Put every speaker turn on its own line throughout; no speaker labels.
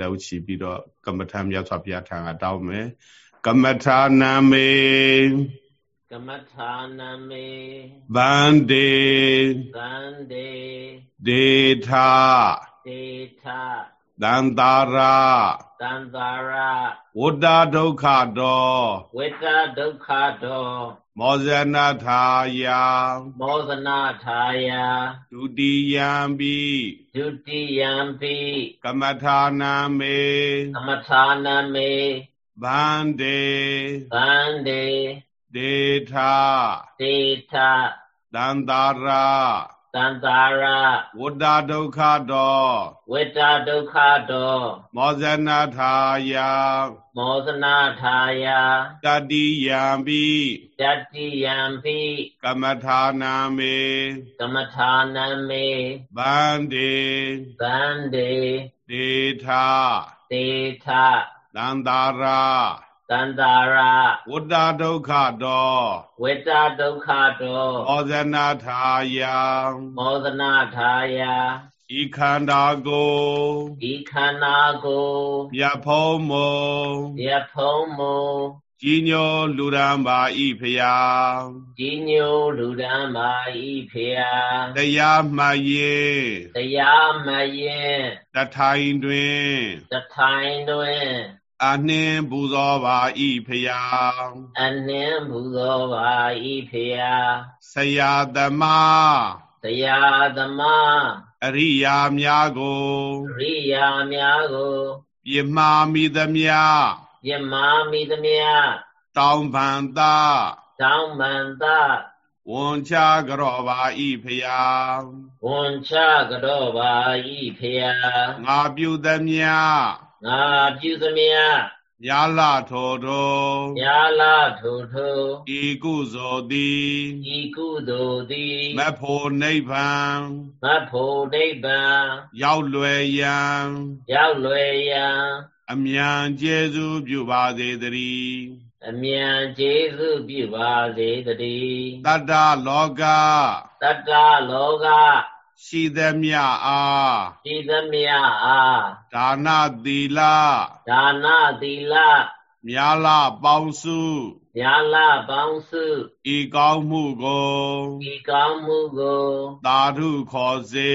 လောက်ချီပြီးတော့ကမ္မထာမြတ်စွာဘုရားထံကတောင်းမယ်ကမ္မထာနာမေ
ကမ္မထာနာမေ
ဗန္တေ
ဗန္တေ
ဒေထာ
ဒေထာ
တန်တာရာ
တန်တာရာ
ဝတ္တဒုက္ခတော
ဝတ္တဒုက္ခတော
မောဇနာထာယ
မောဇနာထာယ
ဒုတိယံပိ
ဒုတိယံပိ
ကမ္မထာနာမေ
ကမ္မထာနာမေ
ဗန္တေ
ဗန္တေ
ဒေထာ
ဒေထ
တန်တာရာ
တန်တာရ
ဝတ္တဒုက္ခတော
ဝတ္တဒုက္ခတော
မောဇနာထာယ
မောဇနာထာယ
တတိယံပိ
တတိယံပိ
ကမ္မထာနာမေ
ကမ္မထာနာမေ
ဗန္တေ
ဗန္တေ
ဒေထာ
ဒေထ
တန္တာရာ
တန္တာရ
ဝတ္တဒုက္ခတော
ဝတ္တဒုက္ခတော
မောဇနာထာယ
မောဇနာထာယ
ဤခန္ဓာကို
ဤခန္ဓာကို
မြတ်ဖုံးမုံ
မြတ်ဖုံးမုံ
ကြီးညိုလူရန်ပါဤဖျာ
ကြီးညိုလူရန်ပါဤဖျာ
တရားမှတ်ရင်
တရားမှတ်ရင်
တထိုင်တွင်
တထိုင်တွင်
အနှင်းပူဇော်ပါဤဖျာ
အနှင်းပူဇော်ပါဤဖျာ
ဆရာသမား
ဆရာသမား
အရိယာများကို
အရိယာများကို
ပြမာမိသမျှ
ပြမာမိသမျှ
တောင်းပန်သာ
တောင်းပန်သာ
ဝန်ချကြောပါဤဖျာ
ဝန်ချကြောပါဤဖျာ
ငါပြုသမျှ
ငါပြုသမျှ
ညာလာထောထော
ညာလာထိုထို
ဤကုသိုလ်သည်
ဤကုသိုလ်သည်
မဖို့နိဗ္ဗာန်
မဖို့နိဗ္ဗာန်
ရောက်လွယ်ရန်
ရောက်လွယ်ရန်
အမြန်ကျေစုပြုပါစေတည်း
အမြန်ကျေစုပြုပါစေတည်း
တတ္တလောက
တတ္တလောက
ရှိသမျှအား
ရှိသမျှအား
ဒါနသီလ
ဒါနသီလ
မြာလပေါင်းစု
မြာလပေါင်းစု
ဤကောင်းမှုကို
ဤကောင်းမှုကို
သာဓုခေါ်စေ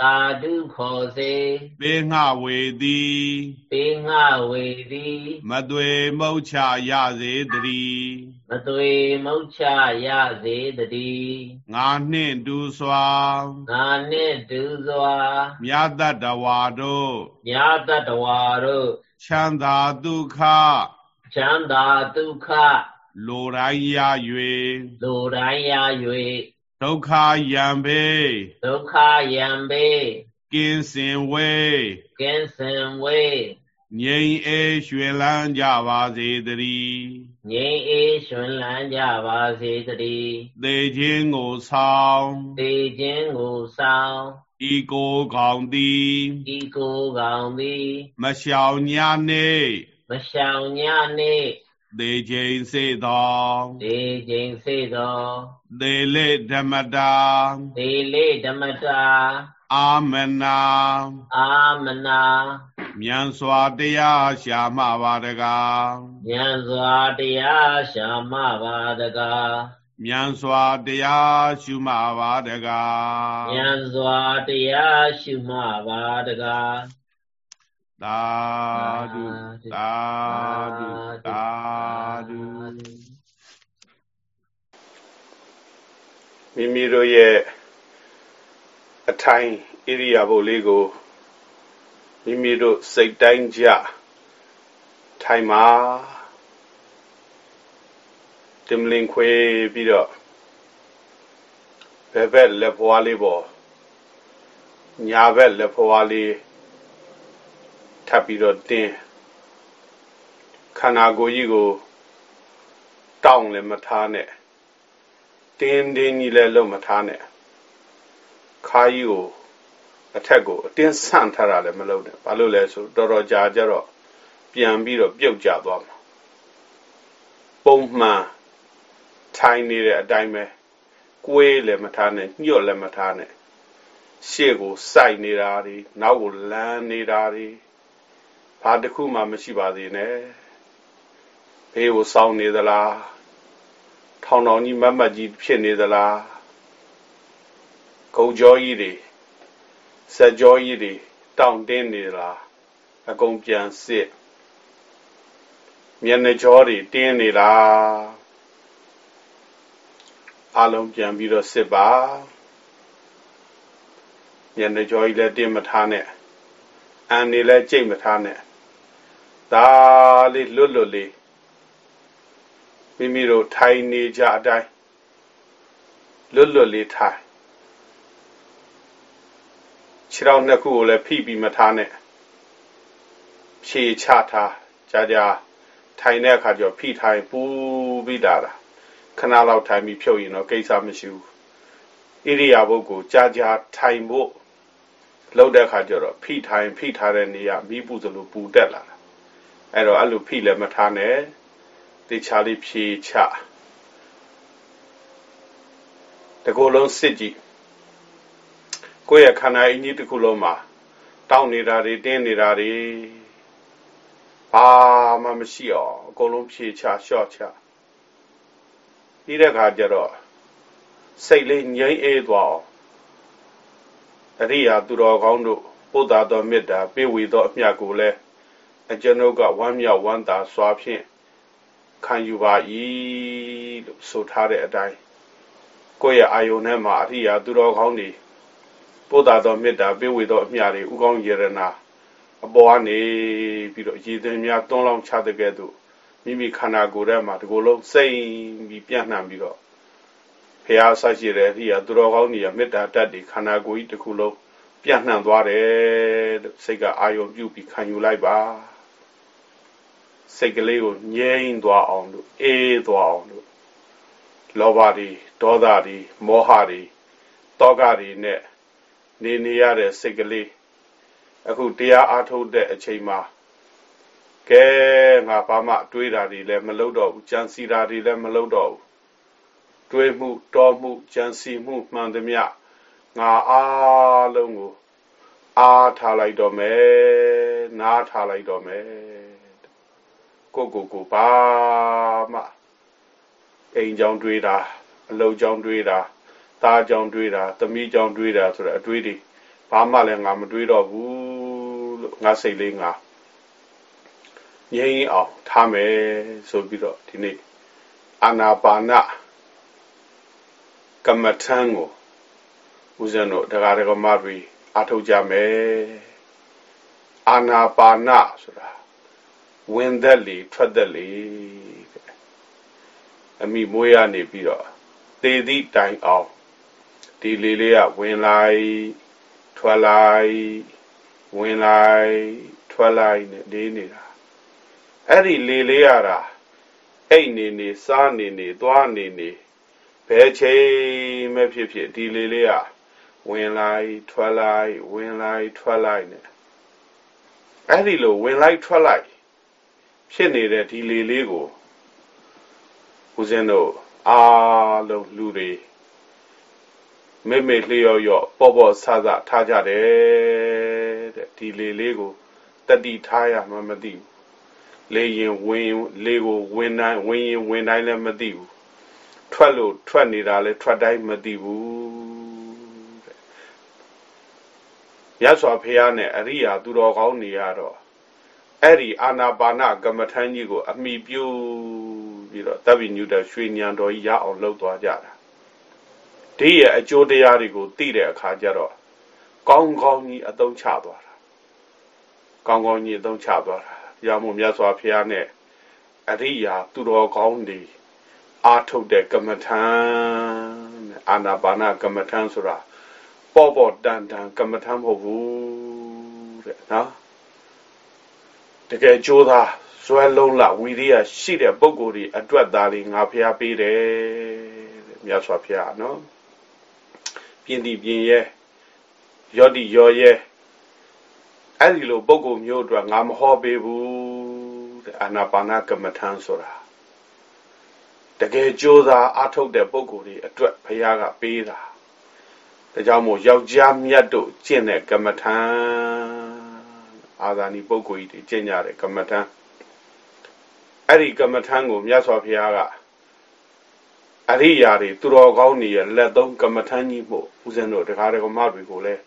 သာဓုခေါ်စေ
ပေငှဝေသည်
ပေငှဝေသည်
မသွေမုတ်ချရစေတည်း
မသွေမုတ်ချရစေတည်း
ငါနှင့်တူစွာ
ငါနှင့်တူစွာ
မြတ်တတဝါတို့
မြတ်တတဝါတို့
ချမ်းသာဒုက္ခ
ချမ်းသာဒုက္ခ
လိုတိုင်းရ၍
လိုတိုင်းရ၍
ဒုက္ခယံပေ
ဒုက္ခယံပေ
ကင်းစင်ဝေ
ကင်းစင်ဝေ
ငြိမ်အေးရွှင်လန်းကြပါစေတည်း
ငြိမ်အေးရွှင်လန်းကြပါစေတည်း
သေခြင်းကိုဆောင်
သေခြင်းကိုဆောင်
ဤကိုကောင်သည်
ဤကိုကောင်သည်
မရှောင်ညာနေ
မရှောင်ညာနေ
သေခြင်းစေသော
သေခြင်းစေသော
သေလေဓမ္မတာ
သေလေဓမ္မတာ
အာမနာ
အာမနာ
မြန်စွာတရားရှာမှပါတကား
မြန်စွာတရားရှာမှပါတကား
မြန်စွာတရားရှုမှပါတကား
မြန်စွာတရားရှုမှပါတကား
သာဓုသာဓုသာဓုမိမိတို့ရဲ့အထိုင်ဣရိယာပုလေးကို မိမိတို့စိတ်တိုင်းကြထိုင်မှာတင်လင်ခွေပြီးတော့ဘယ်ဘက်လက်ဖွားလေးပေါ်ညာဘက်လက်ဖွားလေးထပ်ပြီးတော့တင်းခန္ဓာကိုယ်ကြီးကိုတောင်းလည်းမထားနဲ့တင်းတင်းကြီးလည်းလုံးမထားနဲ့ခါကြီးကို အထက်ကိုအတင်းဆန့်ထားတာလည်းမလုပ်နဲ့ဘာလို့လဲဆိုတော်တော်ကြာကြတော့ပြန်ပြီးတော့ပြုတ်ကျသွားမှာပုံမှန်ထိုင်နေတဲ့အတိုင်းပဲကိုယ်လည်းမထားနဲ့ညှော့လည်းမထားနဲ့ရှေ့ကိုစိုက်နေတာတွေနောက်ကိုလမ်းနေတာတွေဘာတစ်ခုမှမရှိပါသေးနဲ့ဘေးကိုစောင်းနေသလားထောင်ထောင်ကြီးမတ်မတ်ကြီးဖြစ်နေသလားဂုံကြောကြီးတွေ စက်ကြောကြီးတွေတောင့်တင်းနေသလားအကုန်ပြန်စစ်မျက်နှာကြောတွေတင်းနေလားအလုံးပြန်ပြီးတော့စစ်ပါမျက်နှာကြောကြီးလည်းတင်းမထားနဲ့အန်နေလည်းကြိတ်မထားနဲ့ဒါလေးလွတ်လွတ်လေးမိမိတို့ထိုင်နေကြအတိုင်းလွတ်လွတ်လေးထိုင် ခြေထောက်နှစ်ခုကိုလည်းဖိပြီးမထားနဲ့ဖြေချထားကြာကြာထိုင်တဲ့အခါကျတော့ဖိထိုင်ပူပြီးတာလားခဏလောက်ထိုင်ပြီးဖြုတ်ရင်တော့ကိစ္စမရှိဘူးဣရိယာပုတ်ကိုကြာကြာထိုင်ဖို့လောက်တဲ့အခါကျတော့ဖိထိုင်ဖိထားတဲ့နေရာမိပူစလို့ပူတက်လာတာအဲ့တော့အဲ့လိုဖိလည်းမထားနဲ့တေချာလေးဖြေချတကူလုံးစစ်ကြည့် ကိုယ့်ရဲ့ခန္ဓာအင်းကြီးတစ်ခုလုံးမှာတောင်းနေတာတွေတင်းနေတာတွေဘာမှမရှိအောင်အကုန်လုံးဖြေချလျှော့ချပြီးတဲ့အခါကျတော့စိတ်လေးငြိမ်းအေးသွားအောင်အရိယာသူတော်ကောင်းတို့ပုဒ္ဒါတော်မေတ္တာပေးဝေသောအမြတ်ကိုလည်းအကျွန်ုပ်ကဝမ်းမြောက်ဝမ်းသာစွာဖြင့်ခံယူပါ၏လို့ဆိုထားတဲ့အတိုင်းကိုယ့်ရဲ့အာယုန်ထဲမှာအရိယာသူတော်ကောင်းတွေ ပို့တာတော်မေတ္တာပေးဝေသောအမြတွေဥကောင်းယေရနာအပေါ်ကနေပြီးတော့ရည်သွင်းများတွန်းလောင်းချတဲ့ကဲ့သို့မိမိခန္ဓာကိုယ်ထဲမှာဒီကိုယ်လုံးစိတ်ပြီးပြန့်နှံ့ပြီးတော့ဖះဆရှိတဲ့အရိယာသူတော်ကောင်းတွေကမေတ္တာတတ်တွေခန္ဓာကိုယ်ကြီးတစ်ခုလုံးပြန့်နှံ့သွားတယ်လို့စိတ်ကအာယုံပြုပြီးခံယူလိုက်ပါစိတ်ကလေးကိုငြိမ်းသွားအောင်လို့အေးသွားအောင်လို့လောဘတွေဒေါသတွေမောဟတွေတောကတွေနဲ့ နေနေရတဲ့စိတ်ကလေးအခုတရားအားထုတ်တဲ့အချိန်မှာကဲငါဘာမှတွေးတာတွေလည်းမလုပ်တော့ဘူးကြံစီတာတွေလည်းမလုပ်တော့ဘူးတွေးမှုတောမှုကြံစီမှုမှန်သမျှငါအားလုံးကိုအားထားလိုက်တော့မယ်နားထားလိုက်တော့မယ်ကိုကိုကိုဘာမှအိမ်ကြောင်တွေးတာအလုပ်ကြောင်တွေးတာ သားကြောင်တွေးတာသမီးကြောင်တွေးတာဆိုတော့အတွေးတွေဘာမှလည်းငါမတွေးတော့ဘူးလို့ငါစိတ်လေးငါငြိမ်းအောင်ထားမယ်ဆိုပြီးတော့ဒီနေ့အာနာပါနကမ္မထံကိုဦးဇင်းတို့တရားဓမ္မတွေအထောက်ကြမယ်အာနာပါနဆိုတာဝင်သက်လေထွက်သက်လေအမိမွေးရနေပြီးတော့သေသည့်တိုင်အောင် ဒီလေးလေးကဝင်လိုက်ထွက်လိုက်ဝင်လိုက်ထွက်လိုက်နဲ့လေးနေတာအဲ့ဒီလေလေးရတာအိတ်နေနေစားနေနေသွားနေနေဘယ်ချိန်မှဖြစ်ဖြစ်ဒီလေလေးကဝင်လိုက်ထွက်လိုက်ဝင်လိုက်ထွက်လိုက်နဲ့အဲ့ဒီလိုဝင်လိုက်ထွက်လိုက် ဖြစ်နေတဲ့ဒီလေလေးကိုဦးဇင်းတို့အားလုံးလူတွေ မေမေလျော့လျော့ပေါ့ပေါ့ဆဆထားကြတယ်တဲ့ဒီလေလေးကိုတတိထားရမှမသိဘူးလေရင်ဝင်လေကိုဝင်တိုင်းဝင်ရင်ဝင်တိုင်းလည်းမသိဘူးထွက်လို့ထွက်နေတာလည်းထွက်တိုင်းမသိဘူးတဲ့ရသော်ဖះနဲ့အရိယာသူတော်ကောင်းနေရတော့အဲ့ဒီအာနာပါနကမ္မထမ်းကြီးကို အမိပြုပြီးတော့တပ်ပိညုတရွှေညံတော်ကြီးရအောင်လှုပ်သွားကြတာ ဒီရဲ့အကျိုးတရားတွေကိုသိတဲ့အခါကျတော့ကောင်းကောင်းကြီးအသုံးချသွားတာကောင်းကောင်းကြီးအသုံးချသွားတာရမို့မြတ်စွာဘုရားနဲ့အရိယာသူတော်ကောင်းတွေအာထုတ်တဲ့ကမ္မထံအာနာပါနကမ္မထံဆိုတာပေါ့ပေါ့တန်တန်ကမ္မထံမဟုတ်ဘူးတဲ့နော်တကယ်ကြိုးသားဇွဲလုံးလဝီရိယရှိတဲ့ပုံကိုယ်ဒီအတွက်သားလေးငါဖျားပေးတယ်တဲ့မြတ်စွာဘုရားနော် ပြင်းတီပြင်းရဲရော့တီရော့ရဲအဲ့ဒီလိုပုံကိုယ်မျိုးအတွက်ငါမဟောပေးဘူးတဲ့အာနာပါနကမ္မထံဆိုတာတကယ်ကြိုးစားအားထုတ်တဲ့ပုံကိုယ်တွေအတွက်ဘုရားကပေးတာဒါကြောင့်မို့ယောက်ျားမြတ်တို့ကျင့်တဲ့ကမ္မထံအာဇာနည်ပုဂ္ဂိုလ်ကြီးတွေကျင့်ကြတယ်ကမ္မထံအဲ့ဒီကမ္မထံကိုမြတ်စွာဘုရားက အရိယာတွေသူတော်ကောင်းတွေရဲ့လက်သုံးကမ္မထံကြီးမှုဦးဇင်းတို့တရားတော်မတွေကိုလည်း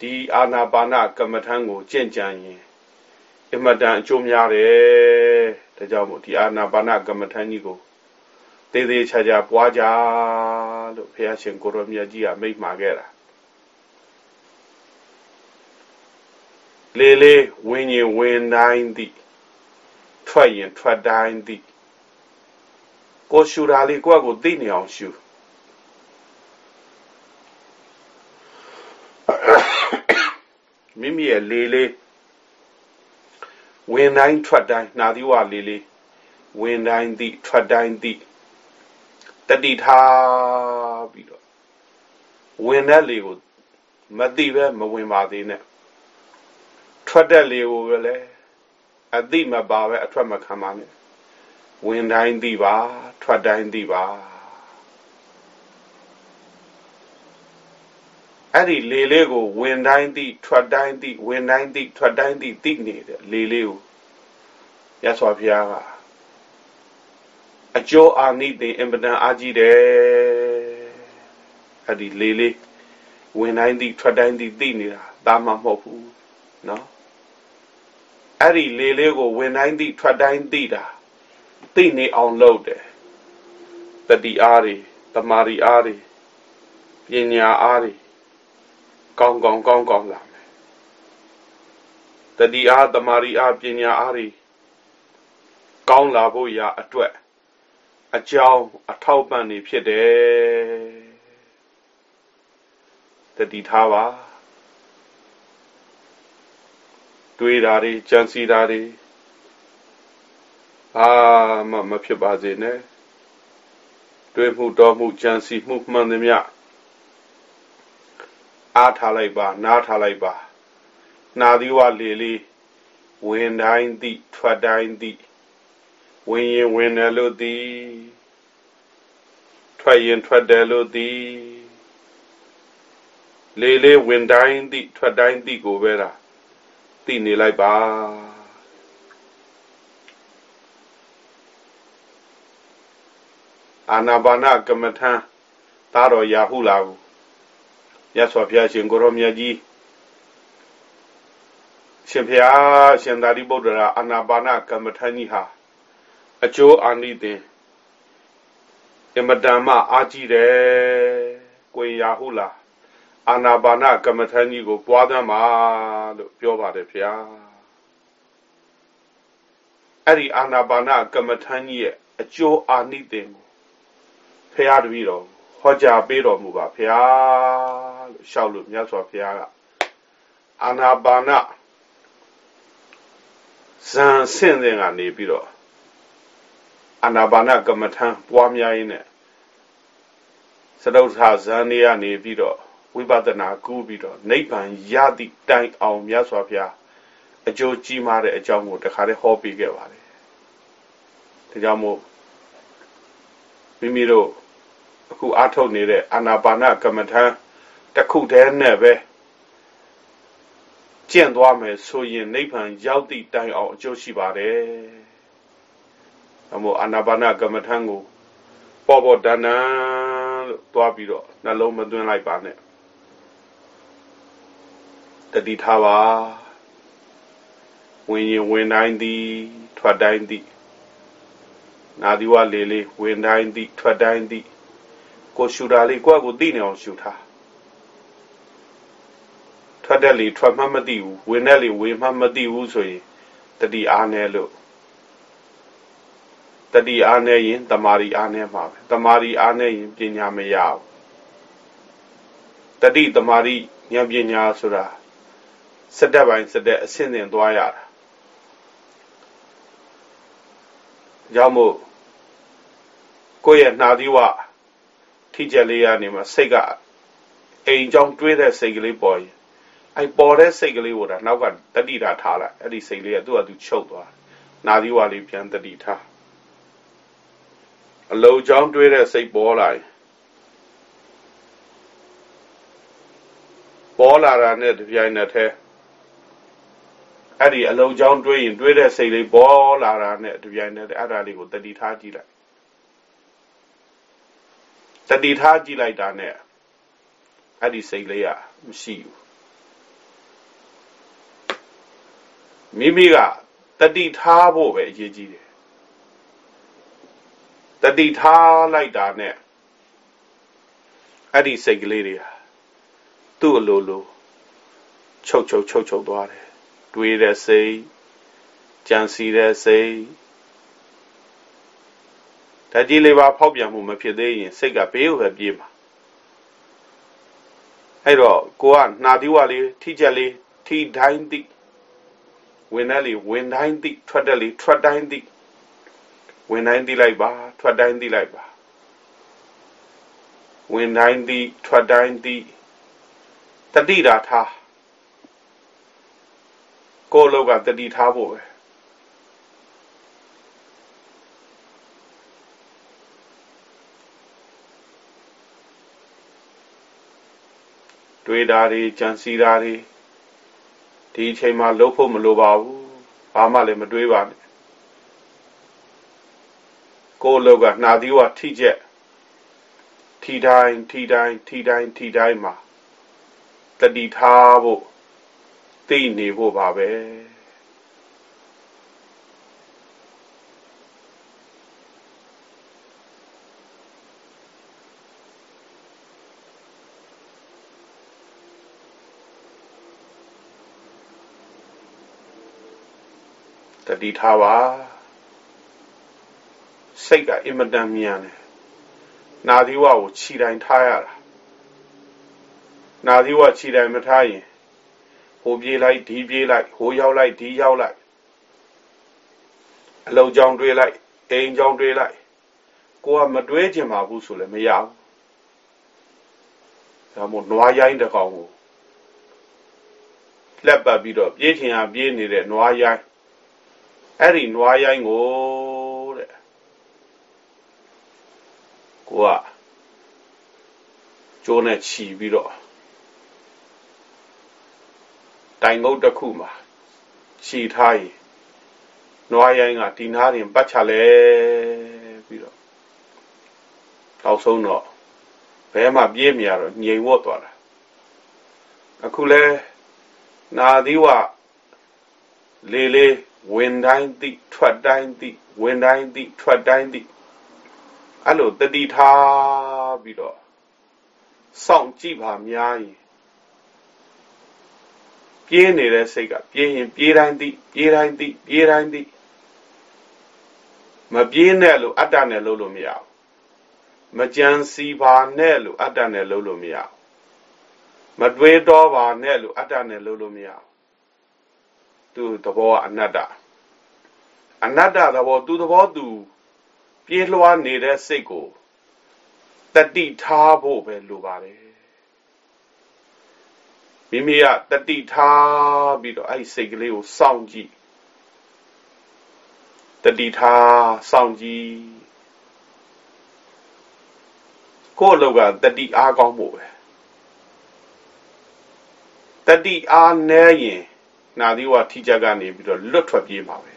ဒီအာနာပါနကမ္မထံကိုကျင့်ကြံရင်အမတန်အကျိုးများတယ်ဒါကြောင့်မို့ဒီအာနာပါနကမ္မထံကြီးကိုသေးသေးချာချာပွားကြလို့ဘုရားရှင်ကိုရောမြတ်ကြီးကမိန့်မှာခဲ့တာလေလေဝင်းရင်ဝင်းတိုင်းသည်ထွက်ရင်ထွက်တိုင်းသည် ကိုရှူတာလေးကိုယ့်ကိုသိနေအောင်ရှူမိမိရဲ့လေလေးဝင်တိုင်းထွက်တိုင်းနာသီဝလေးလေးဝင်တိုင်းသည်ထွက်တိုင်းသည်တတိထားပြီးတော့ဝင်တဲ့လေကိုမသိပဲမဝင်ပါသေးနဲ့ထွက်တဲ့လေကိုပဲလေအသိမပါပဲအထွက်မခံပါနဲ့ ဝင်တိုင်းသိပါ ထွက်တိုင်းသိပါအဲ့ဒီလေလေးကိုဝင်တိုင်းသိထွက်တိုင်းသိဝင်တိုင်းသိထွက်တိုင်းသိသိနေတဲ့လေလေးကိုရသော်ဘုရားကအကျိုးအာနိသင်အင်ပဒံအာကြီးတယ်အဲ့ဒီလေလေးဝင်တိုင်းသိထွက်တိုင်းသိသိနေတာဒါမှမဟုတ်ဘူးနော်အဲ့ဒီလေလေးကိုဝင်တိုင်းသိထွက်တိုင်းသိတာ သိနေအောင်လုပ်တယ်တတိအားတွေတမာရီအားတွေပညာအားတွေကောင်းကောင်းကောင်းကောင်းလာမယ်တတိအားတမာရီအားပညာအားတွေကောင်းလာဖို့ရာအတွက်အကြောင်းအထောက်ပံ့နေဖြစ်တယ်တတိထားပါတွေးတာတွေကြံစီတာတွေ အာမမဖြစ်ပါစေနဲ့တွေးမှုတော်မှုကြံစီမှုမှန်သမျှအားထားလိုက်ပါ နားထားလိုက်ပါနာသီဝလေလေးဝင်တိုင်းသည့်ထွက်တိုင်းသည့်ဝင်ရင်ဝင်တယ်လို့သည်ထွက်ရင်ထွက်တယ်လို့သည်လေလေးဝင်တိုင်းသည့်ထွက်တိုင်းသည့်ကိုပဲလားသိနေလိုက်ပါ အာနာပါနကမ္မထံသာတော်ရာဟုလာကိုမြတ်စွာဘုရားရှင်ကိုရောမြတ်ကြီးရှင်ဘုရားရှင်သာရိပုတ္တရာအာနာပါနကမ္မထံကြီးဟာအကျိုးအာနိသင်အမတန်မှအာကြည့်တယ်ကိုရာဟုလာအာနာပါနကမ္မထံကြီးကိုပွားသမ်းပါလို့ပြောပါတယ်ဗျာအဲ့ဒီအာနာပါနကမ္မထံကြီးရဲ့အကျိုးအာနိသင်ကို ဖရာတပည့်တော်ဟောကြားပေးတော်မူပါဖရာလို့ရှောက်လို့မြတ်စွာဘုရားကအာနာပါနဇန်ဆင့်တဲ့ကနေပြီးတော့အာနာပါနကမ္မထံပွားများရင်းနဲ့စတုထဇန်နေရနေပြီးတော့ဝိပဿနာကူးပြီးတော့နိဗ္ဗာန်ရသည့်တိုင်အောင်မြတ်စွာဘုရားအကျိုးကြီးမားတဲ့အကြောင်းကိုတခါတည်းဟောပြခဲ့ပါတယ်။ဒါကြောင့်မို့မိမိတို့ အခုအားထုတ်နေတဲ့အာနာပါနကမ္မထံတစ်ခုတည်းနဲ့ပဲကျင့်သွားမယ်ဆိုရင်နိဗ္ဗာန်ရောက်သည့်တိုင်အောင်အကျိုးရှိပါတယ်။ဒါမို့အာနာပါနကမ္မထံကိုပေါ်ပေါ်တန်တန်လို့သွားပြီးတော့နှလုံးမသွင်းလိုက်ပါနဲ့တတိထားပါဝင်ရင်ဝင်တိုင်းသည်ထွက်တိုင်းသည်နာဒီဝလေလေးဝင်တိုင်းသည်ထွက်တိုင်းသည် ကိုရှူတာလေးကိုယ့်ကိုသိနေအောင်ရှူထားထွက်တဲ့လေထွက်မှမသိဘူးဝင်တဲ့လေဝင်မှမသိဘူးဆိုရင်တတိအားနေလို့တတိအားနေရင်တမာရီအားနေမှာပဲတမာရီအားနေရင်ပညာမရဘူးတတိတမာရီဉာဏ်ပညာဆိုတာစက်တက်ပိုင်းစက်တက်အဆင့်ဆင့်သွားရတာကြောင့်မို့ကိုယ့်ရဲ့နှာသီးဝ ထိကြလေးရနေမှာစိတ်ကအိမ်ကြောင့်တွေးတဲ့စိတ်ကလေးပေါ်ရင်အဲပေါ်တဲ့စိတ်ကလေးကိုဒါနောက်ကတတိတာထားလိုက်အဲ့ဒီစိတ်လေးကသူ့ဟာသူချုပ်သွားနာသီးဝလေးပြန်တတိထားအလုံးကြောင့်တွေးတဲ့စိတ်ပေါ်လာရင်ပေါ်လာတာနဲ့တပြိုင်နက်တည်းအဲ့ဒီအလုံးချောင်းတွေးရင်တွေးတဲ့စိတ်လေးပေါ်လာတာနဲ့တပြိုင်နက်အဲ့ဒါလေးကိုတတိထားကြည့်လိုက် တတိထားကြည့်လိုက်တာနဲ့အဲ့ဒီစိတ်လေးကမရှိဘူးမိမိကတတိထားဖို့ပဲအရေးကြီးတယ်တတိထားလိုက်တာနဲ့အဲ့ဒီစိတ်ကလေးတွေဟာသူ့အလိုလိုချုပ်ချုပ်ချုပ်ချုပ်သွားတယ်တွေးတဲ့စိတ်ကြံစီတဲ့စိတ် ဓာကြီးလေးပါဖောက်ပြန်မှုမဖြစ်သေးရင်စိတ်ကဘေးကိုပဲပြေးမှာအဲ့တော့ကိုကနှာသီးဝလေးထိချက်လေးထိတိုင်းသိဝင်တဲ့လေဝင်တိုင်းသိထွက်တဲ့လေထွက်တိုင်းသိဝင်တိုင်းသိလိုက်ပါထွက်တိုင်းသိလိုက်ပါဝင်တိုင်းသိထွက်တိုင်းသိတတိတာထားကိုယ်လောက်ကတတိထားဖို့ပဲ တွေးတာတွေကြံစီတာတွေဒီအချိန်မှာလှုပ်ဖို့မလိုပါဘူးဘာမှလည်းမတွေးပါနဲ့ကိုယ်လောက်ကနှာသီးဝထိချက်ထိတိုင်းထိတိုင်းထိတိုင်းထိတိုင်းမှာတတိထားဖို့သိနေဖို့ပါပဲ တတိထားပါစိတ်ကအင်မတန်မြန်တယ်နာသီဝကိုခြိတိုင်းထားရတာနာသီဝခြိတိုင်းမထားရင်ဟိုပြေးလိုက်ဒီပြေးလိုက်ဟိုရောက်လိုက်ဒီရောက်လိုက်အလုံးကြောင်တွေးလိုက်အိမ်ကြောင်တွေးလိုက်ကိုကမတွေးချင်ပါဘူးဆိုလည်းမရဘူးဒါမို့နွားရိုင်းတစ်ကောင်ကိုလက်ပတ်ပြီးတော့ပြေးချင်အောင်ပြေးနေတဲ့နွားရိုင်း အဲ့ဒီနွားရိုင်းကိုတဲ့ကိုကကျိုးနဲ့ခြီးပြီးတော့တိုင်ငုတ်တစ်ခုမှာခြီထားရင်နွားရိုင်းကဒီနားရင်ပတ်ချလဲပြီးတော့တောက်ဆုံးတော့ဘဲမှပြေးမြရတော့ငြိမ်ဝတ်သွားတာအခုလဲနာသီဝလေလေး ဝင်တိုင်းသိထွက်တိုင်းသိဝင်တိုင်းသိထွက်တိုင်းသိအဲ့လိုတတိထားပြီးတော့စောင့်ကြည့်ပါများရင်ပြေးနေတဲ့စိတ်ကပြေးရင်ပြေးတိုင်းသိပြေးတိုင်းသိပြေးတိုင်းသိမပြေးနဲ့လို့အတ္တနဲ့လုပ်လို့မရဘူးမကြံစီပါနဲ့လို့အတ္တနဲ့လုပ်လို့မရဘူးမတွေးတော့ပါနဲ့လို့အတ္တနဲ့လုပ်လို့မရဘူး သူသဘောကအနတ္တအနတ္တသဘောသူသဘောသူပြေးလွှားနေတဲ့စိတ်ကိုတတိထားဖို့ပဲလိုပါတယ်မိမိကတတိထားပြီးတော့အဲ့စိတ်ကလေးကိုစောင့်ကြည့်တတိထားစောင့်ကြည့်ကိုယ့်လောက်ကတတိအားကောင်းဖို့ပဲတတိအားနည်းရင် နာသီဝထိချက်ကနေပြီးတော့လွတ်ထွက်ပြေးမှာပဲ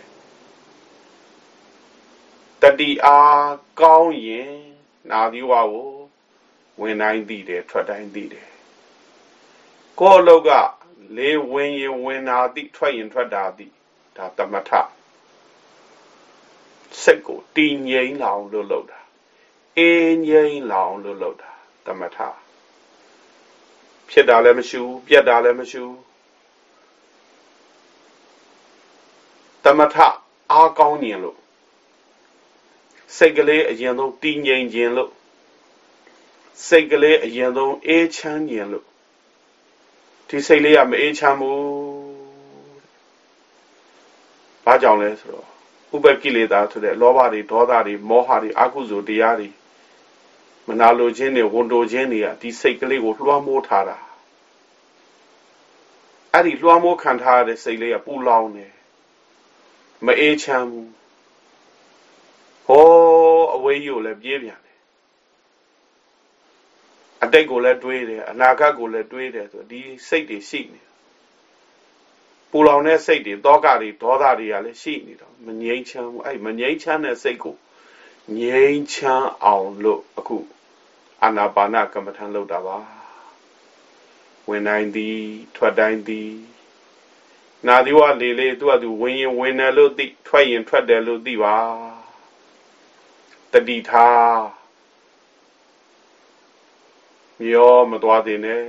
တတိအားကောင်းရင်နာသီဝကိုဝင်တိုင်းသိတယ်ထွက်တိုင်းသိတယ်ကိုယ်လောက်ကလေဝင်ရင်ဝင်တာသိထွက်ရင်ထွက်တာသိဒါတမထစိတ်ကိုတည်ငြိမ်လောင်လို့လုပ်တာအင်းငြိမ်လောင်လို့လုပ်တာတမထဖြစ်တာလည်းမရှိဘူးပြက်တာလည်းမရှိဘူး မထအားကောင်းခြင်းလို့စိတ်ကလေးအရင်ဆုံးတည်ငြိမ်ခြင်းလို့စိတ်ကလေးအရင်ဆုံးအေးချမ်းခြင်းလို့ဒီစိတ်လေးကမအေးချမ်းဘူးဘာကြောင့်လဲဆိုတော့ဥပကိလေသာဆိုတဲ့လောဘတွေဒေါသတွေမောဟတွေအကုသိုလ်တရားတွေမနာလိုခြင်းတွေဝန်တိုခြင်းတွေကဒီစိတ်ကလေးကိုလွှမ်းမိုးထားတာအဲ့ဒီလွှမ်းမိုးခံထားရတဲ့စိတ်လေးကပူလောင်နေ မအေးချမ်းဘူးဟောအဝေးကြီးကိုလည်းပြေးပြန်တယ်အတိတ်ကိုလည်းတွေးတယ်အနာဂတ်ကိုလည်းတွေးတယ်ဆိုဒီစိတ်တွေရှိနေပူလောင်တဲ့စိတ်တွေတောကတွေဒေါသတွေကလည်းရှိနေတော့မငြိမ်းချမ်းဘူးအဲ့မငြိမ်းချမ်းတဲ့စိတ်ကိုငြိမ်းချမ်းအောင်လို့အခုအာနာပါနကမ္မထံလုပ်တာပါဝင်တိုင်းသည်ထွက်တိုင်းသည် နာဒီဝလေလေသူကသူဝင်ရင်ဝင်တယ်လို့သိထွက်ရင်ထွက်တယ်လို့သိပါတတိထားမျောမသွားသေးနဲ့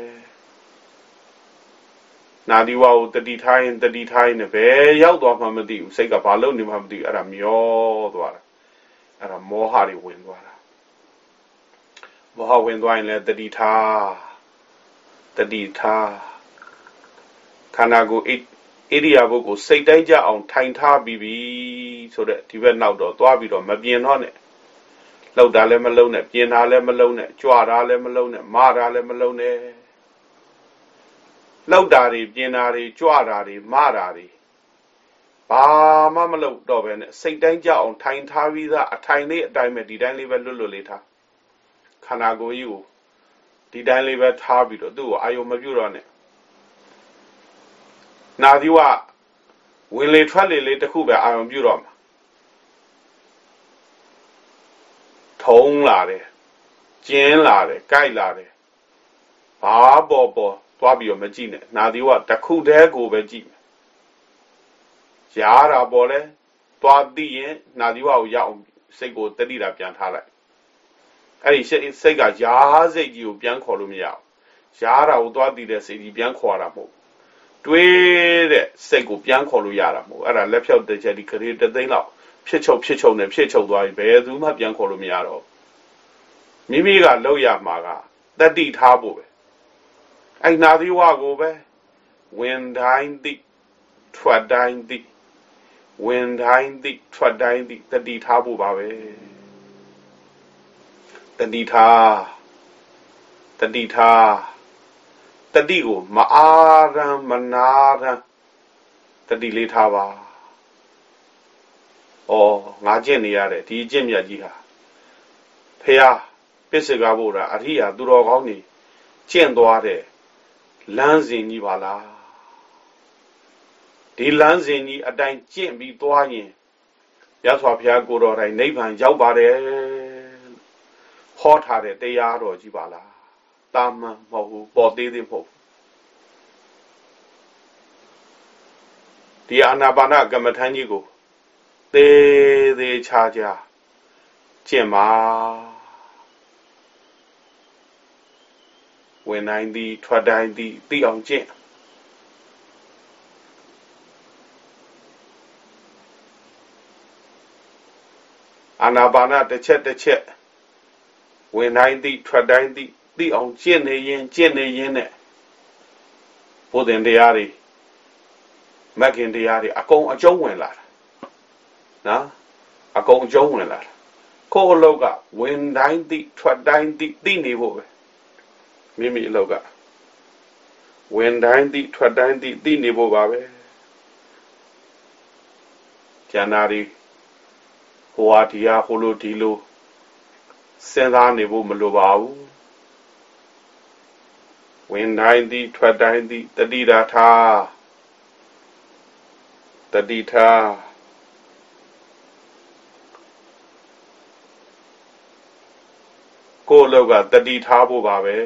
နာဒီဝကိုတတိထားရင်တတိထားရင်ဘယ်ရောက်သွားမှမသိဘူးစိတ်ကဘာလုပ်နေမှမသိဘူးအဲ့ဒါမျောသွားတာအဲ့ဒါမောဟတွေဝင်သွားတာမောဟဝင်သွားရင်လည်းတတိထားတတိထားခန္ဓာကိုယ် ဣရိယာပုကိုစိတ်တိုင်းကြအောင်ထိုင်ထားပြီးပြီဆိုတဲ့ဒီဘက်နောက်တော့သွားပြီးတော့မပြင်းတော့နဲ့လှုပ်တာလည်းမလှုပ်နဲ့ပြင်းတာလည်းမလှုပ်နဲ့ကြွတာလည်းမလှုပ်နဲ့မတာလည်းမလှုပ်နဲ့လှုပ်တာတွေပြင်းတာတွေကြွတာတွေမတာတွေဘာမှမလုပ်တော့ပဲနဲ့စိတ်တိုင်းကြအောင်ထိုင်ထားပြီးသားအထိုင်လေးအတိုင်းပဲဒီတိုင်းလေးပဲလွတ်လွတ်လေးထားခန္ဓာကိုယ်ကြီးကိုဒီတိုင်းလေးပဲထားပြီးတော့သူ့ကိုအာယုံမပြုတ်တော့နဲ့ နာသီဝဝင်လေထွက်လေလေးတစ်ခုပဲအာယုံပြုတ်တော့မှာထုံးလာတယ်ကျင်းလာတယ်ကြိုက်လာတယ်ဘာပေါ်ပေါ်သွားပြီးတော့မကြည့်နဲ့နာသီဝတစ်ခုတည်းကိုပဲကြည့်ရားတာပေါ်လဲသွားသိရင်နာသီဝကိုရအောင်စိတ်ကိုတတိတာပြန်ထားလိုက်အဲ့ဒီစိတ်ကရားစိတ်ကြီးကိုပြန်ခေါ်လို့မရဘူးရားတာကိုသွားသိတဲ့စိတ်ကြီးပြန်ခေါ်တာမဟုတ် တွေးတဲ့စိတ်ကိုပြန်ခေါ်လို့ရတာမဟုတ်အဲ့ဒါလက်ဖြောက်တစ်ချက်ဒီခရီးတသိန်းလောက်ဖြစ်ချုပ်ဖြစ်ချုပ်နဲ့ဖြစ်ချုပ်သွားပြီဘယ်သူမှပြန်ခေါ်လို့မရတော့မိမိကလောက်ရမှာကတတိထားဖို့ပဲအဲ့နာသီဝကိုပဲဝင်တိုင်းသိထွက်တိုင်းသိဝင်တိုင်းသိထွက်တိုင်းသိတတိထားဖို့ပါပဲတတိထားတတိထား တတိကိုမအားရန်မနာရန်တတိလေးထားပါဩငါကျင့်နေရတယ်ဒီကျင့်မြတ်ကြီးဟာဖះပစ္စကဘုရားအရိယာသူတော်ကောင်းကြီးကျင့်သွားတဲ့လမ်းစဉ်ကြီးပါလားဒီလမ်းစဉ်ကြီးအတိုင်းကျင့်ပြီးသွားရင်ရသော်ဘုရားကိုတော်တိုင်နိဗ္ဗာန်ရောက်ပါတယ်ဟောထားတဲ့တရားတော်ကြီးပါလား တာမန်မဟုတ်ဘူးပေါ်သေးသေးမဟုတ်ဒီအာနာပါနကမ္မထမ်းကြီးကိုသေးသေးချာချာကျင့်ပါဝင်တိုင်းသည်ထွက်တိုင်းသည်သိအောင်ကျင့်အာနာပါနတစ်ချက်တစ်ချက်ဝင်တိုင်းသည်ထွက်တိုင်းသည် သိအောင်ကျင့်နေရင်ကျင့်နေရင်နဲ့ဘုဒ္ဓင်တရားတွေမဂ်ခင်တရားတွေအကုန်အကျုံးဝင်လာတာနော်အကုန်အကျုံးဝင်လာတာကိုယ်အလောက်ကဝင်တိုင်းသိထွက်တိုင်းသိသိနေဖို့ပဲမိမိအလောက်ကဝင်တိုင်းသိထွက်တိုင်းသိသိနေဖို့ပါပဲကျန်တာတွေဟိုဟာဒီဟာဟိုလိုဒီလိုစဉ်းစားနေဖို့မလိုပါဘူး ဝင်တိုင်းသည်ထွက်တိုင်းသည်တတိတာထားတတိထားကိုယ်လောက်ကတတိထားဖို့ပါပဲ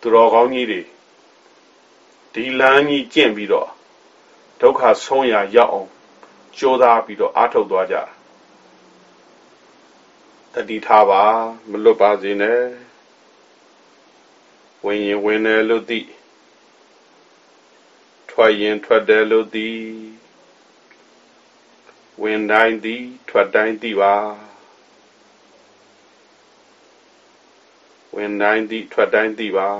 သူတော်ကောင်းကြီးတွေဒီလမ်းကြီးကျင့်ပြီးတော့ဒုက္ခဆုံးရာရောက်အောင်ကြိုးစားပြီးတော့အားထုတ်သွားကြတ တိထားပါမလွတ်ပါစေနဲ့ဝင်ရင်ဝင်တယ်လို့သိထွက်ရင်ထွက်တယ်လို့သိဝင်တိုင်းသိထွက်တိုင်းသိပါဝင်တိုင်းသိထွက်တိုင်းသိပါ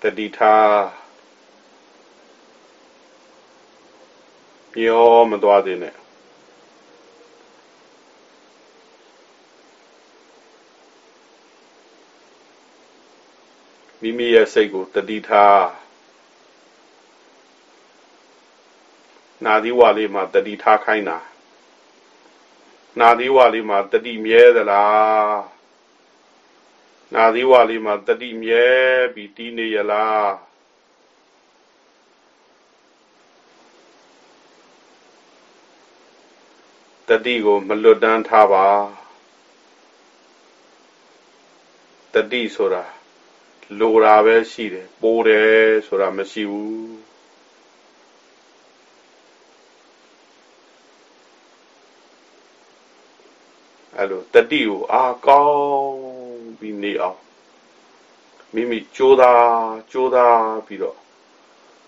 တတိထား ပြောမသွားသေးနဲ့မိမိရဲ့စိတ်ကိုတတိထားနာသီဝလေးမှာတတိထားခိုင်းတာနာသီဝလေးမှာတတိမြဲသလားနာသီဝလေးမှာတတိမြဲပြီးတီးနေရလား တိကိုမလွတ်တမ်းထားပါတတိဆိုတာလိုတာပဲရှိတယ်ပိုးတယ်ဆိုတာမရှိဘူးအဲ့လိုတတိကိုအာကောင်းပြီးနေအောင်မိမိကြိုးစားကြိုးစားပြီးတော့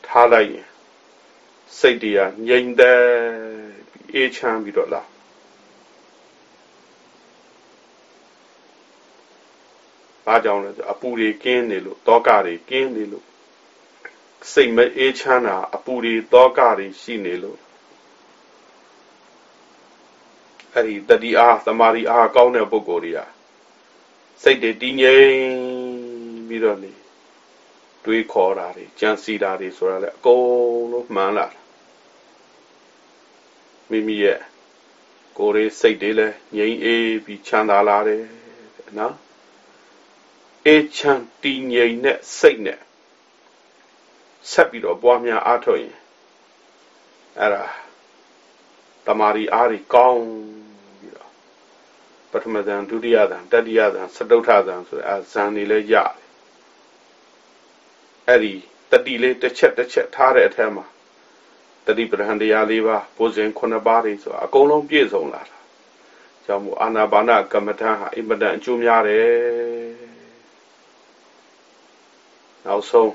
ထားလိုက်ရင်စိတ်တရားငြိမ်သက်အေးချမ်းပြီးတော့လာ ဘာကြောင့်လဲဆိုအပူတွေကင်းနေလို့တောကတွေကင်းနေလို့စိတ်မအေးချမ်းတာအပူတွေတောကတွေရှိနေလို့အဲ့ဒီတတိအားသမာဓိအားကောင်းတဲ့ပုဂ္ဂိုလ်တွေကစိတ်တွေတည်ငြိမ်ပြီးတော့နေတွေးခေါ်တာတွေကြံစီတာတွေဆိုတာလေအကုန်လုံးမှန်လာတာမိမိရဲ့ကိုယ်ရေးစိတ်တွေလည်းငြိမ်အေးပြီးချမ်းသာလာတယ်နော် အေးချမ်းတည်ငြိမ်တဲ့စိတ်နဲ့ဆက်ပြီးတော့ပွားများအားထုတ်ရင်အဲ့ဒါတမာရီအားကြီးကောင်းပြီးတော့ပထမဇန်ဒုတိယဇန်တတိယဇန်စတုထဇန်ဆိုတဲ့အဲဇန်တွေလည်းရတယ်အဲ့ဒီတတိလေးတစ်ချက်တစ်ချက်ထားတဲ့အထက်မှာတတိပဒံတရားလေးပါဘုဇင်9ပါးတွေဆိုတာအကုန်လုံးပြည့်စုံလာတာကြောင့်မို့အာနာပါနကမ္မထဟာအင်မတန်အကျိုးများတယ် နောက်ဆုံး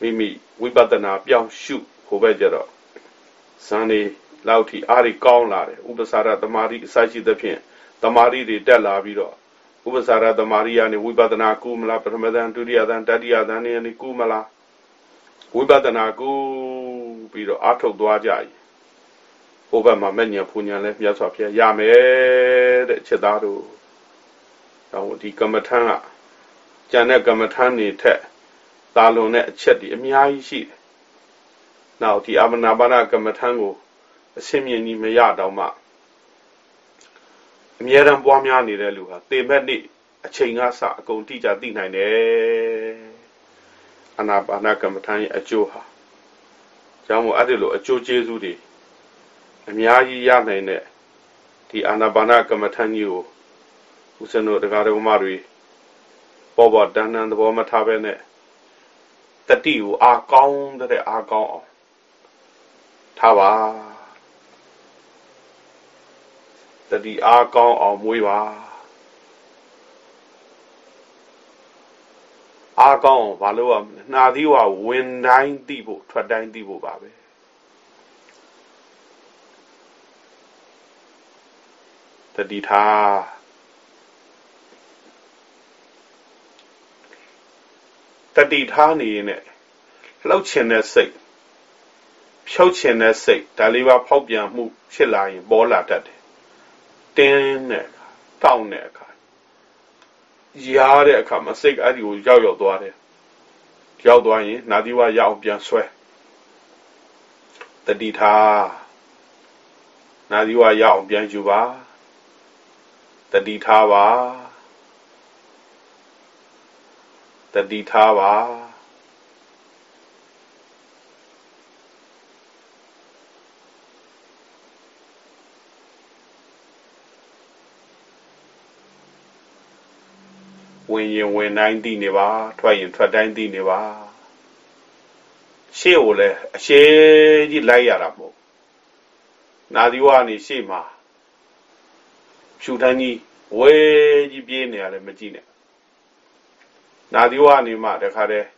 မိမိဝိပဿနာပြောင်းရှုဟိုဘက်ကျတော့ဇန်နေလောက်ထိအားတွေကောင်းလာတယ်ဥပ္ပစာရတမာရီအစရှိသဖြင့်တမာရီတွေတက်လာပြီးတော့ဥပ္ပစာရတမာရီကနေဝိပဿနာကုမလားပထမဇန်ဒုတိယဇန်တတိယဇန်နေကုမလားဝိပဿနာကုပြီးတော့အာထုတ်သွားကြ၏ဟိုဘက်မှာမဲ့ညာဖူညာလဲမြတ်စွာဘုရားရမယ်တဲ့ချက်သားတို့တော့ဒီကမ္မထံက ကျန်တဲ့ကမ္မထံနေထက်သာလွန်တဲ့အချက်ဒီအများကြီးရှိတယ်။နောက်ဒီအာမနာပါနကမ္မထံကိုအစင်းမြင့်ကြီးမရတော့မှအမြဲတမ်းပွားများနေတဲ့လူဟာသေမဲ့နေ့အချိန်ကစအကုန်တိကျသိနိုင်တယ်။အာနာပါနကမ္မထံရဲ့အကျိုးဟာကြောင့်မို့အဲ့ဒီလိုအကျိုးကျေးဇူးတွေအများကြီးရနိုင်တဲ့ဒီအာနာပါနကမ္မထံကြီးကိုဦးဇင်းတို့တရားတော်မတွေ ပေါ်ပေါ်တန်းတန်းသဘောမထားပဲနဲ့တတိကိုအာကောင်းတဲ့အာကောင်းအောင်ထားပါတတိအာကောင်းအောင်မွေးပါအာကောင်းဘာလို့อ่ะနှာသီးဝဝင်တိုင်းသိဖို့ထွက်တိုင်းသိဖို့ပါပဲတတိထား တတိထားနေရင်လည်းလှုပ်ချင်တဲ့စိတ်ဖြုတ်ချင်တဲ့စိတ်ဒါလေးပါဖောက်ပြန်မှုဖြစ်လာရင်ပေါ်လာတတ်တယ်တင်းတဲ့အခါတောင်းတဲ့အခါရားတဲ့အခါမှာစိတ်အဲ့ဒီကိုရောက်ရောက်သွားတယ်ရောက်သွားရင်နာသီဝရအောင်ပြန်ဆွဲတတိထားနာသီဝရအောင်ပြန်ယူပါတတိထားပါ တတိထားပါဝင်ရင်ဝင်တိုင်းသိနေပါထွက်ရင်ထွက်တိုင်းသိနေပါရှေ့ကိုလည်းအရှေးကြီးလိုက်ရတာမဟုတ်နာသီဝကနေရှေ့မှာဖြူတန်းကြီးဝဲကြီးပြေးနေရတယ်မကြည့်နဲ့ နာသီဝကနေမှတခါတည်း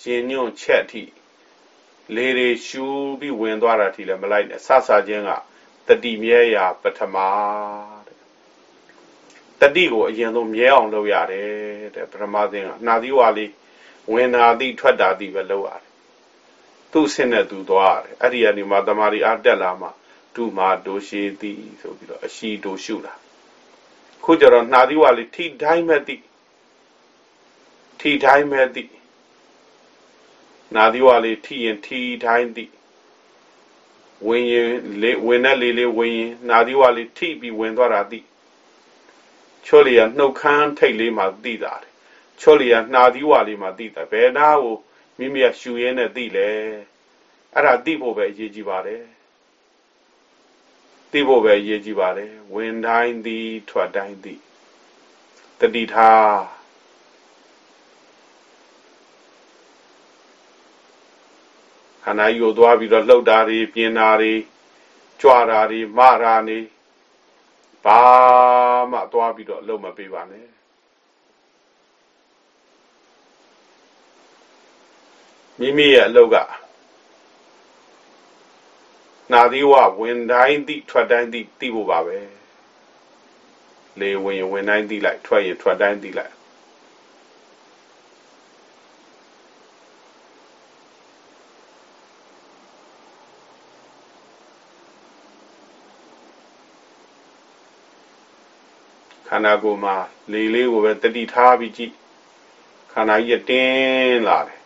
ရှင်ညွန့်ချက်အထိလေတွေရှူပြီးဝင်သွားတာထိလည်းမလိုက်နဲ့ဆဆချင်းကတတိမြဲရာပထမတတိကိုအရင်ဆုံးမြဲအောင်လုပ်ရတယ်တဲ့ပထမသင်ကနာသီဝလေးဝင်တာတိထွက်တာတိပဲလုပ်ရတယ်သူ့ဆင်းနဲ့သူသွားရတယ်အဲ့ဒီကနေမှတမာရီအားတက်လာမှဒုမာဒိုရှိတိဆိုပြီးတော့အရှိဒိုရှုတာခုကျတော့နှာသီဝလေးထိတိုင်းမဲ့တိ ထိတိုင်းမဲ့တိနာသီဝလေးထိရင်ထိတိုင်းတိဝင်ရင်လေဝင်တဲ့လေလေးဝင်ရင်နာသီဝလေးထိပြီးဝင်သွားတာသိချောလီကနှုတ်ခမ်းထိတ်လေးမှသိတာတယ်ချောလီကနှာသီဝလေးမှသိတာဘယ်နာကိုမိမိကရှူရင်းနဲ့သိလဲအဲ့ဒါသိဖို့ပဲအရေးကြီးပါတယ်သိဖို့ပဲအရေးကြီးပါတယ်ဝင်တိုင်းသည်ထွက်တိုင်းသည်တတိထား ခန္ဓာကြီးကိုသွားပြီးတော့လှုပ်တာတွေပြင်းတာတွေကြွားတာတွေမတာနေဘာမှသွားပြီးတော့အလုပ်မပေးပါနဲ့မိမိရဲ့အလုပ်ကနာသီဝဝင်တိုင်းသိထွက်တိုင်းသိသိဖို့ပါပဲလေဝင်ရင်ဝင်တိုင်းသိလိုက်ထွက်ရင်ထွက်တိုင်းသိလိုက် န္ဓာကိုယ်မှာလေလေးကိုပဲတတိထားပြီးကြည့်ခန္ဓာကြီးတင်းလာတယ်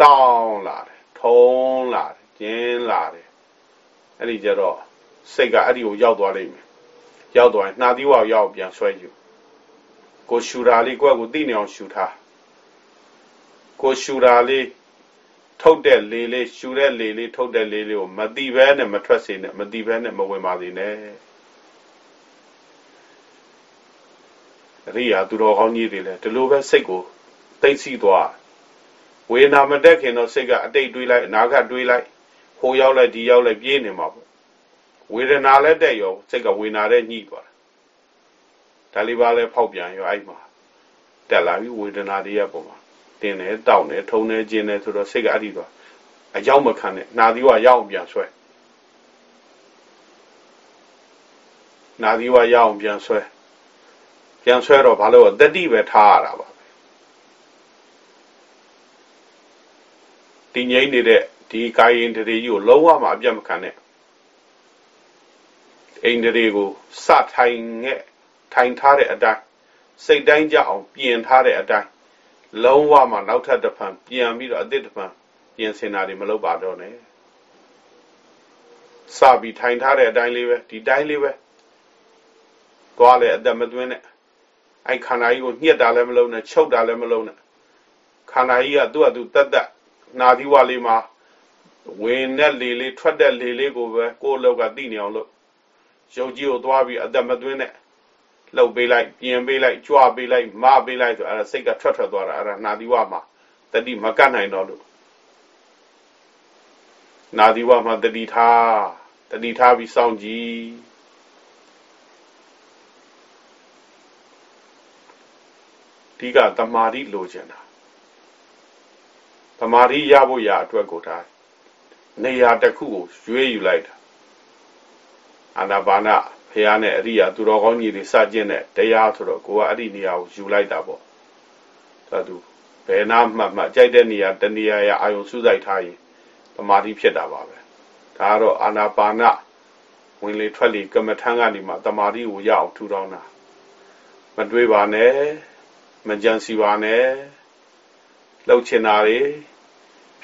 တောင်းလာတယ်ထုံးလာတယ်ကျင်းလာတယ်အဲ့ဒီကြတော့စိတ်ကအဲ့ဒီကိုရောက်သွားလိမ့်မယ်ရောက်သွားရင်နှာသီးဝါရောက်ပြန်ဆွဲယူကိုရှူတာလေးကိုယ့်ကိုသိနေအောင်ရှူထားကိုရှူတာလေးထုတ်တဲ့လေလေးရှူတဲ့လေလေးထုတ်တဲ့လေလေးကိုမတိဘဲနဲ့မထွက်စေနဲ့မတိဘဲနဲ့မဝင်ပါစေနဲ့ အရိယာသူတော်ကောင်းကြီးတွေလည်းဒီလိုပဲစိတ်ကိုသိသိသွားဝေနာမတက်ခင်တော့စိတ်ကအတိတ်တွေးလိုက်အနာဂတ်တွေးလိုက်ဟိုရောက်လိုက်ဒီရောက်လိုက်ပြေးနေမှာပေါ့ဝေဒနာလည်းတက်ရောစိတ်ကဝေနာတဲ့ညှိသွားတာဒါလေးပါလဲဖောက်ပြန်ရောအဲ့မှာတက်လာပြီဝေဒနာတွေရဲ့ပုံမှာတင်းတယ်တောက်တယ်ထုံတယ်ကျင်းတယ်ဆိုတော့စိတ်ကအဲ့ဒီသွားအရောက်မခံနဲ့နာသီဝရောက်ပြန်ဆွဲနာသီဝရောက်ပြန်ဆွဲ ပြန်ဆွဲတော့ဘာလို့တတိပဲထားရတာပါတည်ငြိမ်နေတဲ့ဒီကာယင်တရေကြီးကိုလုံးဝမအပြတ်မခံနဲ့အိန္ဒြေကိုစထိုင်ခဲ့ထိုင်ထားတဲ့အတိုင်းစိတ်တိုင်းကြအောင်ပြင်ထားတဲ့အတိုင်းလုံးဝမှနောက်ထပ်တစ်ဖန်ပြန်ပြီးတော့အသစ်တစ်ဖန်ပြင်ဆင်တာတွေမလုပ်ပါတော့နဲ့စပြီးထိုင်ထားတဲ့အတိုင်းလေးပဲဒီတိုင်းလေးပဲသွားလေအသက်မသွင်းနဲ့ အဲ့ခန္ဓာကြီးကိုညှက်တာလည်းမလုပ်နဲ့ချုပ်တာလည်းမလုပ်နဲ့ခန္ဓာကြီးကသူ့အတူတက်တက်နာသီဝလေးမှာဝင်တဲ့လေလေးထွက်တဲ့လေလေးကိုပဲကိုယ်လောက်ကသိနေအောင်လို့ရုပ်ကြီးကိုသွားပြီးအသက်မသွင်းနဲ့လှုပ်ပေးလိုက်ပြင်ပေးလိုက်ကြွပေးလိုက်မပေးလိုက်ဆိုအဲ့ဒါစိတ်ကထွက်ထွက်သွားတာအဲ့ဒါနာသီဝမှာတတိမကတ်နိုင်တော့လို့နာသီဝမှာတတိထားတတိထားပြီးစောင့်ကြည့် ဒီကတမာတိလိုချင်တာတမာတိရဖို့ရအတွက်ကိုဒါနေရာတစ်ခုကိုရွေးယူလိုက်တာအာနာပါနဖះနဲ့အရိယာသူတော်ကောင်းကြီးတွေစကျင့်တဲ့တရားဆိုတော့ကိုကအဲ့ဒီနေရာကိုယူလိုက်တာပေါ့ဒါသူဘယ်နာမှမှကြိုက်တဲ့နေရာတနေရာရအာယုံစုဆိုင်ထားရင်တမာတိဖြစ်တာပါပဲဒါကတော့အာနာပါနဝင်လေထွက်လေကမ္မထံကနေမှတမာတိကိုရအောင်ထူထောင်တာမတွေးပါနဲ့ မကြံစီပါနဲ့လှုပ်ချင်တာတွေ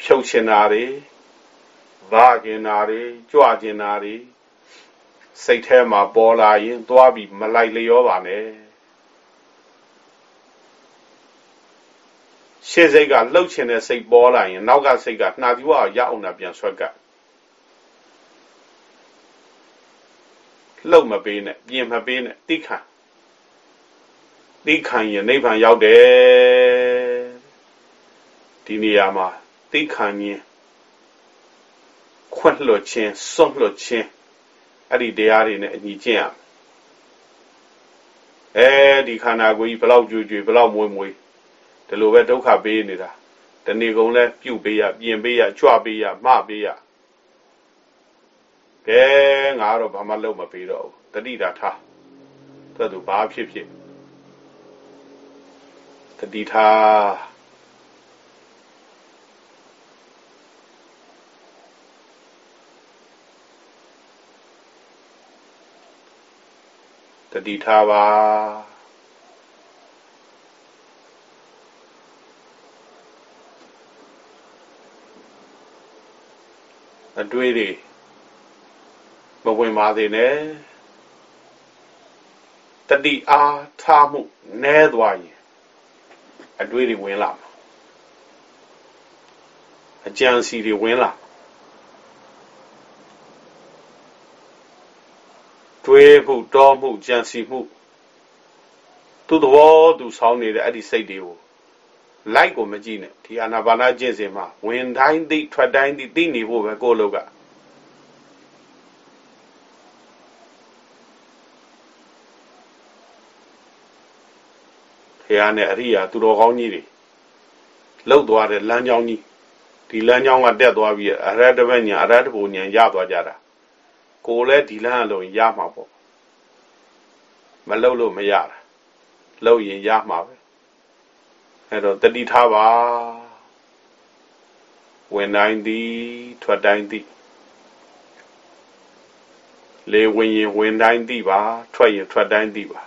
ဖြုတ်ချင်တာတွေဗာကျင်တာတွေကြွကျင်တာတွေစိတ်ထဲမှာပေါ်လာရင်သွားပြီးမလိုက်လျောပါနဲ့ရှေ့စိတ်ကလှုပ်ချင်တဲ့စိတ်ပေါ်လာရင်နောက်ကစိတ်ကနှာသီးဝါရအောင်တာပြန်ဆွဲကပ်လှုပ်မပေးနဲ့ပြင်မပေးနဲ့တိခံ တိခံရင်နိဗ္ဗာန်ရောက်တယ်ဒီနေရာမှာတိခံရင်ခွန့်လွတ်ခြင်းစွန့်လွတ်ခြင်းအဲ့ဒီတရားတွေနဲ့အညီကျင့်ရမယ်အဲဒီခန္ဓာကိုယ်ကြီးဘလောက်ကြွကြွဘလောက်မွေးမွေးဒီလိုပဲဒုက္ခပေးနေတာတဏီကုံလဲပြုတ်ပေးရပြင်ပေးရကြွပေးရမပေးရကဲငါတော့ဘာမှလုပ်မပေးတော့ဘူးတတိတာထားသူကဘာဖြစ်ဖြစ် တတိထားတတိထားပါအတွေ့တွေမဝင်ပါသေးနဲ့တတိအားထားမှုနဲသွားရင် အတွေးတွေဝင်လာမှာအကြံစီတွေဝင်လာတွေးမှုတောမှုကြံစီမှုသူ့သဘောသူဆောင်းနေတဲ့အဲ့ဒီစိတ်တွေကိုလိုက်ကိုမကြည့်နဲ့ဒီအာနာပါနာကျင့်စဉ်မှာဝင်တိုင်းသိထွက်တိုင်းသိသိနေဖို့ပဲကိုယ့်လောက်က ဖះနဲ့အရိယာသူတော်ကောင်းကြီးတွေလှုပ်သွားတဲ့လမ်းကြောင်းကြီးဒီလမ်းကြောင်းကတက်သွားပြီးအရဟတဘညာအရဟတဘုံညာရသွားကြတာကိုယ်လည်းဒီလမ်းအလုံးရမှာပေါ့မလှုပ်လို့မရတာလှုပ်ရင်ရမှာပဲအဲ့တော့တတိထားပါဝင်တိုင်းသည်ထွက်တိုင်းသည်လေဝင်ရင်ဝင်တိုင်းသည်ပါထွက်ရင်ထွက်တိုင်းသည်ပါ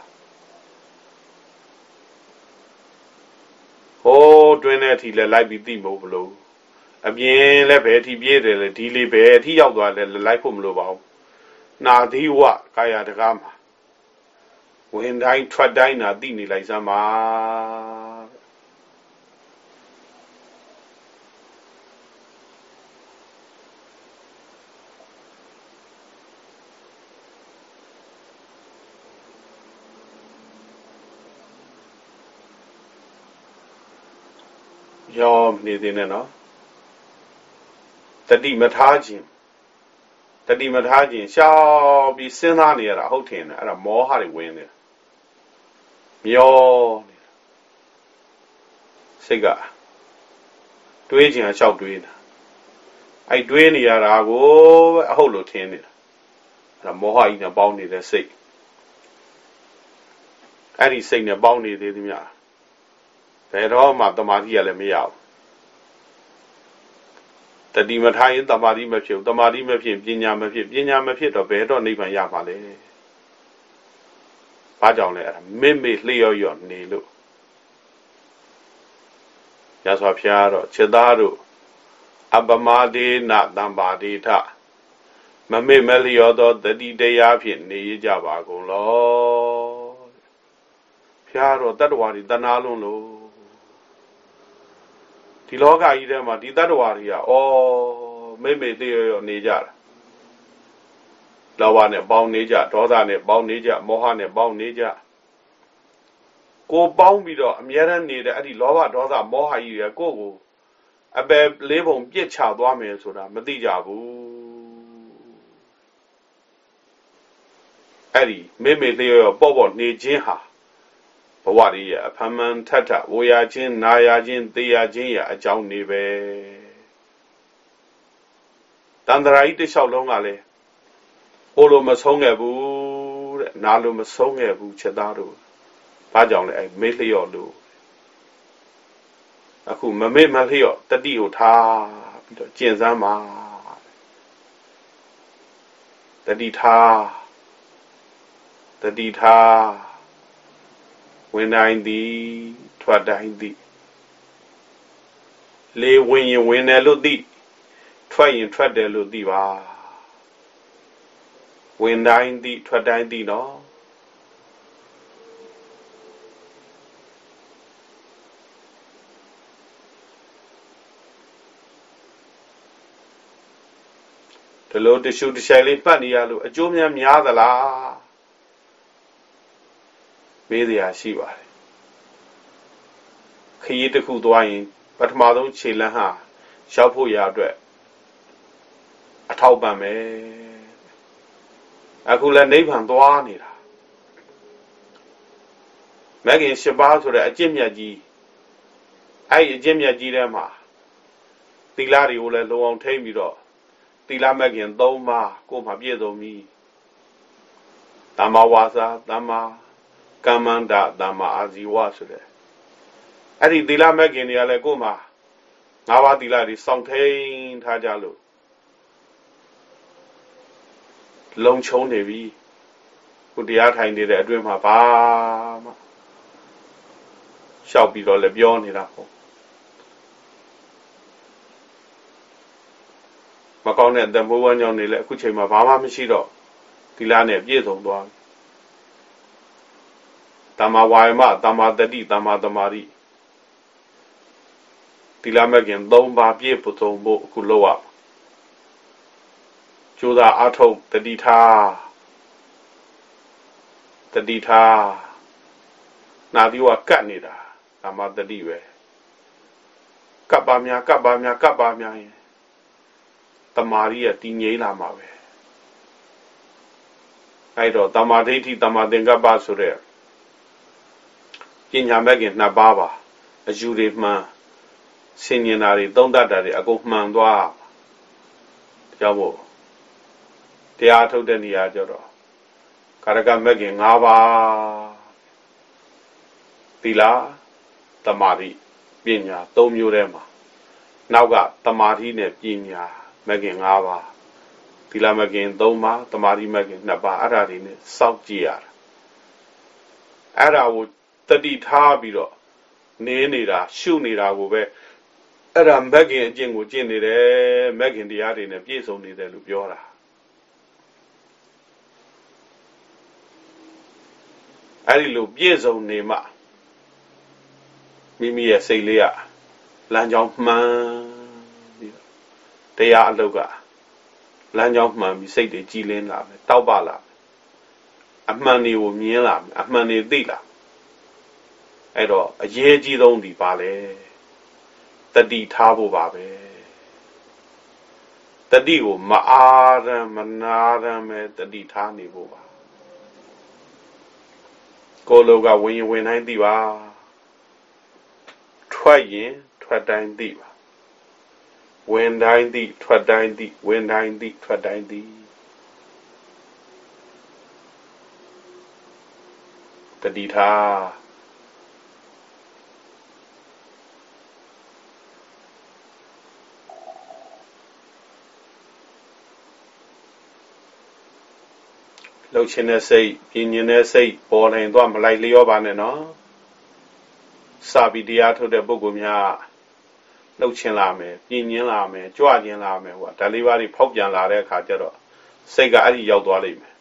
ဟိုးတွင်းတဲ့အထိလည်းလိုက်ပြီးသိမဟုတ်ဘလို့အပြင်လည်းဘယ်အထိပြေးတယ်လဲဒီလေးဘယ်အထိရောက်သွားလဲလိုက်ဖို့မလိုပါဘူးနာသီဝကာယတကားမှာဝင်တိုင်းထွက်တိုင်းနာသိနေလိုက်စမ်းပါ ရောနေသေးနဲ့နော်တတိမထားခြင်းတတိမထားခြင်းရှောက်ပြီးစဉ်းစားနေရတာဟုတ်ထင်တယ်အဲ့ဒါမောဟတွေဝင်နေမျောနေတာစိတ်ကတွေးခြင်းအလျှောက်တွေးနေတာအဲ့တွေးနေရတာကိုအဟုတ်လို့ထင်နေတာအဲ့ဒါမောဟကြီးနဲ့ပေါင်းနေတဲ့စိတ်အဲ့ဒီစိတ်နဲ့ပေါင်းနေသေးသမျှ ဘယ်တော့မှတမာတိရလည်းမရဘူးတတိမထားရင်တမာတိမဖြစ်ဘူးတမာတိမဖြစ်ပညာမဖြစ်ပညာမဖြစ်တော့ဘယ်တော့နိဗ္ဗာန်ရပါလဲဘာကြောင့်လဲအဲ့ဒါမေ့မေ့လျော့လျော့နေလို့ရသော်ဖျားတော့ခြေသားတို့အပမဒေနတံပါတိထမမေ့မလျော့သောတတိတရားဖြင့်နေကြပါကုန်လောဖျားတော့တတ္တဝါတွေတဏှာလုံးလို့ ဒီလောကကြီးထဲမှာဒီတတ္တဝါတွေကဩမိမေသေးရရနေကြတာလောဘနဲ့ပေါင်းနေကြဒေါသနဲ့ပေါင်းနေကြမောဟနဲ့ပေါင်းနေကြကိုပေါင်းပြီးတော့အမြဲတမ်းနေတဲ့အဲ့ဒီလောဘဒေါသမောဟကြီးတွေကိုကိုအပယ်လေးပုံပြစ်ချသွားမယ်ဆိုတာမသိကြဘူးအဲ့ဒီမိမေသေးရပေါ့ပေါ့နေခြင်းဟာ ဘဝရည်ရအဖမှန်ထထဝေရခြင်းနာရခြင်းသေရခြင်းရအကြောင်းနေပဲတန်တရာကြီးတစ်လျှောက်လုံးကလည်းဟိုလိုမဆုံးခဲ့ဘူးတဲ့နာလိုမဆုံးခဲ့ဘူးချက်သားတို့ဘာကြောင့်လဲအဲမေ့လျော့လို့အခုမမေ့မလျော့တတိကိုထားပြီးတော့ကျင့်စမ်းပါတတိထားတတိထား ဝင်တိုင်းသည်ထွက်တိုင်းသည်လေဝင်ရင်ဝင်တယ်လို့သိထွက်ရင်ထွက်တယ်လို့သိပါဝင်တိုင်းသည်ထွက်တိုင်းသည်နော်ဒီလိုတရှုတရှိုင်လေးပတ်နေရလို့အကျိုးများများသလား မေးစရာရှိပါတယ်ခရီးတစ်ခုသွားရင် ပထမဆုံးခြေလမ်းဟာရောက်ဖို့ရအတွက်အထောက်ပံ့မယ်အခုလည်းနိဗ္ဗာန်သွားနေတာမဂ်ခင်၈ပါးဆိုတဲ့အကျင့်မြတ်ကြီးအဲ့ဒီအကျင့်မြတ်ကြီးထဲမှာသီလတွေကိုလည်းလုံအောင်ထိမ့်ပြီးတော့သီလမဂ်ခင်၃ပါးကိုယ်မှာပြည့်စုံပြီတမ္မာဝါစာတမ္မာ ကမ္မန္တသမ္မာအာဇီဝဆိုတဲ့အဲ့ဒီသီလမဲ့ခင်တွေကလည်းကိုယ်မှာငါးပါးသီလတွေစောင့်ထိန်ထားကြလို့လုံချုံနေပြီကိုတရားထိုင်နေတဲ့အတွင်းမှာဘာမှရှောက်ပြီးတော့လည်းပြောနေတာပေါ့မကောင်းတဲ့အတမိုးဝမ်းကြောင်းနေလဲအခုချိန်မှာဘာမှမရှိတော့သီလနဲ့ပြည့်စုံသွားပြီ တမ္မာဝါယမတမ္မာတတိတမ္မာသမာဓိသီလမဲ့ခင်၃ပါးပြည့်စုံဖို့အခုလောက်ရကြိုးစားအထုတ်တတိထားတတိထားနာပြီးဝကတ်နေတာတမ္မာတတိပဲကပ်ပါများကပ်ပါများကပ်ပါများရင်တမာရီကတည်ငြိမ်လာမှာပဲအဲ့တော့တမာဒိဋ္ဌိတမာသင်္ကပ္ပဆိုတဲ့ ပညာမဲ့ခင်နှစ်ပါးပါအယူတွေမှန်ဆင်ញင်တာတွေသုံးတတ်တာတွေအကုန်မှန်သွားကြောင့်မို့တရားထုတ်တဲ့နေရာကျတော့ကာရကမဲ့ခင်၅ပါးသီလတမာတိပညာ၃မျိုးထဲမှာနောက်ကတမာတိနဲ့ပညာမဲ့ခင်၅ပါးသီလမဲ့ခင်၃ပါးတမာတိမဲ့ခင်၂ပါးအဲ့ဒါတွေနဲ့စောင့်ကြည့်ရတာအဲ့ဒါကို တတိထားပြီးတော့နေနေတာရှုနေတာကိုပဲအဲ့ဒါမက်ကင်အကျင့်ကိုကျင့်နေတယ်မက်ကင်တရားတွေနဲ့ပြည့်စုံနေတယ်လို့ပြောတာအဲ့ဒီလိုပြည့်စုံနေမှမိမိရဲ့စိတ်လေးကလမ်းကြောင်းမှန်ပြီးတော့တရားအလုပ်ကလမ်းကြောင်းမှန်ပြီးစိတ်တွေကြည်လင်းလာမယ်တောက်ပလာမယ်အမှန်တွေကိုမြင်လာမယ်အမှန်တွေသိလာ အဲ့တော့အရေးကြီးဆုံးဒီပါလေတတိထားဖို့ပါပဲတတိကိုမအားရမနာရမဲတတိထားနေဖို့ပါကိုလိုကဝင်ရင်ဝင်တိုင်းသိပါထွက်ရင်ထွက်တိုင်းသိပါဝင်တိုင်းသိထွက်တိုင်းသိဝင်တိုင်းသိထွက်တိုင်းသိတတိထား လှုပ်ခြင်းတဲ့စိတ်ပြင်းញင်တဲ့စိတ်ပေါ်နိုင်သွားမလိုက်လျောပါနဲ့နော်စာပြီးတရားထုတ်တဲ့ပုဂ္ဂိုလ်များလှုပ်ခြင်းလာမယ်ပြင်းញင်လာမယ်ကြွခြင်းလာမယ်ဟိုဒါလေးပါးတွေဖောက်ပြန်လာတဲ့အခါကျတော့စိတ်ကအဲ့ဒီရောက်သွားလိမ့်မယ်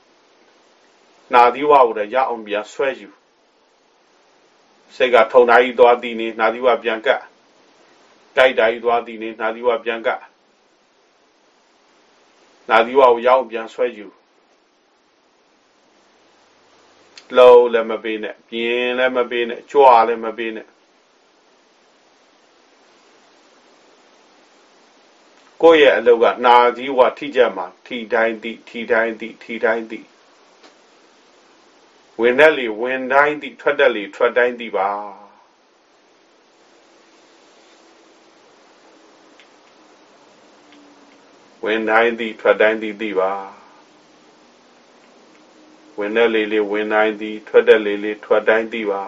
နာသီဝကိုလည်းရအောင်ပြန်ဆွဲယူစိတ်ကထုံတိုင်းကြီးသွားသည်နေနာသီဝပြန်ကပ်တိုက်တိုင်းကြီးသွားသည်နေနာသီဝပြန်ကပ်နာသီဝကိုရအောင်ပြန်ဆွဲယူ လုံးလည်းမပေးနဲ့ပြင်းလည်းမပေးနဲ့ကြွားလည်းမပေးနဲ့ကိုယ့်ရဲ့အလုပ်ကနာကြီးဝထိကြမှာထိတိုင်းသည့်ထိတိုင်းသည့်ထိတိုင်းသည့်ဝင်တဲ့လေဝင်တိုင်းသည့်ထွက်တဲ့လေထွက်တိုင်းသည့်ပါဝင်တိုင်းသည့်ထွက်တိုင်းသည့်သည့်ပါ ဝင်တဲ့လေလေဝင်တိုင်းသည်ထွက်တဲ့လေလေထွက်တိုင်းသည်ပါ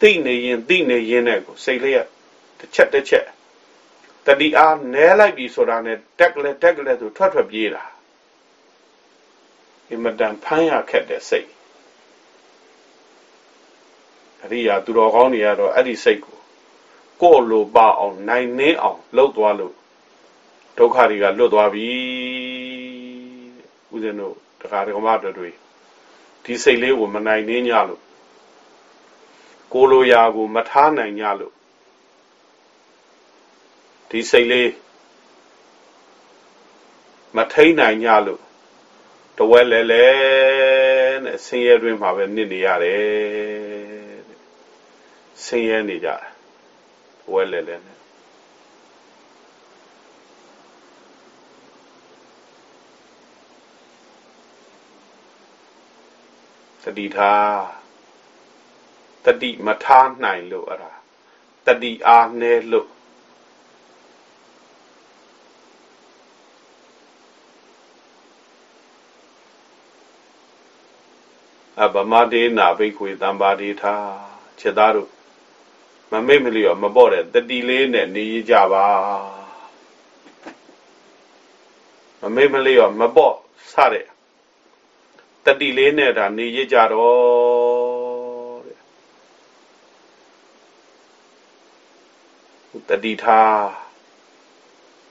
သိနေရင်သိနေရင်နဲ့ကိုစိတ်လေးကတစ်ချက်တစ်ချက်တတိအားနဲလိုက်ပြီဆိုတာနဲ့တက်ကလေးတက်ကလေးဆိုထွက်ထွက်ပြေးတာအင်မတန်ဖမ်းရခက်တဲ့စိတ်အရိယာသူတော်ကောင်းတွေကတော့အဲ့ဒီစိတ်ကိုကိုယ်လိုပါအောင်နိုင်နှင်းအောင်လှုပ်သွားလို့ ဒုက္ခတွေကလွတ်သွားပြီဦးဇင်းတို့တခါတကမတို့တွေဒီစိတ်လေးကိုမနိုင်နေညလို့ကိုလိုရာကိုမထားနိုင်ညလို့ဒီစိတ်လေးမထိန်နိုင်ညလို့တဝဲလဲလဲနဲ့ဆင်းရဲတွင်မှာပဲနစ်နေရတယ်ဆင်းရဲနေကြတဝဲလဲလဲနဲ့ တတိထားတတိမထားနိုင်လို့အဲ့ဒါတတိအားနဲလို့အဗမဒေနာဘိခွေတံပါတိထားခြေသားတို့မမိတ်မလျော်မပေါ့တဲ့တတိလေးနဲ့နေကြပါမမိတ်မလျော်မပေါ့စတဲ့ တတိလေးနဲ့ဒါနေရကြတော့တဲ့တတိထား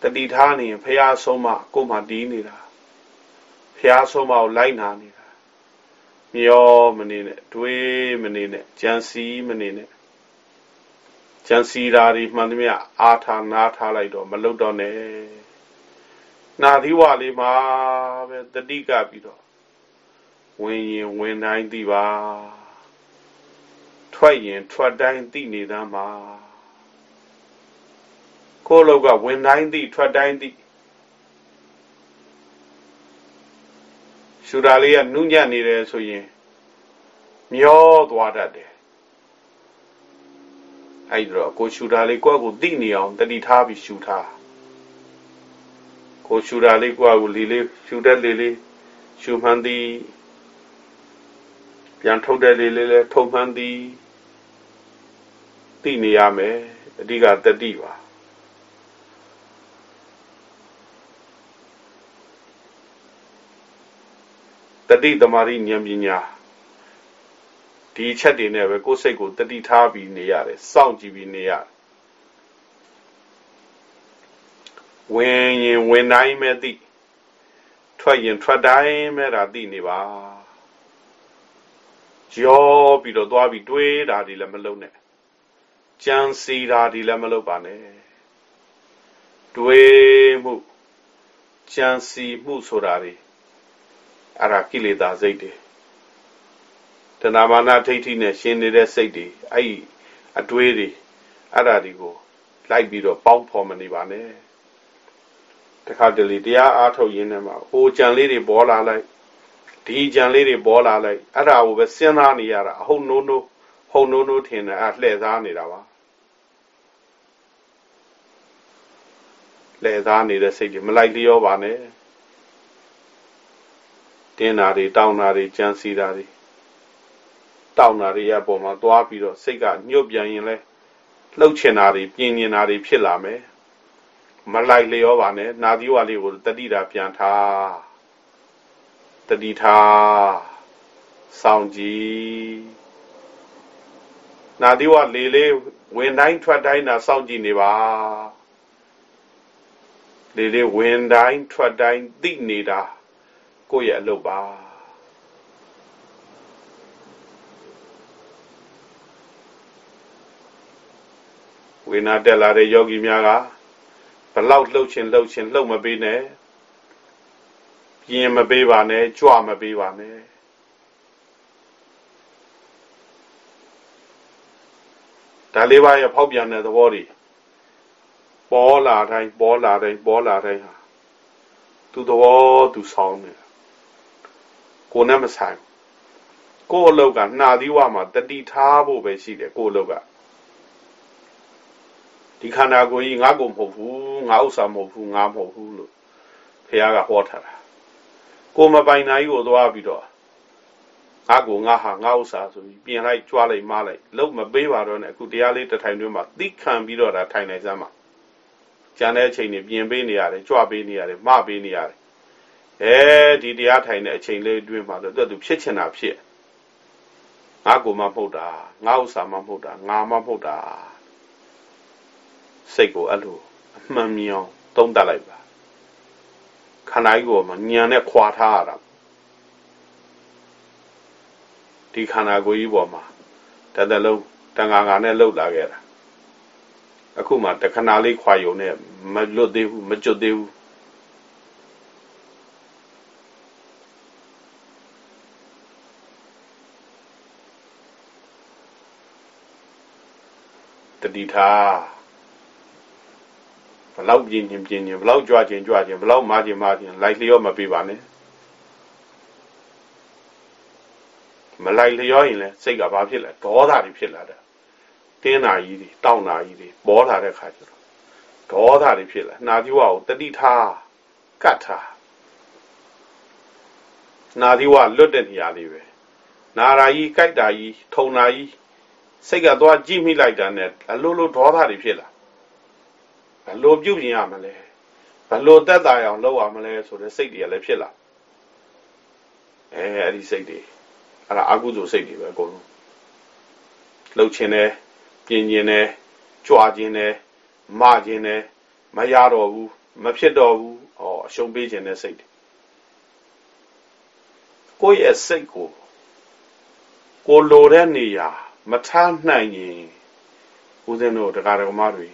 တတိထားနေရင်ဖះဆုံးမကိုမှတီးနေတာဖះဆုံးမကိုလိုက်နာနေတာမျောမနေနဲ့တွေးမနေနဲ့ကြံစီမနေနဲ့ကြံစီဓာရီမှန်သမျှအာထာနာထားလိုက်တော့မလုတော့နဲ့နာသီဝလေးမှာပဲတတိကပြီးတော့ ဝင်ရင်ဝင်တိုင်းသိပါထွက်ရင်ထွက်တိုင်းသိနေသမ်းပါကိုယ်လောက်ကဝင်တိုင်းသိထွက်တိုင်းသိရှူတာလေးကနုညံ့နေတယ်ဆိုရင်မျောသွားတတ်တယ်အဲ့တော့ကိုရှူတာလေးကိုယ့်ကိုသိနေအောင်တတိထားပြီးရှူထားကိုရှူတာလေးကိုယ့်ကိုလီလေးရှူတတ်လေလေးရှူမှန်းသည် ပြန်ထုတ်တဲ့လေးလေးလဲထုတ်မှန်းသည်သိနေရမယ်အဓိကတတိပါတတိသမารိဉာဏ်ပညာဒီချက်တွေနဲ့ပဲကိုယ်စိတ်ကိုတတိထားပြီးနေရတယ်စောင့်ကြည့်ပြီးနေရတယ်ဝင်ရင်ဝင်တိုင်းမဲ့သိထွက်ရင်ထွက်တိုင်းမဲ့တာသိနေပါ ကြောပြီးတော့သွားပြီးတွေးတာဒီလည်းမလုံးနဲ့ကြံစီတာဒီလည်းမလုပ်ပါနဲ့တွေးမှုကြံစီမှုဆိုတာတွေအဲ့ဒါကိလေသာစိတ်တွေတဏမာနထိဋ္ဌိနဲ့ရှင်နေတဲ့စိတ်တွေအဲ့ဒီအတွေးတွေအဲ့ဒါတွေကိုလိုက်ပြီးတော့ပေါင်းဖော်မနေပါနဲ့တခါတလေတရားအားထုတ်ရင်းနဲ့မှာဟိုကြံလေးတွေပေါ်လာလိုက် ဒီကြံလေးတွေပေါ်လာလိုက်အဲ့ဒါကိုပဲစဉ်းစားနေရတာအဟုတ်နိုးနိုးဟုံနိုးနိုးထင်တယ်အဲ့လှည့်စားနေတာပါလှည့်စားနေတဲ့စိတ်တွေမလိုက်လျောပါနဲ့တင်းတာတွေတောင်းတာတွေကြံစီတာတွေတောင်းတာတွေရပေါ်မှာသွားပြီးတော့စိတ်ကညှို့ပြန်ရင်လဲလှုပ်ချင်တာတွေပြင်းနေတာတွေဖြစ်လာမယ်မလိုက်လျောပါနဲ့နာသီဝါလေးကိုတတိတာပြန်ထား တတိထားစောင့်ကြည့်နာသီဝလေလေးဝင်တိုင်းထွက်တိုင်းသာစောင့်ကြည့်နေပါလေလေးဝင်တိုင်းထွက်တိုင်းသိနေတာကိုယ့်ရဲ့အလုပ်ပါဝိနာတက်လာတဲ့ယောဂီများကဘလောက်လှုပ်ခြင်းလှုပ်ခြင်းလှုပ်မပေးနဲ့ ပြင်းမပေးပါနဲ့ကြွမပေးပါနဲ့ဒါလေးပါးရဲ့ဖောက်ပြန်တဲ့သဘောတွေပေါ်လာတိုင်းပေါ်လာတိုင်းပေါ်လာတိုင်းဟာသူသဘောသူဆောင်နေကိုနဲ့မဆိုင်ကိုအလုတ်ကနှာသီးဝမှာတတိထားဖို့ပဲရှိတယ်ကိုအလုတ်ကဒီခန္ဓာကိုယ်ကြီးငါကိုမဟုတ်ဘူးငါဥစ္စာမဟုတ်ဘူးငါမဟုတ်ဘူးလို့ဘုရားကဟောထားတာ ကိုမပိုင်နိုင်ကိုသွားပြီးတော့ငါကိုငါဟာငါဥစ္စာဆိုပြီးပြင်လိုက်ကြွားလိုက်မလိုက်လုံးမပေးပါတော့နဲ့အခုတရားလေးတစ်ထိုင်တွင်းမှာသိခံပြီးတော့ဒါထိုင်နိုင်စမ်းပါကျန်တဲ့အချိန်တွေပြင်ပေးနေရတယ်ကြွပေးနေရတယ်မပေးနေရတယ်အဲဒီတရားထိုင်တဲ့အချိန်လေးအတွင်းမှာတော့သူဖြစ်ချင်တာဖြစ်ငါကိုမှမဟုတ်တာငါဥစ္စာမှမဟုတ်တာငါမှမဟုတ်တာစိတ်ကိုအဲ့လိုအမှန်မြောင်သုံးတတ်လိုက်ပါ ခန္ဓာကြီးကိုမှညံနဲ့ခွာထားရတာဒီခန္ဓာကိုယ်ကြီးပေါ်မှာတသက်လုံးတန်ခါငါနဲ့လှုပ်လာခဲ့တာအခုမှတခဏလေးခွာယုံနဲ့မလွတ်သေးဘူးမကျွတ်သေးဘူးတတိထားဘ လောက်ပြင်းခြင်းပြင်းခြင်းဘလောက်ကြွခြင်းကြွခြင်းဘလောက်မာခြင်းမာခြင်းလိုက်လျောမပေးပါနဲ့မလိုက်လျောရင်လည်းစိတ်ကဘာဖြစ်လဲဒေါသတွေဖြစ်လာတယ်တင်းနာကြီးတွေတောင်းနာကြီးတွေပေါ်လာတဲ့ခါကျတော့ဒေါသတွေဖြစ်လာနာသီဝကိုတတိထားကတ်ထားနာသီဝလွတ်တဲ့နေရာလေးပဲနာရာကြီးကြိုက်တာကြီးထုံနာကြီးစိတ်ကသွားကြည့်မိလိုက်တာနဲ့အလိုလိုဒေါသတွေဖြစ်လာ ဘလို့ပြုတ်ပြင်ရမလဲဘလို့တက်တာအောင်လုပ်ရမလဲဆိုတဲ့စိတ်တွေကလည်းဖြစ်လာအဲအဲ့ဒီစိတ်တွေအဲ့ဒါအကုသိုလ်စိတ်တွေပဲအကုန်လုံးလှုပ်ခြင်းနဲ့ပြင်းခြင်းနဲ့ကြွားခြင်းနဲ့မခြင်းနဲ့မရတော့ဘူးမဖြစ်တော့ဘူးဩအရှုံးပေးခြင်းတဲ့စိတ်ကိုယ့်ရဲ့စိတ်ကိုကိုလိုတဲ့နေရာမထားနိုင်ရင်ဦးဇင်းတို့တရားတော်မတွေ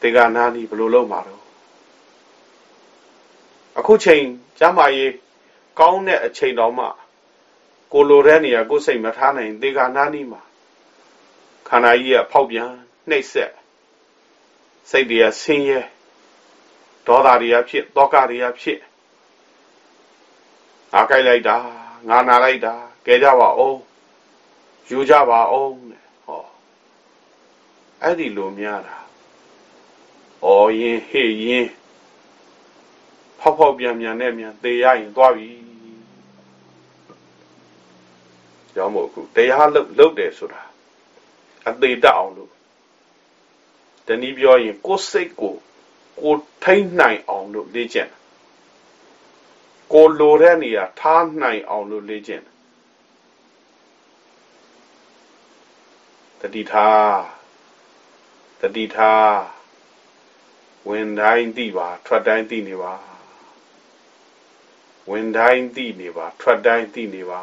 တေဂာနာနီဘယ်လိုလုပ်မှာတော့အခုချိန်ကျမ်းမာရေးကောင်းတဲ့အချိန်တော်မှကိုလိုတဲ့နေရာကိုစိတ်မထားနိုင်တေဂာနာနီမှာခန္ဓာကြီးကဖောက်ပြန်နှိပ်စက်စိတ်တွေကဆင်းရဲဒေါသတွေကဖြစ်တောကတွေကဖြစ်အားကြိုက်လိုက်တာငါနာလိုက်တာကဲကြပါအောင်ယူကြပါအောင်ဟောအဲ့ဒီလိုများတာ ဩရင်ဟေ့ရင်ဖောက်ဖောက်ပြန်ပြန်နဲ့မြန်သေရရင်သွားပြီကြောင့်မို့ခုတရားလုတ်လုတ်တယ်ဆိုတာအသေးတအောင်လို့တနည်းပြောရင်ကိုယ်စိတ်ကိုကိုထိမ့်နိုင်အောင်လို့လေ့ကျင့်ကိုလိုတဲ့နေရာထားနိုင်အောင်လို့လေ့ကျင့်တတိထားတတိထား ဝင်တိုင်းသိပါထွက်တိုင်းသိနေပါဝင်တိုင်းသိနေပါထွက်တိုင်းသိနေပါ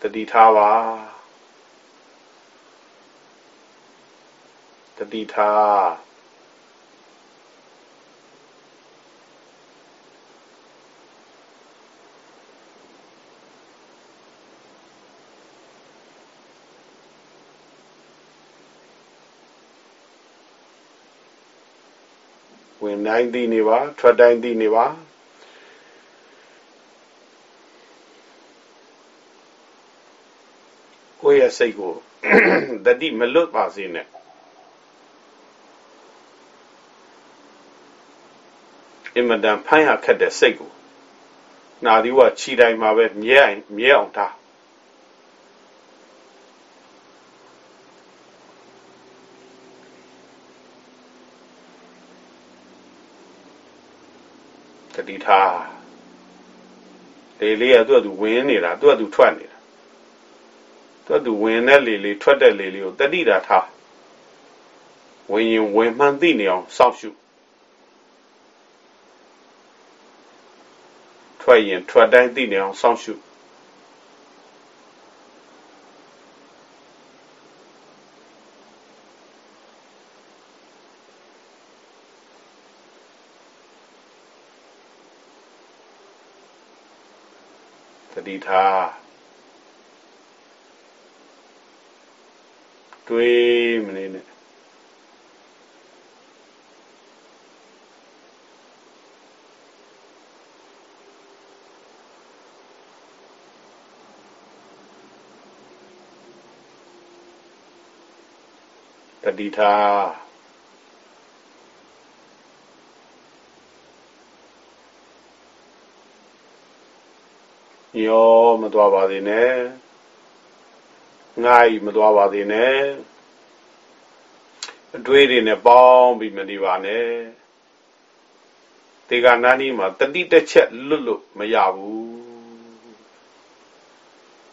တတိထားပါတတိထား ဝင်တိုင်းသိနေပါထွက်တိုင်းသိနေပါကိုယ့်ရဲ့စိတ်ကိုတတိမလွတ်ပါစေနဲ့အင်မတန်ဖမ်းရခက်တဲ့စိတ်ကိုနာဒီဝခြီတိုင်းမှာပဲမြဲအောင်မြဲအောင်ထား တတိထားလေလေးကသူ့အတူဝင်နေတာသူ့အတူထွက်နေတာသူ့အတူဝင်တဲ့လေလေးထွက်တဲ့လေလေးကိုတတိတာထားဝင်ရင်ဝင်မှန်သိနေအောင်စောင့်ရှုထွက်ရင်ထွက်တိုင်းသိနေအောင်စောင့်ရှု ထားတွေးမနေနဲ့တတိထား ယောမသွားပါသေးနဲ့ငါ့ဤမသွားပါသေးနဲ့အတွေးတွေနဲ့ပေါင်းပြီးမနေပါနဲ့တေကနာနီမှာတတိတစ်ချက်လွတ်လို့မရဘူး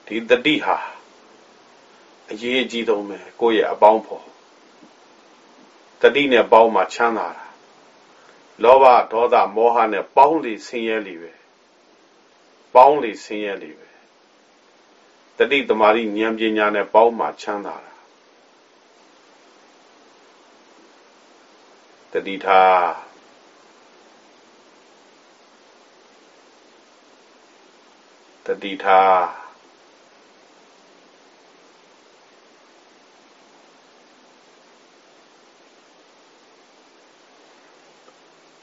ဒီတတိဟာအရေးအကြီးဆုံးပဲကိုယ့်ရဲ့အပေါင်းဖော်တတိနဲ့ပေါင်းမှချမ်းသာတာလောဘဒေါသမောဟနဲ့ပေါင်းလေဆင်းရဲလေပဲ ပေါင်းလေဆင်းရဲလေပဲတတိတမာရီဉာဏ်ပညာနဲ့ပေါင်းမှချမ်းသာတာတတိထားတတိထား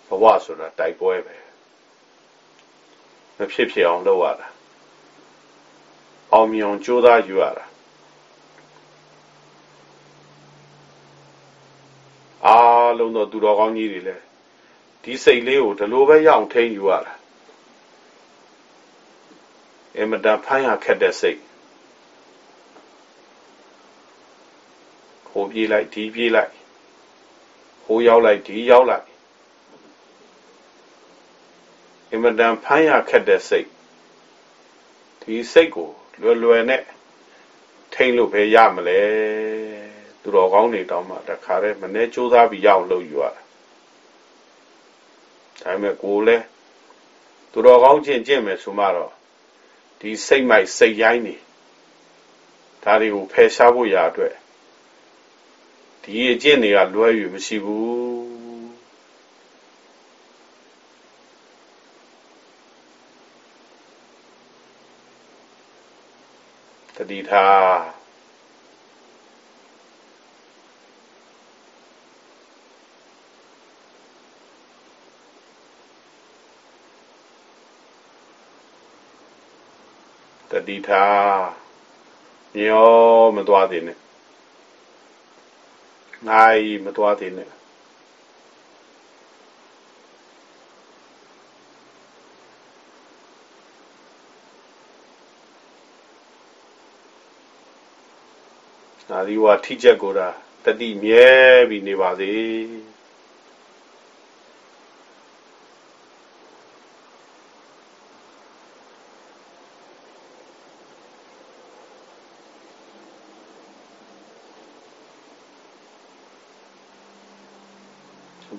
ဘဝဆိုတာတိုက်ပွဲပဲ မဖြစ်ဖြစ်အောင်လုပ်ရတာအောင်မြင်ကြိုးစားယူရတာအားလုံးသောသူတော်ကောင်းကြီးတွေလည်းဒီစိတ်လေးကိုဒီလိုပဲရအောင်ထိန်းယူရတာအမတန်ဖမ်းရခက်တဲ့စိတ်ဟိုပြေးလိုက်ဒီပြေးလိုက်ဟိုရောက်လိုက်ဒီရောက်လိုက် အမတန်ဖမ်းရခက်တဲ့စိတ်ဒီစိတ်ကိုလွယ်လွယ်နဲ့ထိမ့်လို့ပဲရမလဲသူတော်ကောင်းတွေတောင်းမှတခါတည်းမနေ့စူးစမ်းပြီးရအောင်လုပ်ယူရတာဒါပေမဲ့ကိုလည်းသူတော်ကောင်းချင်းကျင့်မယ်ဆိုမှတော့ဒီစိတ်မိုက်စိတ်ရိုင်းနေဒါတွေကိုဖယ်ရှားဖို့ရအတွက်ဒီအကျင့်တွေကလွဲယူမရှိဘူး တတိထားတတိထားမျောမသွားသေးနဲ့ငါးမသွားသေးနဲ့ နာဒီဝါထိချက်ကိုတာတတိမြဲပြီးနေပါစေ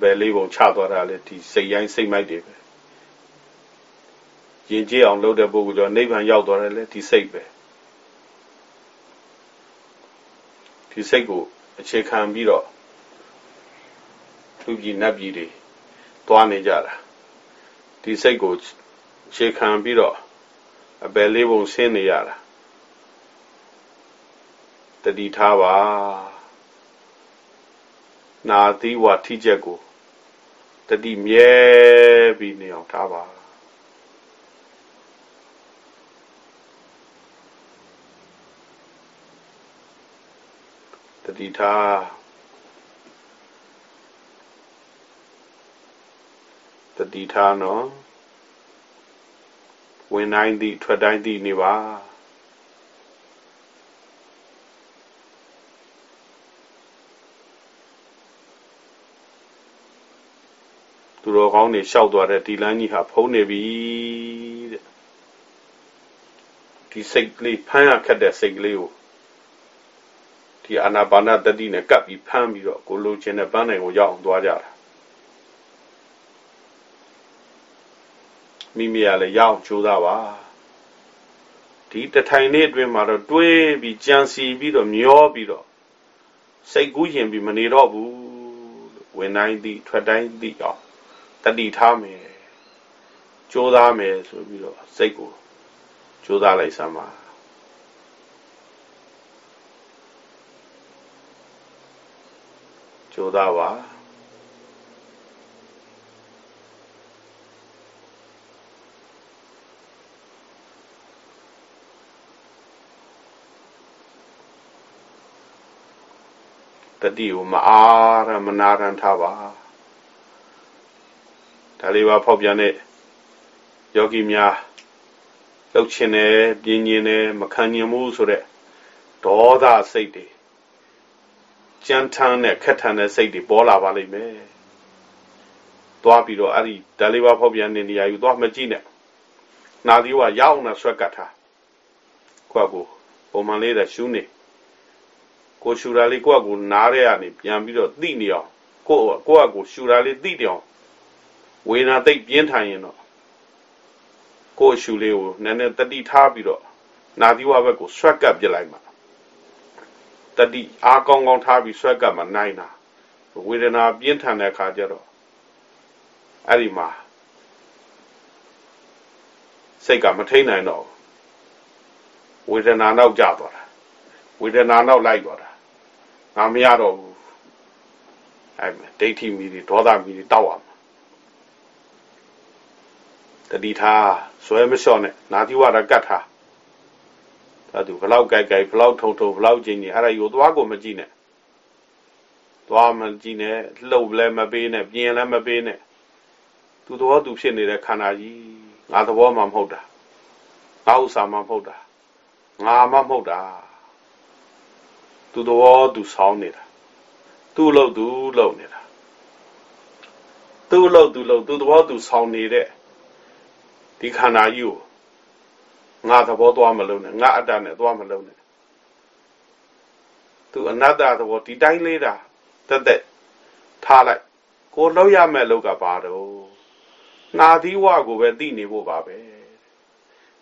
ဘယ်လေးပုံချသွားတာလဲဒီစိတ်ရိုင်းစိတ်မိုက်တွေပဲရင်ကျေးအောင်လုပ်တဲ့ပုဂ္ဂိုလ်ကြောင့်နိဗ္ဗာန်ရောက်သွားတယ်လေဒီစိတ်ပဲ ဒီစိတ်ကိုအခြေခံပြီးတော့လူကြီးနတ်ပြည်တွေသွားနေကြတာဒီစိတ်ကိုအခြေခံပြီးတော့အပယ်လေးပုံဆင်းနေရတာတတိထားပါနာသီဝထိချက်ကိုတတိမြဲပြီးနေအောင်ထားပါ တတိထားတတိထားနော်ဝင်တိုင်းသည့်ထွက်တိုင်းသည့်နေပါသူတော်ကောင်းတွေလျှောက်သွားတဲ့ဒီလမ်းကြီးဟာဖုံးနေပြီတဲ့ဒီစိတ်ကလေးဖမ်းရခက်တဲ့စိတ်ကလေးကို ဒီအာနာပါနတတိနဲ့ကပ်ပြီးဖမ်းပြီးတော့ကိုလိုချင်တဲ့ပန်းနိုင်ကိုရောက်အောင်သွားကြတာမိမိရလည်းရောက်ကြိုးစားပါဒီတထိုင်လေးအတွင်းမှာတော့တွေးပြီးကြံစီပြီးတော့မျောပြီးတော့စိတ်ကူးရင်ပြီးမနေတော့ဘူးဝင်တိုင်းသည့်ထွက်တိုင်းသည့်အောင်တတိထားမယ်ကြိုးစားမယ်ဆိုပြီးတော့စိတ်ကိုကြိုးစားလိုက်စမ်းပါ ကြိုးစားပါတတိကိုမအားရမနာရန်ထားပါဒါလေးပါဖောက်ပြန်တဲ့ယောဂီများလှုပ်ခြင်းနဲ့ပြင်းခြင်းနဲ့မခံညင်မှုဆိုတဲ့ဒေါသစိတ်တွေ ကြမ်းထမ်းတဲ့ခက်ထန်တဲ့စိတ်တွေပေါ်လာပါလိမ့်မယ်။သွားပြီးတော့အဲ့ဒီဒါလေးပါဖောက်ပြန်တဲ့နေရာယူသွားမကြည့်နဲ့။နာသီဝရအောင်နဲ့ဆွဲကတ်ထား။ကိုယ့်ကိုပုံမှန်လေးတဲ့ရှူးနေ။ကိုရှူတာလေးကိုယ့်ကိုနားရဲကနေပြန်ပြီးတော့သိနေအောင်ကိုယ့်ကိုယ့်ကိုရှူတာလေးသိတယ်အောင်ဝေဒနာသိပ်ပြင်းထန်ရင်တော့ကိုယ့်ရှူလေးကိုနည်းနည်းတတိထားပြီးတော့နာသီဝဘက်ကိုဆွဲကပ်ပြလိုက်မှာ တတိအားကောင်းကောင်းထားပြီးဆွဲကပ်မှနိုင်တာဝေဒနာပြင်းထန်တဲ့အခါကျတော့အဲ့ဒီမှာစိတ်ကမထိန်နိုင်တော့ဝေဒနာနောက်ကျသွားတာဝေဒနာနောက်လိုက်သွားတာငါမရတော့ဘူးအဲ့ဒိဋ္ဌိမီတွေဒေါသမီတွေတောက်အောင်တတိထားဆွဲမလျှော့နဲ့နာသီဝရကတ်ထား ဒါသူဘလောက်ကြိုက်ကြိုက်ဘလောက်ထုံထုံဘလောက်ကျင်းကြီးအဲ့ဒါယူသွားကိုမကြည့်နဲ့သွားမကြည့်နဲ့လှုပ်လည်းမပေးနဲ့ပြင်းလည်းမပေးနဲ့သူတော်သူဖြစ်နေတဲ့ခန္ဓာကြီးငါသဘောမှမဟုတ်တာငါဥစ္စာမှမဟုတ်တာငါမှမဟုတ်တာသူတော်သူဆောင်းနေတာသူ့လို့သူလုံနေတာသူ့လို့သူလုံသူတော်သူဆောင်းနေတဲ့ဒီခန္ဓာကြီးကို ငါသဘောသွားမလုံးနဲ့ငါအတ္တနဲ့သွားမလုံးနဲ့သူအနတ္တသဘောဒီတိုင်းလေးတာတက်တက်ထားလိုက်ကိုလောက်ရမဲ့လောက်ကပါတော့နာသီဝကိုပဲသိနေဖို့ပါပဲ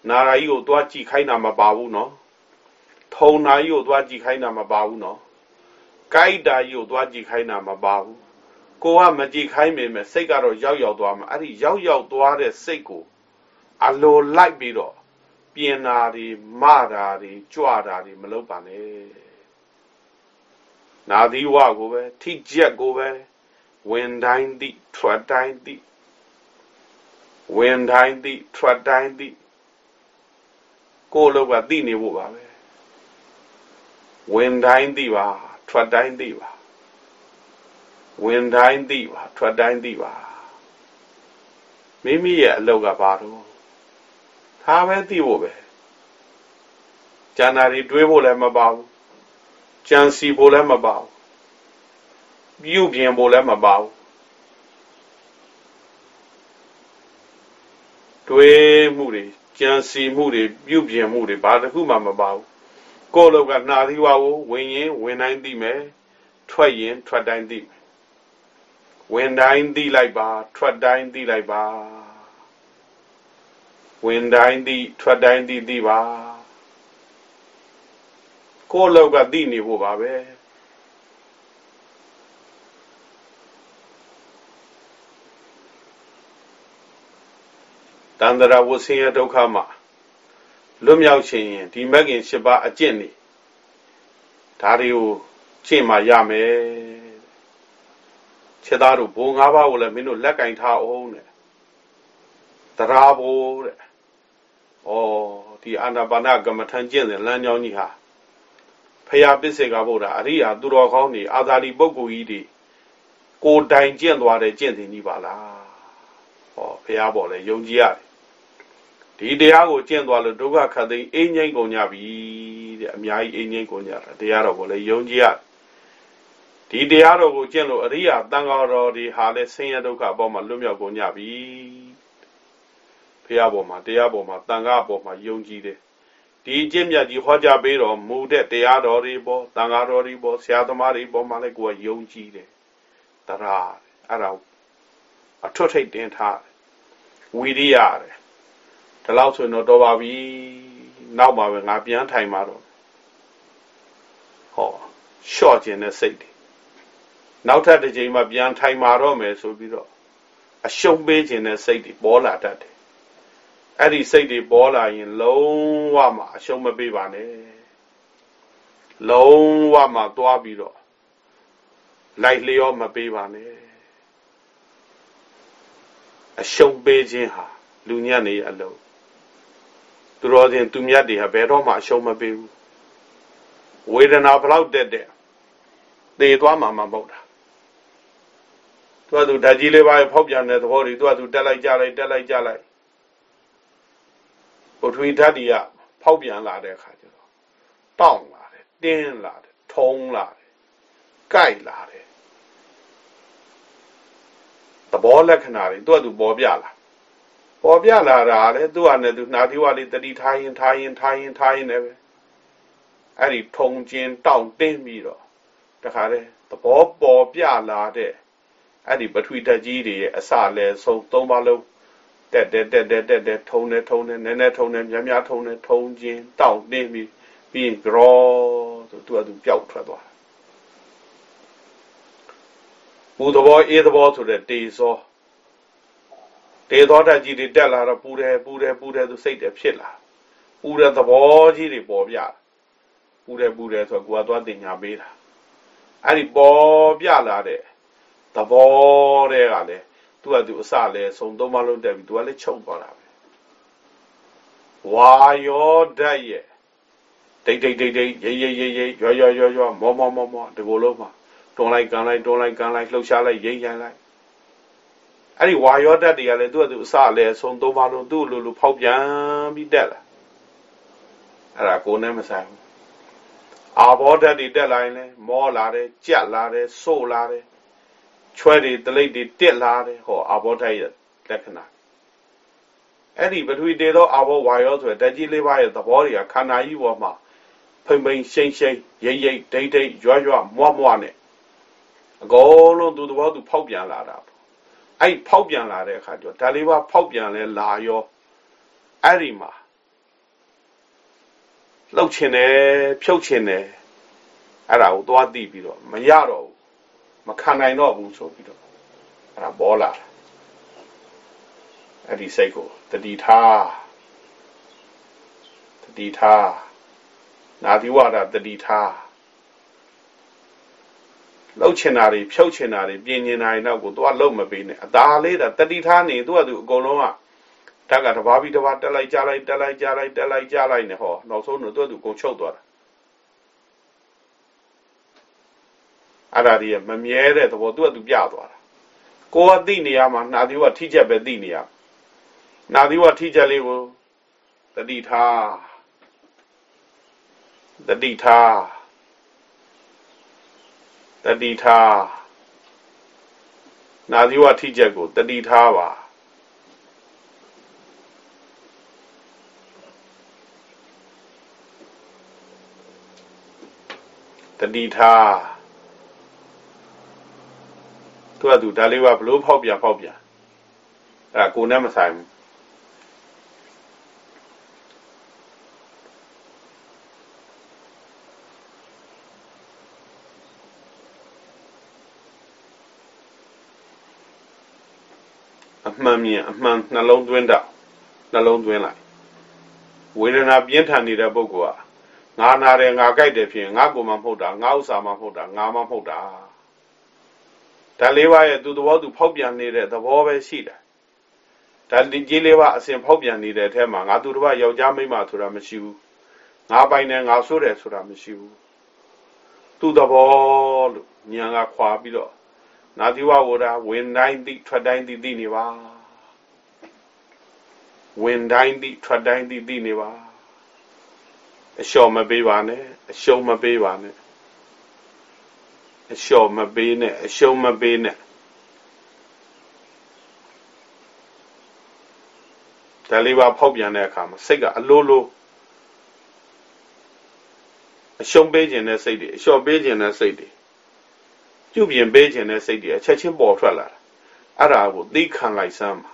နာရာကြီးကိုသွားကြည့်ခိုင်းတာမပါဘူးနော်ထုံနာကြီးကိုသွားကြည့်ခိုင်းတာမပါဘူးနော်ကိုက်တာကြီးကိုသွားကြည့်ခိုင်းတာမပါဘူးကိုကမကြည့်ခိုင်းပေမဲ့စိတ်ကတော့ရောက်ရောက်သွားမှာအဲ့ဒီရောက်ရောက်သွားတဲ့စိတ်ကိုအလိုလိုက်ပြီးတော့ ပြင်တာတွေမတာတွေကြွတာတွေမလုပ်ပါနဲ့နာသီဝကိုပဲထိကြက်ကိုပဲဝင်တိုင်းသည့်ထွက်တိုင်းသည့်ဝင်တိုင်းသည့်ထွက်တိုင်းသည့်ကိုလောကသိနေဖို့ပါပဲဝင်တိုင်းသိပါထွက်တိုင်းသိပါဝင်တိုင်းသိပါထွက်တိုင်းသိပါမိမိရဲ့အလုပ်ကဘာလို့ ဒါပဲသိဖို့ပဲကျန်တာတွေတွေးဖို့လည်းမပါဘူးကြံစီဖို့လည်းမပါဘူးပြုပြင်ဖို့လည်းမပါဘူးတွေးမှုတွေကြံစီမှုတွေပြုပြင်မှုတွေဘာတစ်ခုမှမပါဘူးကိုယ်လောကနှာသီးဝါကိုဝင်ရင်ဝင်တိုင်းသိမယ်ထွက်ရင်ထွက်တိုင်းသိမယ်ဝင်တိုင်းသိလိုက်ပါထွက်တိုင်းသိလိုက်ပါ ဝင်တိုင်းသိထွက်တိုင်းသိသိပါကိုယ်လောကသိနေဖို့ပါပဲတန္တရာဝဆင်းရဲဒုက္ခမှာလွတ်မြောက်ခြင်းရင်ဒီမဂ်ခင်၈ပါးအကျင့်နေဒါတွေကိုကျင့်မှရမယ်ခြေသားတို့ဘုံ၅ပါးကိုလည်းမင်းတို့လက်ကင်ထားအောင်တဲ့တရားဘိုးတဲ့ ဩဒီအာနာပါနကမ္မထံကျင့်တဲ့လမ်းကြောင်းကြီးဟာဖရာပစ္စေကဗုဒ္ဓအရိယာသူတော်ကောင်းတွေအာသာလီပုဂ္ဂိုလ်ကြီးတွေကိုတိုင်ကျင့်သွားတဲ့ကျင့်စဉ်ကြီးပါလားဟောဖရာပေါ်လဲယုံကြည်ရတယ်ဒီတရားကိုကျင့်သွားလို့ဒုက္ခခတ်သိမ်းအင်းငိမ့်ကုန်ကြပြီတဲ့အများကြီးအင်းငိမ့်ကုန်ကြတာတရားတော်ကိုလည်းယုံကြည်ရဒီတရားတော်ကိုကျင့်လို့အရိယာတန်ဃာတော်ဒီဟာလဲဆင်းရဲဒုက္ခအပေါ်မှာလွတ်မြောက်ကုန်ကြပြီ ရားပေါ်မှာတရားပေါ်မှာတန်ခါပေါ်မှာယုံကြည်တယ်ဒီအကျင့်မြတ်ကြီးဟောကြားပေးတော်မူတဲ့တရားတော်တွေပေါ်တန်ခါတော်တွေပေါ်ဆရာသမားတွေပေါ်မှာလည်းကိုယ်ကယုံကြည်တယ်တရားအဲ့ဒါအထွတ်ထိပ်တင်ထားတယ်ဝီရိယတယ်ဒီလောက်ဆိုရင်တော့တော်ပါပြီနောက်ပါပဲငါပြန်ထိုင်ပါတော့ဟောရှော့ကျင်တဲ့စိတ်တွေနောက်ထပ်တစ်ချိန်မှပြန်ထိုင်ပါတော့မယ်ဆိုပြီးတော့အရှုံးပေးခြင်းတဲ့စိတ်တွေပေါ်လာတတ်တယ် အဲ့ဒီစိတ်တွေပေါ်လာရင် လုံးဝမှအရှုံးမပေးပါနဲ့လုံးဝမှသွားပြီးတော့လိုက်လျောမပေးပါနဲ့အရှုံးပေးခြင်းဟာလူညံ့နေအလုံးသူတော်စင်သူမြတ်တွေဟာဘယ်တော့မှအရှုံးမပေးဘူးဝေဒနာဘလောက်တက်တဲ့သေသွားမှာမဟုတ်တာသူကသူဓာကြီးလေးပါဖောက်ပြန်တဲ့သဘောတွေသူကသူတက်လိုက်ကြလိုက်တက်လိုက်ကြလိုက် ပထဝီဓာတ်တွေကဖောက်ပြန်လာတဲ့အခါကျတော့တောင့်လာတယ်တင်းလာတယ်ထုံလာတယ်ကြိုက်လာတယ်သဘောလက္ခဏာတွေသူကသူပေါ်ပြလာပေါ်ပြလာတာလေသူ့ဟာနဲ့သူနှာသီးဝါလေးတတိထားရင်ထားရင်ထားရင်ထားရင်လည်းပဲအဲ့ဒီထုံကျင်တောင့်တင်းပြီးတော့တခါလေသဘောပေါ်ပြလာတဲ့အဲ့ဒီပထဝီဓာတ်ကြီးတွေရဲ့အစလဲဆုံးသုံးပါလုံး တက်တက်တက်တက်တက်တက်ထုံနေထုံနေနည်းနည်းထုံနေများများထုံနေထုံကျင်တောင့်တင်းပြီးပြီးရင်ကြောဆိုသူကသူပျောက်ထွက်သွားပူသဘောအေးသဘောဆိုတဲ့တေဇောတေသောဓာတ်ကြီးတွေတက်လာတော့ပူတယ်ပူတယ်ပူတယ်သူစိတ်တယ်ဖြစ်လာပူတဲ့သဘောကြီးတွေပေါ်ပြပူတယ်ပူတယ်ဆိုတော့ကိုကသွားတင်ညာပေးတာအဲ့ဒီပေါ်ပြလာတဲ့သဘောတဲ့ကလည်း သူကသူအစလဲဆုံးသုံးမလုံးတက်ပြီးသူကလည်းချုပ်သွားတာပဲဝါယောဓာတ်ရဲ့ဒိတ်ဒိတ်ဒိတ်ဒိတ်ရိပ်ရိပ်ရိပ်ရိပ်ရွရွရွရွမောမောမောမောဒီကိုလုံးမှာတွန်းလိုက်ကန်လိုက်တွန်းလိုက်ကန်လိုက်လှုပ်ရှားလိုက်ရိပ်ရန်လိုက်အဲ့ဒီဝါယောဓာတ်တွေကလည်းသူ့အတူအစလည်းဆုံးသုံးပါလုံးသူ့လိုလိုဖောက်ပြန်ပြီးတက်လာအဲ့ဒါကိုနဲ့မဆိုင်ဘူးအာဘောဓာတ်တွေတက်လာရင်လည်းမောလာတယ်ကြက်လာတယ်ဆို့လာတယ် ချွဲတွေတလိပ်တွေတက်လာတယ်ဟောအာဘောဓာတ်ရဲ့လက္ခဏာအဲ့ဒီပထဝီတေသောအာဘောဝါယောဆိုတဲ့ဓာတ်ကြီးလေးပါးရဲ့သဘောတွေကခန္ဓာကြီးပေါ်မှာဖိမ့်ဖိမ့်ရှိမ့်ရှိမ့်ရိတ်ရိတ်ဒိတ်ဒိတ်ရွရွမွားမွားနဲ့အကုန်လုံးသူသဘောသူဖောက်ပြန်လာတာပေါ့အဲ့ဖောက်ပြန်လာတဲ့အခါကျတော့ဒါလေးပါဖောက်ပြန်လဲလာရောအဲ့ဒီမှာလှုပ်ချင်တယ်ဖြုတ်ချင်တယ်အဲ့ဒါကိုသွားသိပြီးတော့မရတော့ဘူး မခံနိုင်တော့ဘူးဆိုပြီးတော့အဲ့ဒါပေါ်လာအဲ့ဒီစိတ်ကိုတတိထားတတိထားနာသီဝါဒတတိထားလှုပ်ချင်တာတွေဖြုတ်ချင်တာတွေပြင်ကျင်တာတွေနောက်ကိုသွားလှုပ်မပေးနဲ့အသာလေးတာတတိထားနေသူကသူအကုန်လုံးကဓာတ်ကတဘာပြီးတဘာတက်လိုက်ကြလိုက်တက်လိုက်ကြလိုက်တက်လိုက်ကြလိုက်နေဟောနောက်ဆုံးတော့သူကသူကုန်ချုပ်သွားတာ အဲ့ဒါကြီးမမြဲတဲ့သဘောသူကသူပြသွားတာကိုကသိနေရမှာနှာသီးဝထိချက်ပဲသိနေရနှာသီးဝထိချက်လေးကိုတတိထားတတိထားတတိထားနာသီဝထိချက်ကိုတတိထားပါတတိထား သူကသူဒါလေးကဘလို့ဖောက်ပြန်ဖောက်ပြန်အဲ့ဒါကိုနဲ့မဆိုင်ဘူးအမှန်မြင်အမှန်နှလုံးသွင်းတာနှလုံးသွင်းလိုက်ဝေဒနာပြင်းထန်နေတဲ့ပုဂ္ဂိုလ်ကငါနာတယ်ငါကြိုက်တယ်ဖြစ်ရင်ငါကိုယ်မှမဟုတ်တာငါဥစ္စာမှမဟုတ်တာငါမှမဟုတ်တာ ဓာတ်လေးပါးရဲ့သူသဘောသူဖောက်ပြန်နေတဲ့သဘောပဲရှိတာဓာတ်ကြီးလေးပါးအစဉ်ဖောက်ပြန်နေတဲ့အထက်မှာငါသူတစ်ပါးယောက်ျားမိန်းမဆိုတာမရှိဘူးငါပိုင်တယ်ငါဆိုးတယ်ဆိုတာမရှိဘူးသူသဘောလို့ဉာဏ်ကခွာပြီးတော့နာသီဝဝဒဝင်တိုင်းသိထွက်တိုင်းသိသိနေပါဝင်တိုင်းသိထွက်တိုင်းသိသိနေပါအလျှော်မပေးပါနဲ့အရှုံးမပေးပါနဲ့ အလျှော်မပေးနဲ့အရှုံးမပေးနဲ့ဒါလေးပါဖောက်ပြန်တဲ့အခါမှာစိတ်ကအလိုလိုအရှုံးပေးခြင်းတဲ့စိတ်တွေအလျှော်ပေးခြင်းတဲ့စိတ်တွေပြုပြင်ပေးခြင်းတဲ့စိတ်တွေအချက်ချင်းပေါ်ထွက်လာတာအဲ့ဒါကိုသိခံလိုက်စမ်းပါ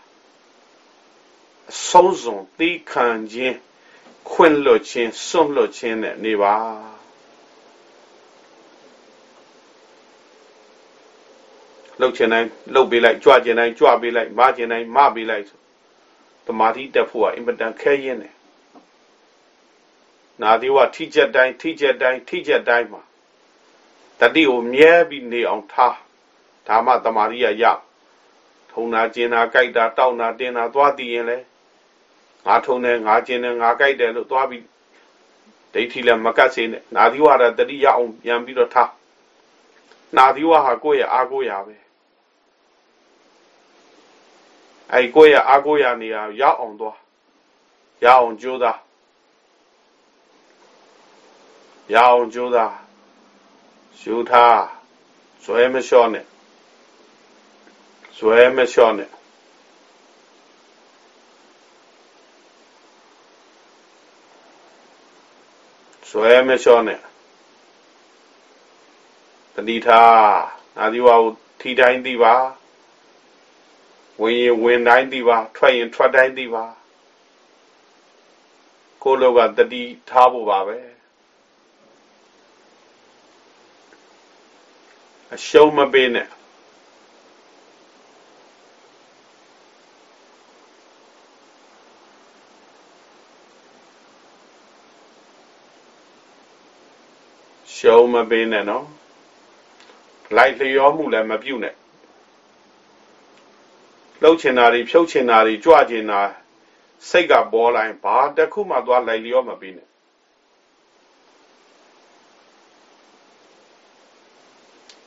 အဆုံးစုံသိခံခြင်းခွင့်လွတ်ခြင်းစွန့်လွတ်ခြင်းနဲ့နေပါ လှုပ်ခြင်းတိုင်းလှုပ်ပေးလိုက်ကြွခြင်းတိုင်းကြွပေးလိုက်မခြင်းတိုင်းမပေးလိုက်ဆိုတမာတိတက်ဖို့ကအင်မတန်ခဲရင်တယ်နာဒီဝထိချက်တိုင်းထိချက်တိုင်းထိချက်တိုင်းမှာတတိကိုမြဲပြီးနေအောင်ထားဒါမှတမာရိယရထုံနာကျင်နာကြိုက်တာတောက်နာတင်းနာသွားတည်ရင်လဲငါထုံတယ်ငါကျင်တယ်ငါကြိုက်တယ်လို့သွားပြီးဒိဋ္ဌိလည်းမကတ်စေနဲ့နာသီဝါဒတတိရအောင်ပြန်ပြီးတော့ထားနာသီဝါဟာကိုယ့်ရဲ့အာကိုရာပဲ အဲကိုယ့်ရဲ့အာကိုရာနေရာရောက်အောင်သွားရအောင်ကြိုးစားရအောင်ကြိုးစားရှုထားဇွဲမလျှော့နဲ့ဇွဲမလျှော့နဲ့ဇွဲမလျှော့နဲ့တတိထားနာဒီဝါကိုထီတိုင်းသိပါ ဝင်ရင်ဝင်တိုင်းသိပါထွက်ရင်ထွက်တိုင်းသိပါကိုလောကတတိထားဖို့ပါပဲအရှုံးမပေးနဲ့ရှုံးမပေးနဲ့နော်လိုက်လျောမှုလည်းမပြုတ်နဲ့ လှုပ်ချင်တာတွေဖြုတ်ချင်တာတွေကြွချင်တာစိတ်ကပေါ်လာရင်ဘာတစ်ခုမှသွားလိုက်လျောမပေးနဲ့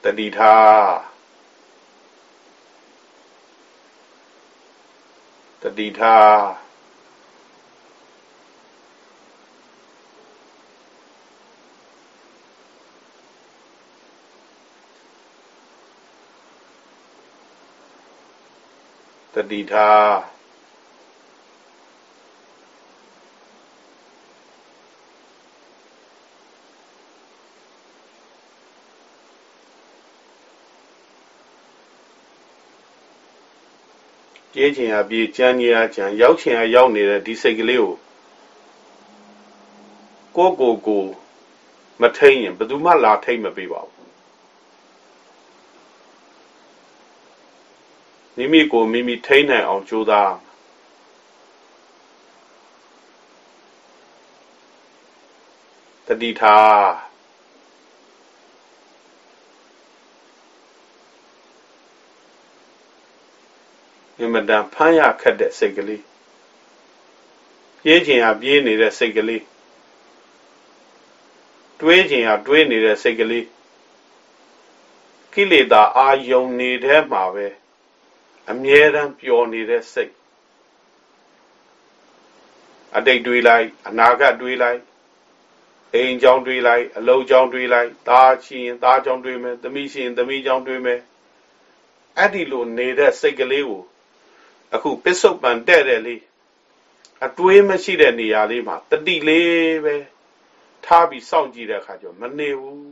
တတိထားတတိထား တိထားကြေးချင်အပြေးကြမ်းကြီးအကြံရောက်ချင်အရောက်နေတဲ့ဒီစိတ်ကလေးကိုကိုကိုကိုမထိန်ရင်ဘယ်သူမှလာထိန်မပေးပါဘူး မိမိကိုမိမိထိန်နိုင်အောင်ကြိုးစားတတိထားအင်မတန်ဖမ်းရခက်တဲ့စိတ်ကလေးပြေးချင်ရပြေးနေတဲ့စိတ်ကလေးတွေးချင်ရတွေးနေတဲ့စိတ်ကလေးကိလေသာအာယုံနေတဲ့မှာပဲ အမြဲတမ်းပျော်နေတဲ့စိတ်အတိတ်တွေးလိုက်အနာဂတ်တွေးလိုက်အိမ်ကြောင်းတွေးလိုက်အလုံးကြောင်းတွေးလိုက်သားချင်သားကြောင်းတွေးမယ်သမီးရှင်သမီးကြောင်းတွေးမယ်အဲ့ဒီလိုနေတဲ့စိတ်ကလေးကိုအခုပစ္စုပန်တဲ့တယ်လေးအတွေးမရှိတဲ့နေရာလေးမှာတတိလေးပဲထားပြီးစောင့်ကြည့်တဲ့အခါကျမနေဘူး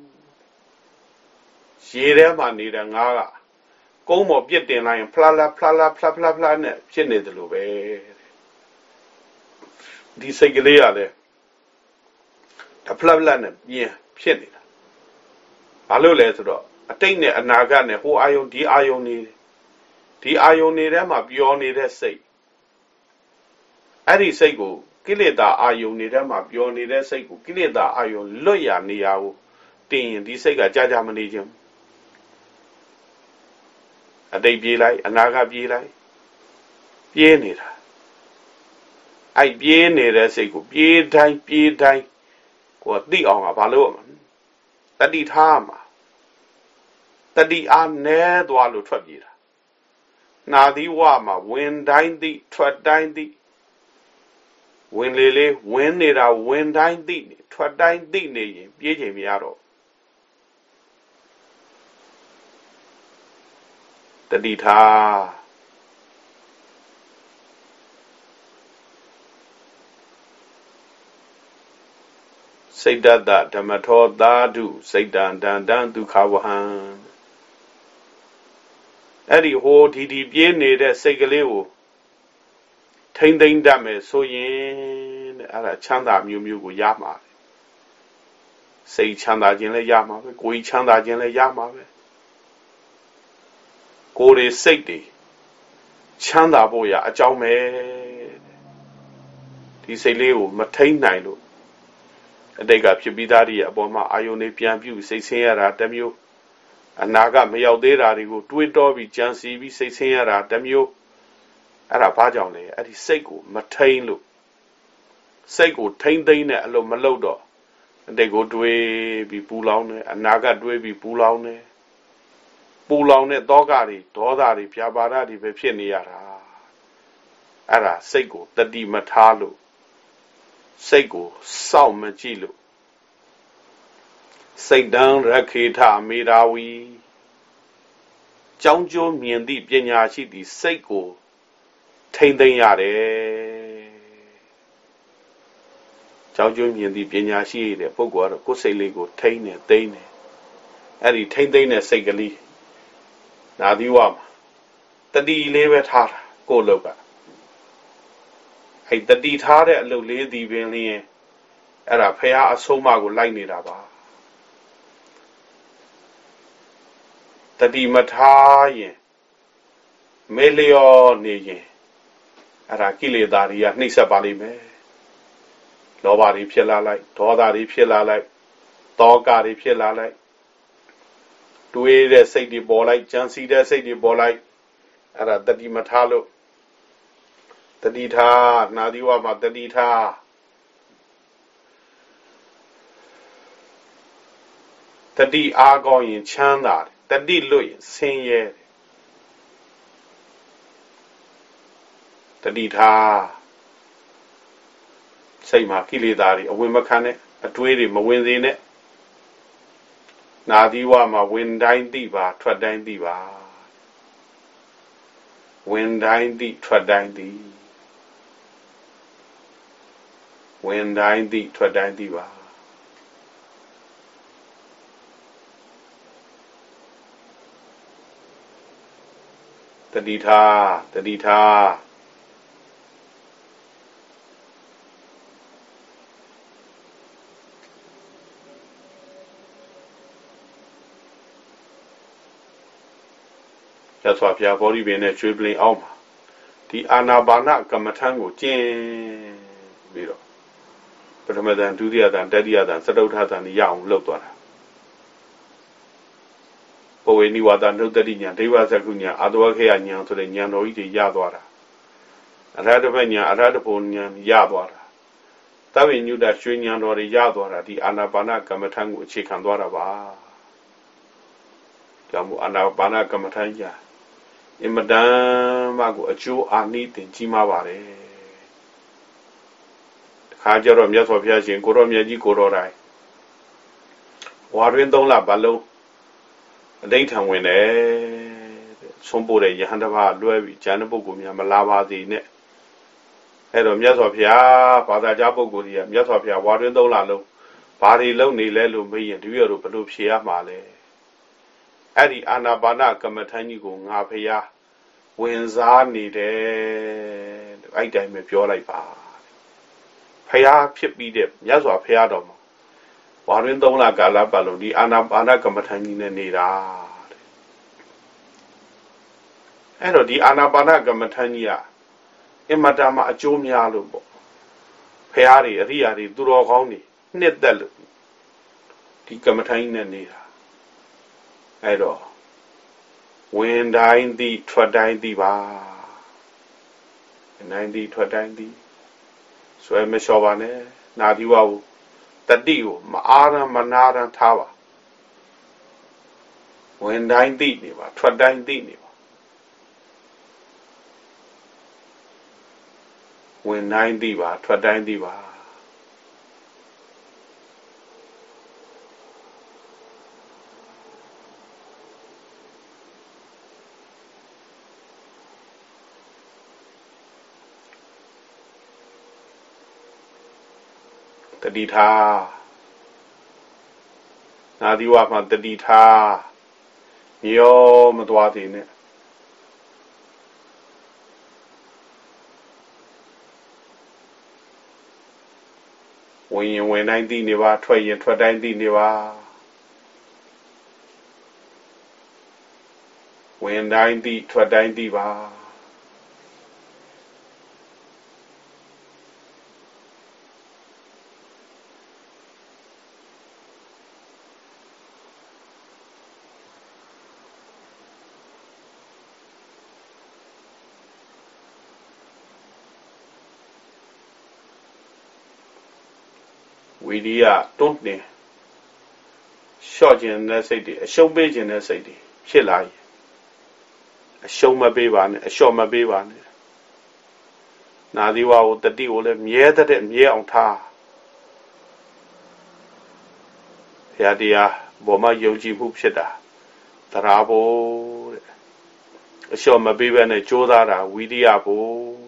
ရေထဲမှာနေတဲ့ငါးက ကုန်းပေါ်ပြစ်တင်လိုက်ရင်ဖလာလာဖလာလာဖလာဖလာဖလာနဲ့ဖြစ်နေတယ်လို့ပဲဒီစိတ်ကလေးရတယ်တဖလာဖလာနဲ့ပြင်ဖြစ်နေတာဘာလို့လဲဆိုတော့အတိတ်နဲ့အနာဂတ်နဲ့ဟိုအာယုံဒီအာယုံနေဒီအာယုန်တွေထဲမှာပျော်နေတဲ့စိတ်အဲ့ဒီစိတ်ကိုကိလေသာအာယုန်တွေထဲမှာပျော်နေတဲ့စိတ်ကိုကိလေသာအာယုန်လွတ်ရနေရကိုတင်ရင်ဒီစိတ်ကကြာကြာမနေခြင်း အတိတ်ပြေးလိုက်အနာဂတ်ပြေးလိုက်ပြေးနေတာအဲ့ပြေးနေတဲ့စိတ်ကိုပြေးတိုင်းပြေးတိုင်းကိုသိအောင်ကဘာလို့တတိထားမှာတတိအားနဲသွားလို့ထွက်ပြေးတာနာသီဝမှာဝင်တိုင်းသည့်ထွက်တိုင်းသည့်ဝင်လေလေဝင်နေတာဝင်တိုင်းသိနေထွက်တိုင်းသိနေရင်ပြေးချိန်မရတော့ တတိထားစိတ်တတဓမ္မထောသာဓုစိတ်တံတန်တံဒုက္ခဝဟံအဲ့ဒီဟိုဒီဒီပြေးနေတဲ့စိတ်ကလေးကိုထိမ့်သိမ့်တတ်မယ်ဆိုရင်တဲ့အဲ့ဒါချမ်းသာမျိုးမျိုးကိုရမှာပဲစိတ်ချမ်းသာခြင်းလည်းရမှာပဲကိုယ်ချမ်းသာခြင်းလည်းရမှာပဲ ကိုယ်တွေစိတ်တွေချမ်းသာဖို့ရအကြောင်းပဲဒီစိတ်လေးကိုမထိမ့်နိုင်လို့အတိတ်ကဖြစ်ပြီးသားတွေအပေါ်မှာအာယုန်တွေပြန်ပြုစိတ်ဆင်းရတာတမျိုးအနာကမရောက်သေးတာတွေကိုတွေးတောပြီးကြံစီပြီးစိတ်ဆင်းရတာတမျိုးအဲ့ဒါဘာကြောင့်လဲအဲ့ဒီစိတ်ကိုမထိန်လို့စိတ်ကိုထိမ့်သိမ့်တဲ့အလိုမလုပ်တော့အတိတ်ကိုတွေးပြီးပူလောင်တယ်အနာကတွေးပြီးပူလောင်တယ် ပူလောင်တဲ့တောကတွေဒေါသတွေပြာပါဒတွေပဲဖြစ်နေရတာအဲ့ဒါစိတ်ကိုတတိမထားလို့စိတ်ကိုစောင့်မကြည့်လို့စိတ်တံရခေထမေရာဝီကြောင်းကျိုးမြင်သည့်ပညာရှိသည့်စိတ်ကိုထိမ့်သိမ့်ရတယ်ကြောင်းကျိုးမြင်သည့်ပညာရှိတဲ့ပုဂ္ဂိုလ်ကတော့ကိုယ်စိတ်လေးကိုထိမ့်နေသိမ့်နေအဲ့ဒီထိမ့်သိမ့်တဲ့စိတ်ကလေး နာသီဝမှာတတိလေးပဲထားတာကိုယ်လောက်ကအဲ့တတိထားတဲ့အလုပ်လေးဒီပင်လင်းအဲ့ဒါဖះအဆုံးမကိုလိုက်နေတာပါတတိမထားရင်မေလျော်နေရင်အဲ့ဒါကိလေသာတွေကနှိမ့်ဆက်ပါလိမ့်မယ်လောဘတွေဖြစ်လာလိုက်ဒေါသတွေဖြစ်လာလိုက်တောကတွေဖြစ်လာလိုက် တွေးတဲ့စိတ်တွေပေါ်လိုက်ကြံစီတဲ့စိတ်တွေပေါ်လိုက်အဲ့ဒါတတိမထားလို့တတိထားနာသီဝမှာတတိထားတတိအားကောင်းရင်ချမ်းသာတယ်တတိလွတ်ရင်ဆင်းရဲတယ်တတိထားစိတ်မှာကိလေသာတွေအဝင်မခံနဲ့အတွေးတွေမဝင်စေနဲ့ နာသီဝမှာဝင်တိုင်းသိပါ ထွက်တိုင်းသိပါဝင်တိုင်းသိထွက်တိုင်းသိဝင်တိုင်းသိထွက်တိုင်းသိပါတတိထားတတိထား ရသော်ဖျားဘောဓိပင်နဲ့ကျွေးပလင်အောင်မှာဒီအာနာပါနကမ္မထံကိုကျင့်ပြီးတော့ပထမဇန်ဒုတိယဇန်တတိယဇန်စတုထဇန်ရအောင်လုပ်သွားတာပဝေနိဝါဒနုတ္တိညာဒိဝဇကုညာအာတဝခေယညာဆိုတဲ့ညာတော်ကြီးတွေရသွားတာအရဟတပညာအရဟတဘုံညာရသွားတာသဗ္ဗညုတရွှေညာတော်တွေရသွားတာဒီအာနာပါနကမ္မထံကိုအခြေခံသွားတာပါကြောင့်မို့အာနာပါနကမ္မထံညာ အင်မတန်မှကိုအကျိုးအာနိသင်ကြီးမားပါတယ်တခါကျတော့မြတ်စွာဘုရားရှင်ကိုရောမြတ်ကြီးကိုရောတိုင်းဝါတွင်သုံးလဘလုံးအတိဋ္ဌံဝင်တယ်ဆုံးပို့တဲ့ယဟန်တပါလွဲပြီးဉာဏ်ပုဂ္ဂိုလ်များမလာပါစေနဲ့အဲ့တော့မြတ်စွာဘုရားဘာသာကြားပုဂ္ဂိုလ်ကြီးကမြတ်စွာဘုရားဝါတွင်သုံးလလုံးဘာတွေလုပ်နေလဲလို့မေးရင်တပည့်တော်ဘယ်လိုဖြေရမှာလဲ အဲ့ဒီအာနာပါနကမ္မထန်ကြီးကိုငါဖျားဝင်စားနေတယ်အဲ့တိုင်းပဲပြောလိုက်ပါဖျားဖြစ်ပြီးတဲ့မြတ်စွာဘုရားတော်မှာဝါရင်းသုံးလကာလပတ်လုံးဒီအာနာပါနကမ္မထန်ကြီးနဲ့နေတာအဲ့တော့ဒီအာနာပါနကမ္မထန်ကြီးကအင်မတန်မှအကျိုးများလို့ပေါ့ဖျားတွေအရိယာတွေသူတော်ကောင်းတွေနှစ်သက်လို့ဒီကမ္မထန်ကြီးနဲ့နေတာ အဲ့တော့ဝင်တိုင်းသည်ထွက်တိုင်းသည်ပါနိုင်သည်ထွက်တိုင်းသည်ဆွဲမလျှော်ပါနဲ့နာဒီဝဟုတတိကိုမအားရမနာရထားပါဝင်တိုင်းသိနေပါထွက်တိုင်းသိနေပါဝင်တိုင်းသိပါထွက်တိုင်းသိပါ တတိထားနာဒီဝမှာတတိထားမျောမသွားသေးနဲ့ဝင်ရင်ဝင်တိုင်းသိနေပါထွက်ရင်ထွက်တိုင်းသိနေပါဝင်တိုင်းသိထွက်တိုင်းသိပါ ရိယတွန်းတင်လျှော့ခြင်းတဲ့စိတ်တွေအရှုံးပေးခြင်းတဲ့စိတ်တွေဖြစ်လာရင်အရှုံးမပေးပါနဲ့အလျှော့မပေးပါနဲ့နာသီဝါကိုတတိကိုလည်းမြဲတဲ့မြဲအောင်ထားဘုရားတရားဘောမယုံကြည်မှုဖြစ်တာတရားဖို့တဲ့အလျှော့မပေးဘဲနဲ့ကြိုးစားတာဝီရိယဖို့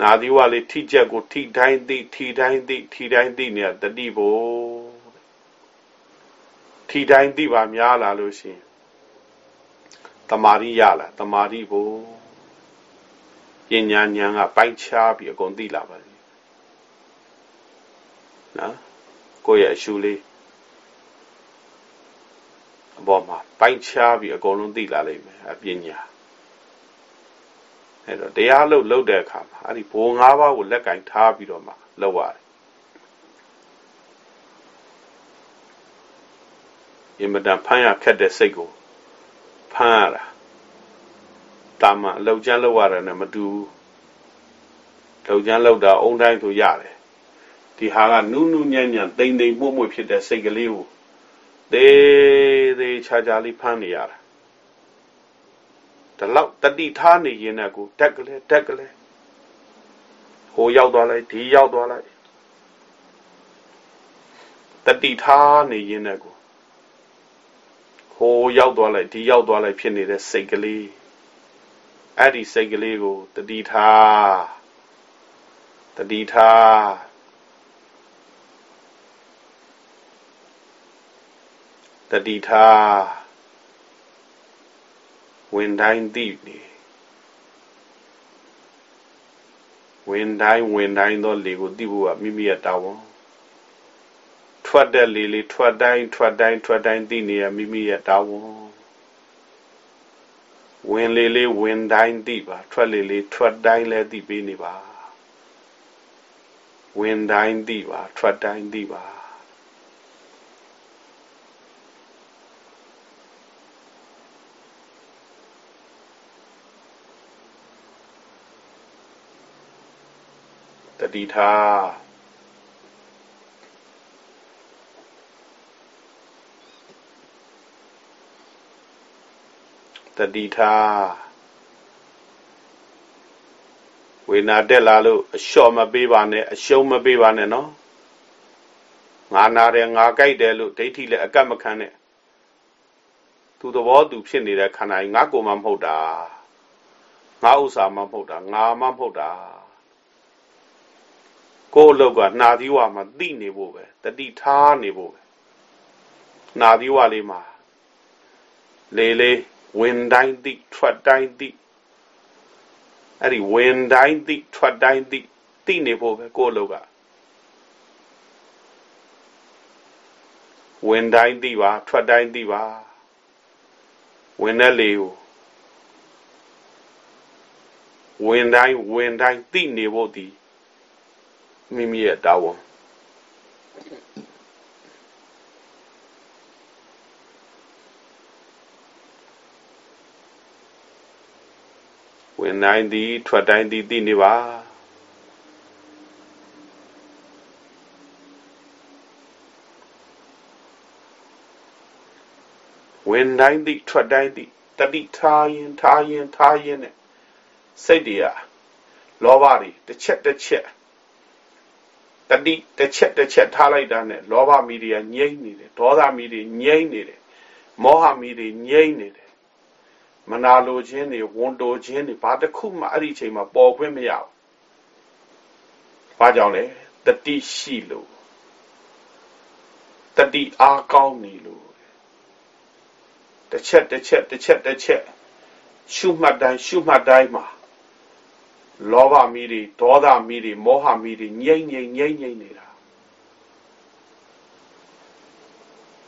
နာသီဝလေးထိချက်ကိုထိတိုင်းသိထိတိုင်းသိထိတိုင်းသိနေတတိဖို့ထိတိုင်းသိပါများလာလို့ရှိရင်တမာရီရလာတမာရီဖို့ပညာဉာဏ်ကပိုင်းခြားပြီးအကုန်သိလာပါလိမ့်နော်ကိုယ့်ရဲ့အရှုလေးအပေါ်မှာပိုင်းခြားပြီးအကုန်လုံးသိလာလိမ့်မယ်အပညာ အဲ့တော့တရားလို့လုပ်တဲ့အခါမှာအဲ့ဒီဘိုး၅ပါးကိုလက်ကင်ထားပြီးတော့မှလုပ်ရတယ်အင်မတန်ဖမ်းရခက်တဲ့စိတ်ကိုဖမ်းရတာတာမအလောက်ကျန်းလောက်ရတယ်နဲ့မတူဘူးလောက်ကျန်းလောက်တာအုံတိုင်းဆိုရတယ်ဒီဟာကနူးနူးညံ့ညံ့တိမ်တိမ်မှု့မှု့ဖြစ်တဲ့စိတ်ကလေးကိုသေးသေးချာချာလေးဖမ်းနေရတာ ဒီလောက်တတိထားနေရင်လည်းကိုတက်ကလေးတက်ကလေးဟိုရောက်သွားလိုက်ဒီရောက်သွားလိုက်တတိထားနေရင်လည်းကိုဟိုရောက်သွားလိုက်ဒီရောက်သွားလိုက်ဖြစ်နေတဲ့စိတ်ကလေးအဲ့ဒီစိတ်ကလေးကိုတတိထားတတိထားတတိထား ဝင်တိုင်းသိနေဝင်တိုင်းဝင်တိုင်းသောလေကိုသိဖို့ကမိမိရဲ့တာဝန်ထွက်တဲ့လေလေထွက်တိုင်းထွက်တိုင်းထွက်တိုင်းသိနေရမိမိရဲ့တာဝန်ဝင်လေလေဝင်တိုင်းသိပါထွက်လေလေထွက်တိုင်းလည်းသိပေးနေပါဝင်တိုင်းသိပါထွက်တိုင်းသိပါ တတိထားတတိထားဝေနာတက်လာလို့အလျှော့မပေးပါနဲ့အရှုံးမပေးပါနဲ့နော်ငါနာတယ်ငါကြိုက်တယ်လို့ဒိဋ္ဌိလည်းအကတ်မခံနဲ့သူသဘောသူဖြစ်နေတဲ့ခန္ဓာကြီးငါကိုမှမဟုတ်တာငါဥစ္စာမှမဟုတ်တာငါမှမဟုတ်တာ ကိုယ်လောက်ကနှာသီးဝါမှာသိနေဖို့ပဲတတိထားနေဖို့ပဲနှာသီးဝါလေးမှာလေလေဝင်တိုင်းသိထွက်တိုင်းသိအဲ့ဒီဝင်တိုင်းသိထွက်တိုင်းသိသိနေဖို့ပဲကိုယ်လောက်ကဝင်တိုင်းသိပါထွက်တိုင်းသိပါဝင်တဲ့လေကိုဝင်တိုင်းဝင်တိုင်းသိနေဖို့ဒီ မိမိရဲ့တာဝန်ဝင်တိုင်းသည်ထွက်တိုင်းသည်သိနေပါဝင်တိုင်းသည်ထွက်တိုင်းသည်တတိထားရင်ထားရင်ထားရင်နဲ့စိတ်တွေကလောဘတွေတစ်ချက်တစ်ချက် တတိတစ်ချက်တစ်ချက်ထားလိုက်တာနဲ့လောဘမီတွေကငြိမ့်နေတယ်ဒေါသမီတွေငြိမ့်နေတယ်မောဟမီတွေငြိမ့်နေတယ်မနာလိုခြင်းတွေဝန်တိုခြင်းတွေဘာတစ်ခုမှအဲ့ဒီအချိန်မှာပေါ်ခွင့်မရဘူး။ဘာကြောင့်လဲတတိရှိလို့တတိအားကောင်းနေလို့တစ်ချက်တစ်ချက်တစ်ချက်တစ်ချက်ရှုမှတ်တိုင်းရှုမှတ်တိုင်းမှာ လောဘမီးတွေဒေါသမီးတွေမောဟမီးတွေငြိမ့်ငြိမ့်ငြိမ့်ငြိမ့်နေတာ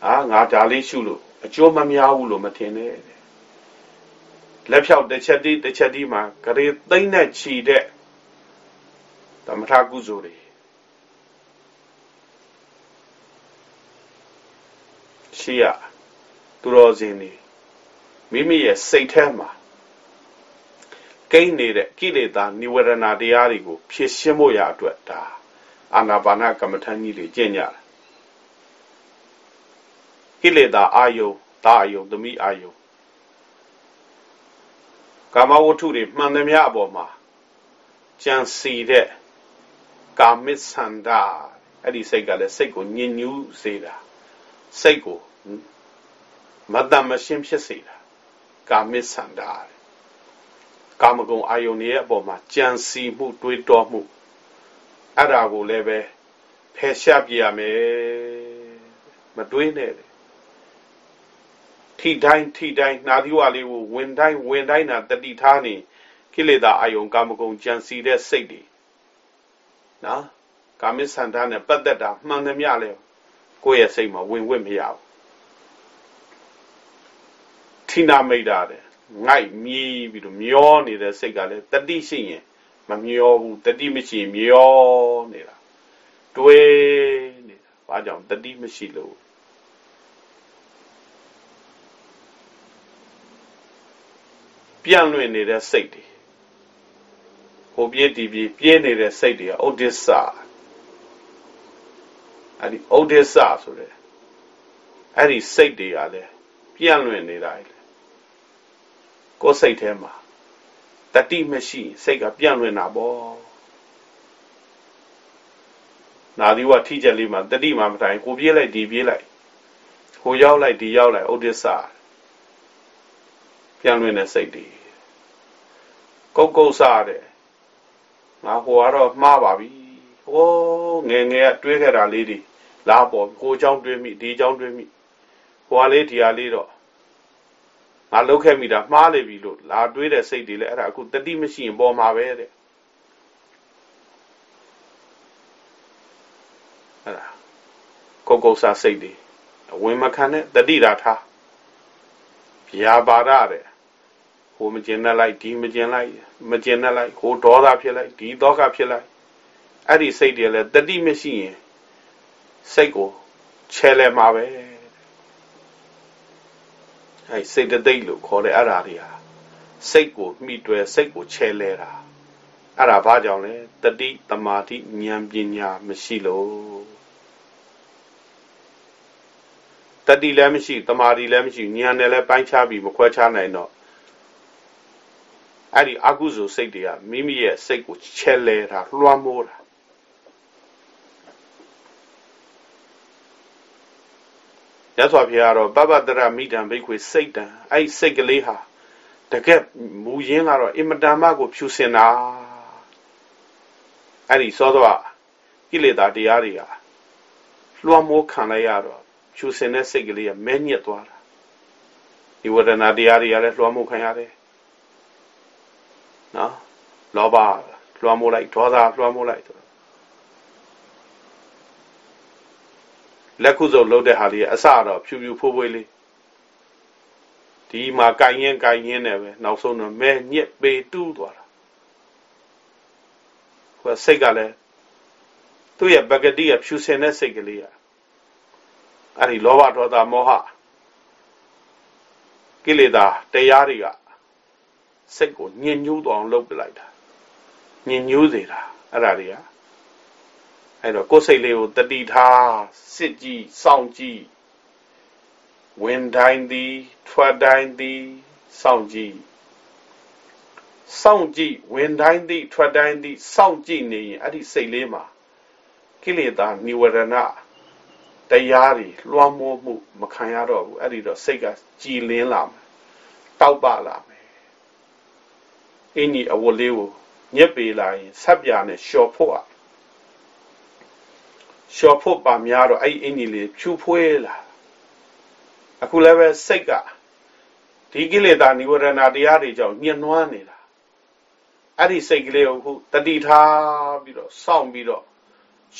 အာငါဒါလေးရှုလို့အကျိုးမများဘူးလို့မထင်နဲ့လက်ဖြောက်တစ်ချက်တည်းတစ်ချက်တည်းမှာဂရေသိမ့်နဲ့ခြီတဲ့သမထကုသိုလ်တွေရှိရသူတော်စင်တွေမိမိရဲ့စိတ်ထဲမှာ ကိန်းနေတဲ့ကိလေသာនិဝရဏတရားတွေကိုဖြည့်ရှင်းဖို့ရအတွက်ဒါအာနာပါနကမ္မထန်ကြီးတွေကျင့်ကြတယ်ကိလေသာအာယုသာအာယုသမီးအာယုကာမဝတ္ထုတွေမှန်သမျှအပေါ်မှာကြံစီတဲ့ကာမစ္ဆန္ဒအဲ့ဒီစိတ်ကလည်းစိတ်ကိုညင်ညူးစေတာစိတ်ကိုမတ္တမရှင်းဖြစ်စေတာကာမစ္ဆန္ဒ ကာမဂုဏ်အာယုန်ရဲ့အပေါ်မှာကြံစီမှုတွေးတောမှုအဲ့ဒါကိုလည်းပဲဖယ်ရှားပြရမယ်မတွေးနဲ့ထိတိုင်းထိတိုင်းနာသီဝလေးကိုဝင်တိုင်းဝင်တိုင်းနာတတိထားနေကိလေသာအာယုန်ကာမဂုဏ်ကြံစီတဲ့စိတ်တွေနော်ကာမိသန္တာနဲ့ပတ်သက်တာမှန်သမျှလဲကိုယ့်ရဲ့စိတ်မှာဝင်ဝင့်မရဘူးထိနာမိတ်တာတဲ့ ငိုက်မြည်ပြီးတော့မျောနေတဲ့စိတ်ကလည်းတတိရှိရင်မမျောဘူးတတိမရှိရင်မျောနေတာတွေးနေတာဘာကြောင့်တတိမရှိလို့ပြန့်လွင့်နေတဲ့စိတ်တွေဟိုပြေးဒီပြေးပြင်းနေတဲ့စိတ်တွေကဥဒိစ္စအဲ့ဒီဥဒိစ္စဆိုတဲ့အဲ့ဒီစိတ်တွေကလည်းပြန့်လွင့်နေတာလေ ကိုယ်စိတ်ထဲမှာတတိမရှိစိတ်ကပြန့်လွင်တာပေါ့နာဒီဝထိချက်လေးမှာတတိမှမတိုင်ကိုပြေးလိုက်ဒီပြေးလိုက်ဟိုရောက်လိုက်ဒီရောက်လိုက်ဥဒိစ္စပြန့်လွင်တဲ့စိတ်တွေကုတ်ကုတ်စားတဲ့ငါဟိုကတော့မှားပါပြီဟိုးငယ်ငယ်ကတွေးခဲ့တာလေးတွေလာပေါ်ကိုအကြောင်းတွေးမိဒီအကြောင်းတွေးမိဟိုကလေးဒီဟာလေးတော့ ငါလောက်ခဲ့မိတာမှားလေပြီလို့လာတွေးတဲ့စိတ်တွေလည်းအဲ့ဒါအခုတတိမရှိရင်ပေါ်မှာပဲတဲ့အဲ့ဒါကိုကုတ်စာစိတ်တွေအဝင်မခံတဲ့တတိတာထားဗျာပါရတဲ့ဟိုမကျင်နဲ့လိုက်ဒီမကျင်လိုက်မကျင်နဲ့လိုက်ဟိုဒေါသဖြစ်လိုက်ဒီဒေါကဖြစ်လိုက်အဲ့ဒီစိတ်တွေလည်းတတိမရှိရင်စိတ်ကိုချဲလဲမှာပဲ အဲ့စိတ်တသိက်လို့ခေါ်တဲ့အဲ့ဓာတွေဟာစိတ်ကိုမိတွယ်စိတ်ကိုချဲလဲတာအဲ့ဒါဘာကြောင့်လဲတတိတမာတိဉာဏ်ပညာမရှိလို့တတိလည်းမရှိတမာတိလည်းမရှိဉာဏ်နဲ့လည်းပိုင်းခြားပြီးမခွဲခြားနိုင်တော့အဲ့ဒီအကုသိုလ်စိတ်တွေကမိမိရဲ့စိတ်ကိုချဲလဲတာလွှမ်းမိုးတာ ရသော်ဖေကတော့ပပတရမိတံဘိခွေစိတ်တံအဲ့ဒီစိတ်ကလေးဟာတကက်မူရင်းကတော့အင်မတန်မှကိုဖြူစင်တာအဲ့ဒီသောသောကိလေသာတရားတွေကလွှမ်းမိုးခံလိုက်ရတော့ဖြူစင်တဲ့စိတ်ကလေးကမဲညက်သွားတာဒီဝဒနာတရားတွေကလည်းလွှမ်းမိုးခံရတယ်နော်လောဘလွှမ်းမိုးလိုက်ဒေါသလွှမ်းမိုးလိုက် လက်ခုစုပ်လုပ်တဲ့ဟာလေးအစတော့ဖြူဖြူဖိုးဖွေးလေးဒီမှာကြိုင်ရင်ကြိုင်ရင်နဲ့ပဲနောက်ဆုံးတော့မဲညက်ပေတူးသွားတာဟိုစိတ်ကလည်းသူ့ရဲ့ပကတိကဖြူစင်တဲ့စိတ်ကလေးอ่ะအဲ့ဒီလောဘဒေါသမောဟကိလေသာတရားတွေကစိတ်ကိုညှဉ်းညူးသွားအောင်လုပ်ပလိုက်တာညှဉ်းညူးစေတာအဲ့ဒါတွေက အဲ့တော့ကိုယ်စိတ်လေးကိုတတိထားစစ်ကြည့်စောင့်ကြည့်ဝင်တိုင်းသည်ထွက်တိုင်းသည်စောင့်ကြည့်စောင့်ကြည့်ဝင်တိုင်းသည်ထွက်တိုင်းသည်စောင့်ကြည့်နေရင်အဲ့ဒီစိတ်လေးမှာကိလေသာនិဝရဏတရားတွေလွှမ်းမိုးမှုမခံရတော့ဘူးအဲ့ဒီတော့စိတ်ကကြည်လင်းလာမယ်တောက်ပလာမယ်အင်းကြီးအဝတ်လေးကိုညက်ပေလာရင်ဆက်ပြာနဲ့လျှော်ဖို့อ่ะ လျှော်ဖို့ပါများတော့အဲ့ဒီအင်းကြီးလေးဖြူဖွေးလာအခုလည်းပဲစိတ်ကဒီကိလေသာនិဝရဏတရားတွေကြောင့်ညှဉ်းနှွမ်းနေတာအဲ့ဒီစိတ်ကလေးကိုခုတတိထားပြီးတော့စောင့်ပြီးတော့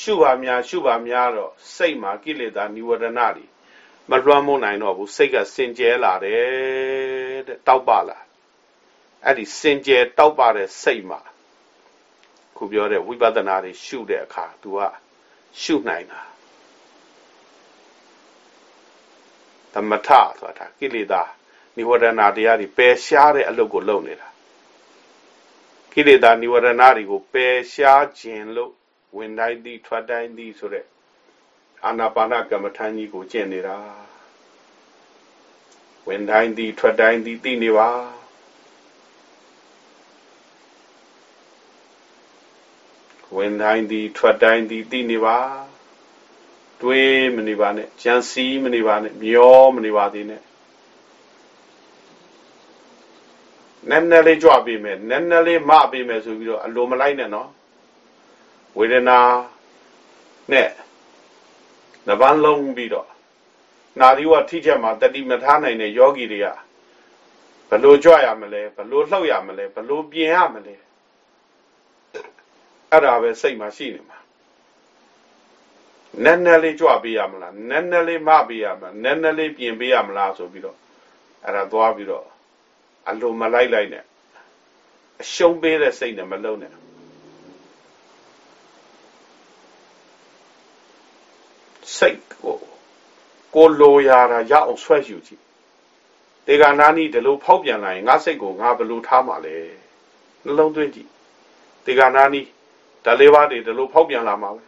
ရှုပါများရှုပါများတော့စိတ်မှာကိလေသာនិဝရဏတွေမလွှမ်းမိုးနိုင်တော့ဘူးစိတ်ကစင်ကြဲလာတယ်တဲ့တောက်ပလာအဲ့ဒီစင်ကြဲတောက်ပတဲ့စိတ်မှာခုပြောတဲ့ဝိပဿနာတွေရှုတဲ့အခါ तू က ရှုနိုင်တာသမထဆိုတာကိလေသာនិဝရဏတရားတွေပယ်ရှားတဲ့အလုပ်ကိုလုပ်နေတာကိလေသာនិဝရဏတွေကိုပယ်ရှားခြင်းလို့ဝင်တိုင်းသည်ထွက်တိုင်းသည်ဆိုတဲ့အာနာပါနကမ္မထာကြီးကိုကျင့်နေတာဝင်တိုင်းသည်ထွက်တိုင်းသည်သိနေပါ ဝင်တိုင်းသည်ထွက်တိုင်းသည်သိနေပါတွေးမနေပါနဲ့ကြံစည်မနေပါနဲ့မျောမနေပါသေးနဲ့နည်းနည်းလေးကြွပေးမယ်နည်းနည်းလေးမပေးမယ်ဆိုပြီးတော့အလိုမလိုက်နဲ့နော်ဝေဒနာနဲ့နှပန်းလုံးပြီးတော့နာဒီဝထိချက်မှာတတိမထားနိုင်တဲ့ယောဂီတွေကဘလို့ကြွရမလဲဘလို့လှုပ်ရမလဲဘလို့ပြင်ရမလဲ အဲ့ဒါပဲစိတ်မှာရှိနေမှာနည်းနည်းလေးကြွပေးရမလားနည်းနည်းလေးမပေးရမလားနည်းနည်းလေးပြင်ပေးရမလားဆိုပြီးတော့အဲ့ဒါသွားပြီးတော့အလိုမလိုက်လိုက်နဲ့အရှုံးပေးတဲ့စိတ်နဲ့မလုံးနဲ့စိတ်ကိုကိုလိုရာတာရအောင်ဆွဲယူကြည့်တေဂာနာနီဒီလိုဖောက်ပြန်လာရင်ငါစိတ်ကိုငါဘယ်လိုထားမှာလဲနှလုံးသွင်းကြည့်တေဂာနာနီ ဓာလေးပါးတွေဒီလိုဖောက်ပြန်လာမှာပဲ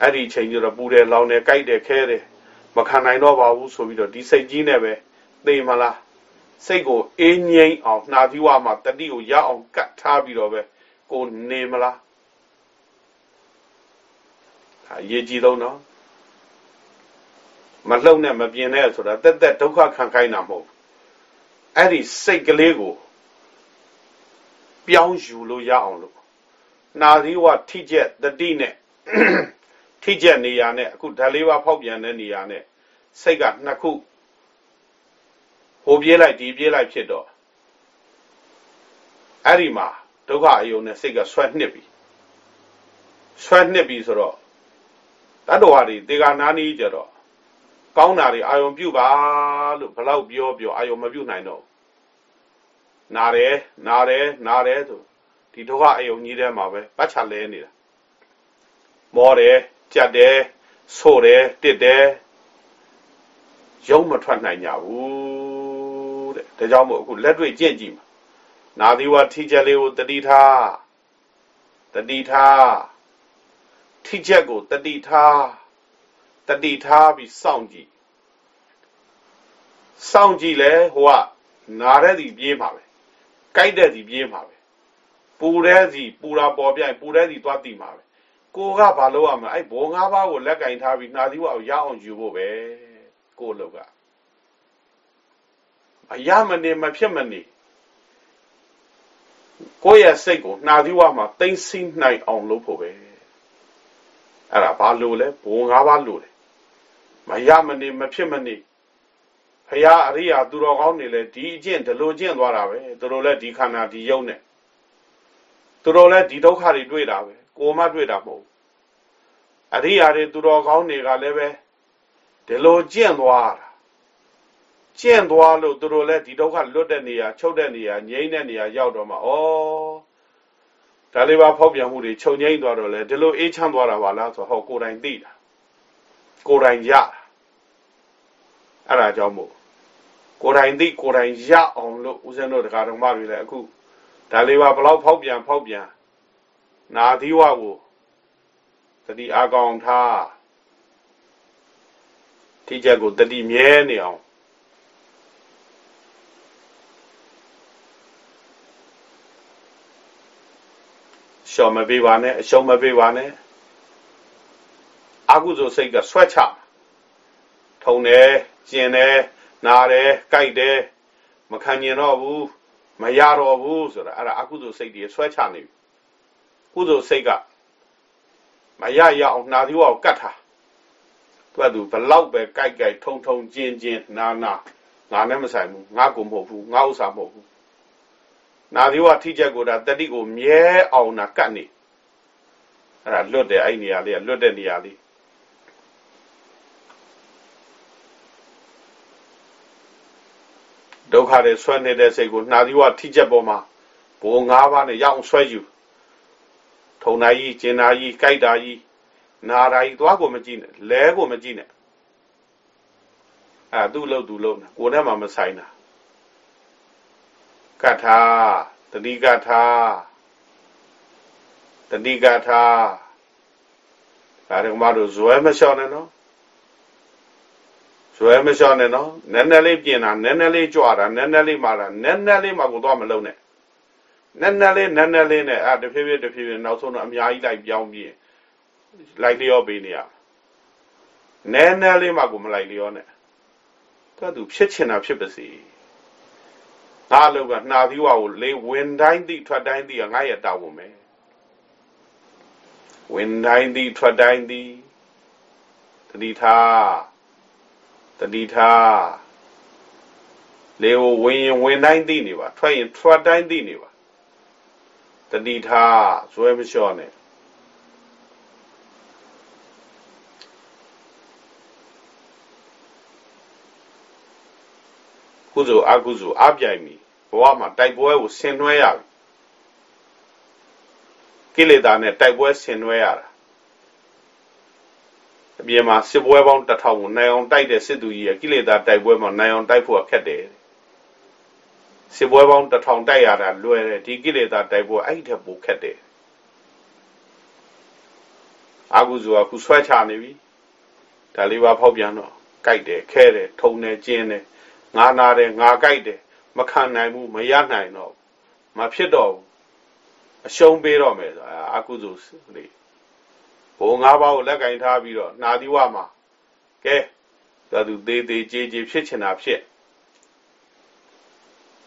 အဲ့ဒီချိန်ကျတော့ပူတယ်လောင်တယ်ကြိုက်တယ်ခဲတယ်မခံနိုင်တော့ပါဘူးဆိုပြီးတော့ဒီစိတ်ကြီးနဲ့ပဲသိမလားစိတ်ကိုအေးငြိမ်းအောင်နှာသီးဝမှာတတိကိုရအောင်ကတ်ထားပြီးတော့ပဲကိုနေမလားအရေးကြီးဆုံးနော်မလှုပ်နဲ့မပြင်းနဲ့ဆိုတာတက်တက်ဒုက္ခခံခိုင်းတာမဟုတ်အဲ့ဒီစိတ်ကလေးကိုပြောင်းယူလို့ရအောင်လို့ နာသီဝထိကျက်တတိနဲ့ထိကျက်နေရနဲ့အခုဓာလေးပါဖောက်ပြန်တဲ့နေရာနဲ့စိတ်ကနှစ်ခုဟဟိုပြေးလိုက်ဒီပြေးလိုက်ဖြစ်တော့အဲ့ဒီမှာဒုက္ခအယုံနဲ့စိတ်ကဆွဲနှစ်ပြီဆွဲနှစ်ပြီဆိုတော့တတ္တဝါတွေတေဂာနာနီးကြတော့ကောင်းတာတွေအာယုံပြုပါလို့ဘလောက်ပြောပြောအာယုံမပြုနိုင်တော့နာတယ်နာတယ်နာတယ်ဆို ဒီဒုက္ခအယုံကြီးထဲမှာပဲပတ်ချလဲနေတာမောတယ်ကြက်တယ်ဆို့တယ်တစ်တယ်ရုံမထွက်နိုင်ကြဘူးတဲ့ဒါကြောင့်မို့အခုလက်တွေ့ကြင့်ကြည့်မှာနာသီဝထိချက်လေးကိုတတိထားတတိထားထိချက်ကိုတတိထားတတိထားပြီးစောင့်ကြည့်စောင့်ကြည့်လဲဟိုကနာတဲ့စီပြေးမှာပဲကြိုက်တဲ့စီပြေးမှာပဲ ပူတဲ့စီပူတာပေါ်ပြိုင်ပူတဲ့စီသွားတိမှာပဲကိုကဘာလို့ရမလဲအဲ့ဘောငါးပါးကိုလက်ကင်ထားပြီးနှာသီးဝကိုရအောင်ယူဖို့ပဲကိုလောက်ကမရမနေမဖြစ်မနေကိုယ့်ရဲ့စိတ်ကိုနှာသီးဝမှာတိမ့်စိနိုင်အောင်လုပ်ဖို့ပဲအဲ့ဒါဘာလို့လဲဘောငါးပါးလို့လဲမရမနေမဖြစ်မနေဖရာအရိယာသူတော်ကောင်းတွေလည်းဒီအကျင့်ဒီလိုကျင့်သွားတာပဲသူတို့လည်းဒီခန္ဓာဒီယုံနဲ့ သူတို့လည်းဒီဒုက္ခတွေတွေ့တာပဲကိုမတွေ့တာမဟုတ်အရိယာတွေသူတော်ကောင်းတွေကလည်းပဲဒီလိုကျင့်သွားတာကျင့်သွားလို့သူတို့လည်းဒီဒုက္ခလွတ်တဲ့နေရာချုပ်တဲ့နေရာငြိမ့်တဲ့နေရာရောက်တော့မှဩဒါလေးပါဖောက်ပြန်မှုတွေချုပ်ငြိမ့်သွားတော့လေဒီလိုအေးချမ်းသွားတာပါလားဆိုဟောကိုယ်တိုင်သိတာကိုယ်တိုင်ရတာအဲ့ဒါကြောင့်မို့ကိုယ်တိုင်သိကိုယ်တိုင်ရအောင်လို့ဦးဇင်းတို့တရားတော်မတွေလည်းအခု ဒါလေးပါဘလောက်ဖောက်ပြန်ဖောက်ပြန်နာသီဝကိုတတိအကောင်ထားတိကျကိုတတိမြဲနေအောင်ရှော်မပေးပါနဲ့အရှုံးမပေးပါနဲ့အကုသိုလ်စိတ်ကဆွဲချထုံတယ်ကျင်တယ်နားတယ်ကြိုက်တယ်မခံကျင်တော့ဘူး မရတော့ဘူးဆိုတာအဲ့ဒါအကုသိုလ်စိတ်တွေဆွဲချနေပြီကုသိုလ်စိတ်ကမရရအောင်နှာသီးဝါကိုကတ်ထားသူကသူဘလောက်ပဲကြိုက်ကြိုက်ထုံထုံကျင်ကျင်နာနာငါနဲ့မဆိုင်ဘူးငါကိုမဟုတ်ဘူးငါဥစ္စာမဟုတ်ဘူးနာသီဝထိချက်ကိုဒါတတိကိုမြဲအောင်နာကတ်နေအဲ့ဒါလွတ်တယ်အဲ့နေရာလေးကလွတ်တဲ့နေရာလေး ဒုက္ခတွေဆွဲနေတဲ့စိတ်ကိုနှာသီဝထိချက်ပေါ်မှာဘိုး၅ပါးနဲ့ရအောင်ဆွဲယူထုံနာကြီးကျင်နာကြီးကြိုက်တာကြီးနာတာကြီးသွားကိုမကြည့်နဲ့လဲကိုမကြည့်နဲ့အဲသူ့လို့သူ့လို့ကိုယ်နဲ့မှမဆိုင်တာကထာတတိကထာတတိကထာဒါရကမတို့ဇွဲမလျှော့နဲ့နော် ဇွဲမလျှော့နဲ့နော်နည်းနည်းလေးပြင်တာနည်းနည်းလေးကြွတာနည်းနည်းလေးမာတာနည်းနည်းလေးမှကိုသွားမလုံးနဲ့နည်းနည်းလေးနည်းနည်းလေးနဲ့အဲတဖြည်းဖြည်းတဖြည်းဖြည်းနောက်ဆုံးတော့အများကြီးလိုက်ပြောင်းပြီးလိုက်လျောပေးနေရနည်းနည်းလေးမှကိုမလိုက်လျောနဲ့သူကသူဖြစ်ချင်တာဖြစ်ပါစေငါလောက်ကနှာသီးဝါကိုလေဝင်တိုင်းသည့်ထွက်တိုင်းသည့်ငါရဲ့တာဝန်ပဲဝင်တိုင်းသည့်ထွက်တိုင်းသည့်တတိထား တတိထားလေကိုဝင်ရင်ဝင်တိုင်းသိနေပါထွက်ရင်ထွက်တိုင်းသိနေပါတတိထားဇွဲမလျှော့နဲ့ကုသိုလ်အကုသိုလ်အပြိုင်ပြီဘဝမှာတိုက်ပွဲကိုဆင်နွှဲရပြီကိလေသာနဲ့တိုက်ပွဲဆင်နွှဲရတာ အပြင်မှာစစ်ပွဲပေါင်းတစ်ထောင်ကိုနိုင်အောင်တိုက်တဲ့စစ်သူကြီးရဲ့ကိလေသာတိုက်ပွဲမှာနိုင်အောင်တိုက်ဖို့ခက်တယ်စစ်ပွဲပေါင်းတစ်ထောင်တိုက်ရတာလွယ်တယ်ဒီကိလေသာတိုက်ပွဲအဲ့ဒီထက်ပိုခက်တယ်အာဟုဇုကခုဆွဲချနေပြီဒါလေးပါဖောက်ပြန်တော့ကြိုက်တယ်ခဲတယ်ထုံတယ်ကျင်းတယ်ငါနာတယ်ငါကြိုက်တယ်မခံနိုင်ဘူးမရနိုင်တော့မဖြစ်တော့ဘူးအရှုံးပေးတော့မယ်ဆိုတာအာဟုဇုလေး ဘုံ၅ပါးကိုလက်ကင်ထားပြီးတော့နာသီဝမှာကဲသာသူသေးသေးကြေးကြေးဖြစ်ချင်တာဖြစ်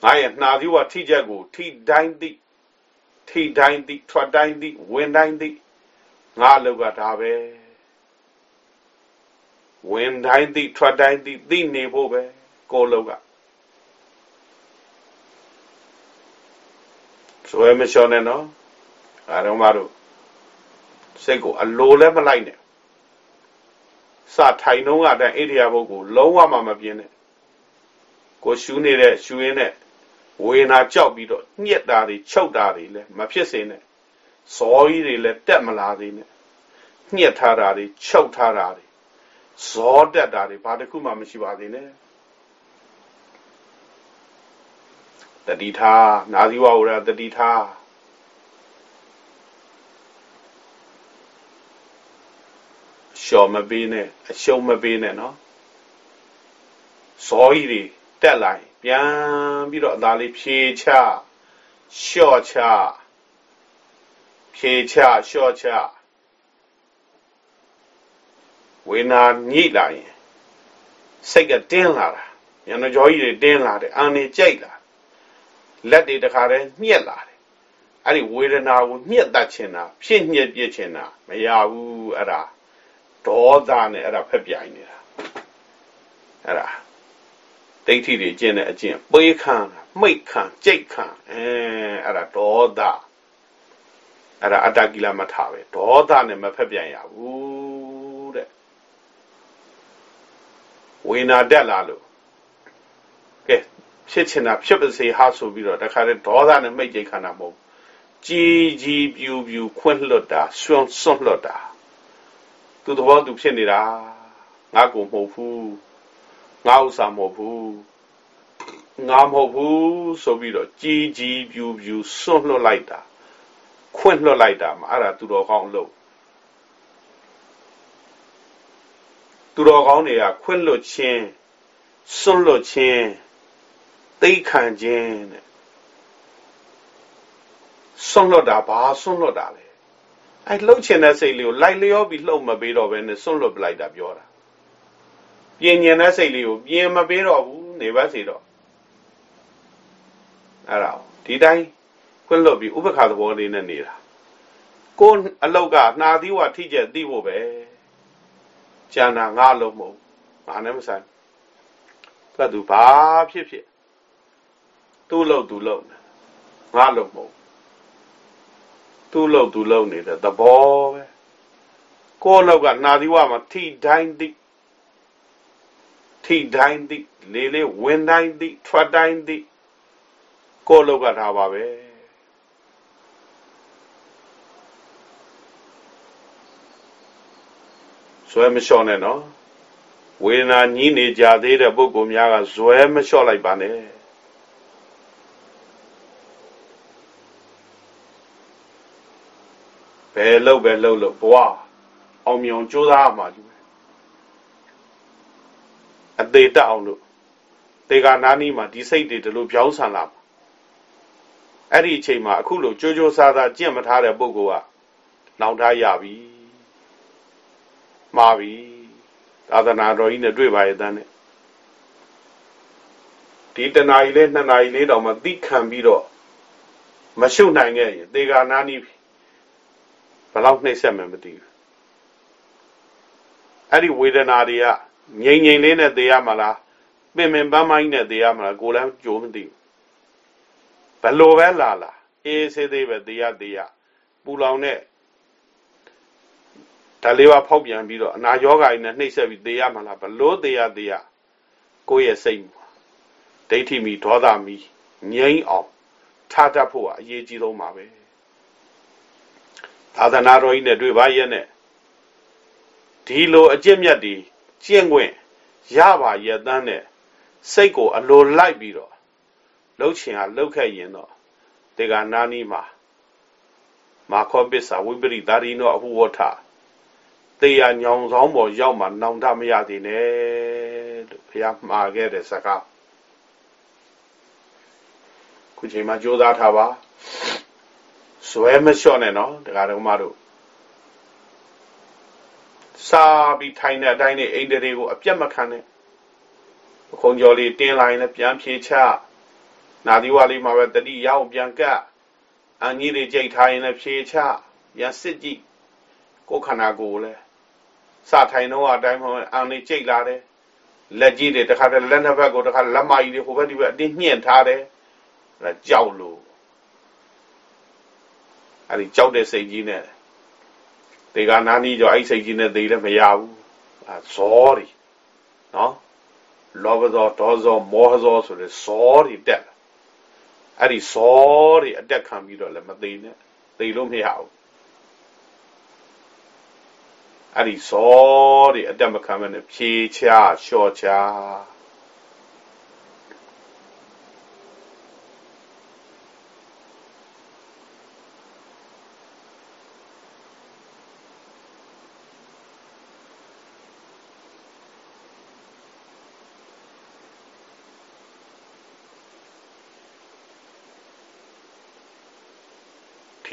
ငါရဲ့နာသီဝထိချက်ကိုထိတိုင်းသည့်ထိတိုင်းသည့်ထွက်တိုင်းသည့်ဝင်တိုင်းသည့်ငါလောက်ကဒါပဲဝင်တိုင်းသည့်ထွက်တိုင်းသည့်သိနေဖို့ပဲကိုလောက်ကဆွဲမလျှော်နဲ့နော်အားလုံးပါတော့ စိတ်ကိုအလိုလည်းမလိုက်နဲ့စထိုင်တော့ကတည်းအိရိယာပုတ်ကိုလုံးဝမှမပြင်းနဲ့ကိုရှူးနေတဲ့ရှူရင်းနဲ့ဝေနာကြောက်ပြီးတော့ညက်တာတွေချုပ်တာတွေလည်းမဖြစ်စေနဲ့စောကြီးတွေလည်းတက်မလာသေးနဲ့ညှက်ထားတာတွေချုပ်ထားတာတွေဇောတက်တာတွေဘာတစ်ခုမှမရှိပါသေးနဲ့တတိထားနာသီဝဝရတတိထား ရှော်မပေးနဲ့အရှုံးမပေးနဲ့နော်ဇောကြီးတွေတက်လာရင်ပြန်ပြီးတော့အသားလေးဖြေချလျှော့ချဖြေချလျှော့ချဝေနာညိလာရင်စိတ်ကတင်းလာတာညနေကြောကြီးတွေတင်းလာတယ်အာနေကြိုက်လာလက်တွေတခါတည်းညှက်လာတယ်အဲ့ဒီဝေဒနာကိုညှက်တတ်ချင်တာဖြစ်ညှက်ပြစ်ချင်တာမရဘူးအဲ့ဒါ ဒေါသနဲ့အဲ့ဒါဖက်ပြိုင်နေတာအဲ့ဒါဒိဋ္ဌိတွေကျင့်တဲ့အကျင့်ပေးခံမိတ်ခံကြိတ်ခံအဲအဲ့ဒါဒေါသအဲ့ဒါအတ္တကိလမထပဲဒေါသနဲ့မဖက်ပြန်ရဘူးတဲ့ဝေနာတက်လာလို့ကဲဖြစ်ချင်တာဖြစ်ပါစေဟာဆိုပြီးတော့တခါတည်းဒေါသနဲ့မိတ်ကြိတ်ခံတာမဟုတ်ကြီးကြီးပြူပြူခွင့်လွတ်တာဆွန့်ဆွန့်လွတ်တာ သူသဘောသူဖြစ်နေတာငါကိုမဟုတ်ဘူးငါဥစ္စာမဟုတ်ဘူးငါမဟုတ်ဘူးဆိုပြီးတော့ကြီးကြီးပြူပြူစွန့်လွတ်လိုက်တာခွင့်လွတ်လိုက်တာမှာအဲ့ဒါသူတော်ကောင်းလို့သူတော်ကောင်းတွေကခွင့်လွတ်ခြင်းစွန့်လွတ်ခြင်းသိခံခြင်းတဲ့စွန့်လွတ်တာဘာစွန့်လွတ်တာလဲ အဲလှုပ်ချင်တဲ့စိတ်လေးကိုလိုက်လျောပြီးလှုပ်မပေးတော့ဘဲနဲ့စွန့်လွတ်ပလိုက်တာပြောတာပြင်ញင်တဲ့စိတ်လေးကိုပြင်မပေးတော့ဘူးနေပါစေတော့အဲ့ဒါဒီတိုင်းခွင့်လွတ်ပြီးဥပ္ပခါသဘောလေးနဲ့နေတာကိုအလောက်ကနှာသီးဝထိကျက်သိဖို့ပဲကျန်တာငါလုံးမဟုတ်ငါနဲ့မဆိုင်ဘတ်သူဘာဖြစ်ဖြစ်သူ့လို့သူ့လို့ငါလုံးမဟုတ် သူ့လို့သူ့လို့နေတဲ့သဘောပဲကိုလောက်ကနှာသီးဝမှာထိတိုင်းသိထိတိုင်းသိလေလေဝင်တိုင်းသိထွက်တိုင်းသိကိုလောက်ကထားပါပဲဇွဲမလျှော့နဲ့နော်ဝေဒနာညှိနေကြသေးတဲ့ပုဂ္ဂိုလ်များကဇွဲမလျှော့လိုက်ပါနဲ့ ယ်လို့ပဲလို့လို့ဘဝအောင်မြောင်ကြိုးစားမှာကြီးအသေးတက်အောင်လို့တေဂာနာနီမှာဒီစိတ်တွေဒီလိုပြောင်းဆန်လာအဲ့ဒီအချိန်မှာအခုလိုကြိုးကြိုးစားစားကြင့်မထားတဲ့ပုဂ္ဂိုလ်ကလောင်ထားရပြီမှားပြီသာသနာတော်ကြီးနဲ့တွေ့ပါရဲ့တန်းနဲ့ဒီတနာရီလေးနှစ်နာရီလေးတောင်မှသိခံပြီးတော့မရှုပ်နိုင်ခဲ့ရင်သေဂာနာနီ ဘယ်လောက်နှိမ့်ဆက်မှမသိဘူးအဲ့ဒီဝေဒနာတွေကငြိမ်ငြိမ်လေးနဲ့သေရမလားပင်ပင်ပန်းပန်းနဲ့သေရမလားကိုယ်လည်းကြိုးမသိဘူးဘလို့ပဲလာလာအေးစေးသေးပဲသေရသေရပူလောင်တဲ့ဒါလေးပါဖောက်ပြန်ပြီးတော့အနာယောဂါကြီးနဲ့နှိမ့်ဆက်ပြီးသေရမှာလားဘလို့သေရသေရကိုယ့်ရဲ့စိတ်ဒိဋ္ဌိမီဒေါသမီငြိမ်းအောင်ထားတတ်ဖို့ကအရေးကြီးဆုံးပါပဲ သာသနာတော်ကြီးနဲ့တွေ့ပါရဲ့နဲ့ဒီလိုအကျင့်မြတ်တွေကျင့်ခွင့်ရပါရဲ့တန်းနဲ့စိတ်ကိုအလိုလိုက်ပြီးတော့လှုပ်ချင်ဟာလှုပ်ခဲ့ရင်တော့တေဂာနာနီမှာမာခောပစ္စာဝိပရိသာရိနောအဟုဝထတေယညောင်ဆောင်ပေါ်ရောက်မှနောင်တမရသေးနဲ့လို့ဘုရားမှာခဲ့တဲ့စကားခုချိန်မှာကြိုးစားထားပါ ဇွဲမလျှော့နဲ့နော်တရားတော်မတို့စာပြီးထိုင်တဲ့အတိုင်းနဲ့အိန္ဒြေကိုအပြတ်မခံနဲ့ခုံကျော်လေးတင်းလာရင်လည်းပြန်ဖြေချနာသီဝါလေးမှာပဲတတိရအောင်ပြန်ကပ်အန်ကြီးတွေကြိတ်ထားရင်လည်းဖြေချပြန်စစ်ကြည့်ကိုယ်ခန္ဓာကိုယ်လည်းစထိုင်တော့အတိုင်းမှအန်လေးကြိတ်လာတယ်လက်ကြီးတွေတခါတည်းလက်နှစ်ဘက်ကိုတခါလက်မကြီးတွေဟိုဘက်ဒီဘက်အတင်းညှင့်ထားတယ်အဲကြောက်လို့ အဲ့ဒီကြောက်တဲ့စိတ်ကြီးနဲ့ဒီကနာနီးကြောင့်အဲ့စိတ်ကြီးနဲ့သိလည်းမရဘူးအဲဇောတွေနော်လောဘဇောဒေါဇောမောဟဇောဆိုတဲ့ဇောတွေတက်အဲ့ဒီဇောတွေအတက်ခံပြီးတော့လည်းမသိနဲ့သိလို့မရဘူးအဲ့ဒီဇောတွေအတက်မခံမနဲ့ဖြေချလျှော့ချ